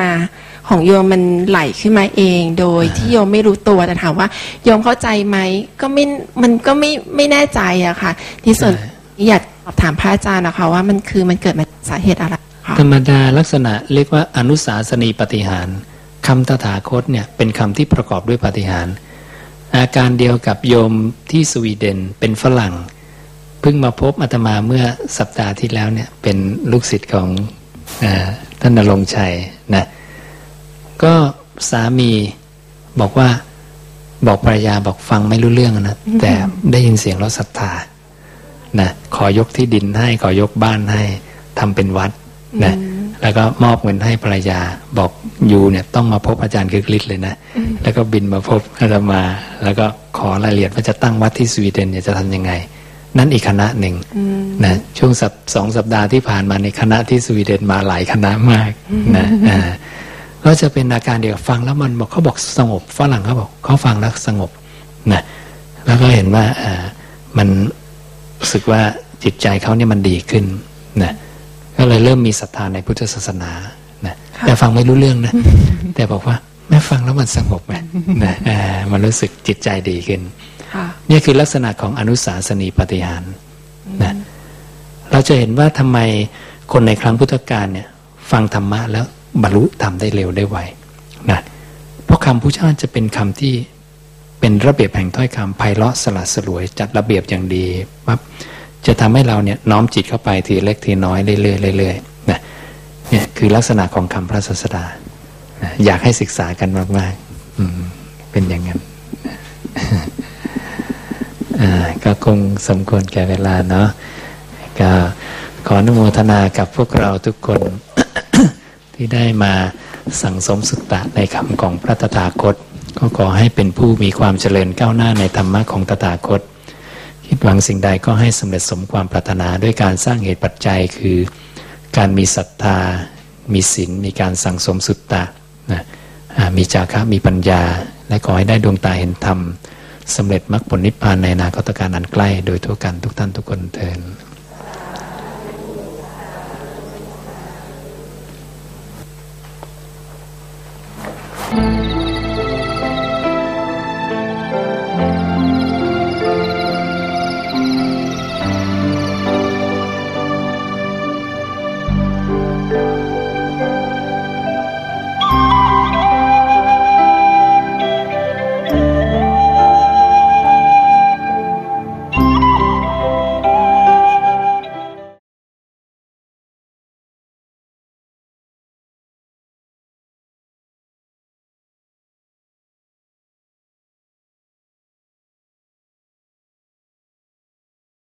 [SPEAKER 10] ของโยมมันไหลขึ้นมาเอง โดยที่โยมไม่รู้ตัวแต่ถามว่า โยมเข้าใจไหมก็ไม่มันก็ไม่ไม่แน่ใจอะค่ะ ที่ส่วนอยากสอบถามพระอาจารย์นะคะว่ามันคือมันเกิดมาสาเหตุอะไร
[SPEAKER 1] ธรรมดาลักษณะเรียกว่าอนุสาสนีปฏิหารคำตถาคตเนี่ยเป็นคำที่ประกอบด้วยปฏิหาร อาการเดียวกับโยมที่สวีเดนเป็นฝรั่ง เพิ่งมาพบอาตมาเมื่อสัปดาห์ที่แล้วเนี่ยเป็นลูกศิษย์ของอท่านนรงชัยนะก็สามีบอกว่าบอกภรรยาบอกฟังไม่รู้เรื่องนะแต่ได้ยินเสียงแล้วศรัทธานะขอยกที่ดินให้ขอยกบ้านให้ทำเป็นวัดนะแล้วก็มอบเงินให้ภรรยาบอก ยูเนี่ยต้องมาพบอาจารย์คึกฤทธิ์เลยนะ แล้วก็บินมาพบอาตมา แล้วก็ขอรายละเอียดว่าจะตั้งวัดที่สวีเดนเนี่ยจะทำยังไง นั่นอีกคณะหนึ่งนะช่วงสัปสองสัปดาห์ที่ผ่านมาในคณะที่สวีเดนมาหลายคณะมากนะอ่าก็จะเป็นอาการเดียวฟังแล้วมันบอกเขาบอกสงบฝรั่งเขาบอกเขาฟังแล้วสงบนะแล้วก็เห็นว่าอ่ามันรู้สึกว่าจิตใจเขาเนี่ยมันดีขึ้นนะก็เลยเริ่มมีศรัทธาในพุทธศาสนานะ แต่ฟังไม่รู้เรื่องนะ แต่บอกว่าแม่ฟังแล้วมันสงบไหมนะมันรู้สึกจิตใจดีขึ้นนี่คือลักษณะของอนุสาสนีปฏิหารนะเราจะเห็นว่าทำไมคนในครั้งพุทธกาลเนี่ย ฟังธรรมะแล้วบรรลุธรรมได้เร็วได้ไวนะเพราะคำพุทธเจ้าจะเป็นคำที่เป็นระเบียบแห่งถ้อยคำไพเราะสลัดสลวย จัดระเบียบอย่างดีปั๊บจะทำให้เราเนี่ยน้อมจิตเข้าไปทีเล็กทีน้อยเรื่อยๆเรื่อยๆนะ เนี่ยคือลักษณะของคำพระศาสดา อยากให้ศึกษากันมากๆเป็นอย่างนั้นก็คงสมควรแก่เวลาเนาะก็ขออนุโมทนากับพวกเราทุกคนที่ได้มาสั่งสมสุตตะในคำของพระตถาคต ก็ขอให้เป็นผู้มีความเจริญก้าวหน้าในธรรมะของตถาคต คิดหวังสิ่งใดก็ให้สำเร็จสมความปรารถนาด้วยการสร้างเหตุปัจจัยคือ การมีศรัทธา มีศีล มีการสั่งสมสุตตะนะมีจาคะ มีปัญญา และขอให้ได้ดวงตาเห็นธรรมสำเร็จมรรคผลนิพพานในอนาคตการอันใกล้ โดยทั่วกันทุกท่านทุกคนเทิน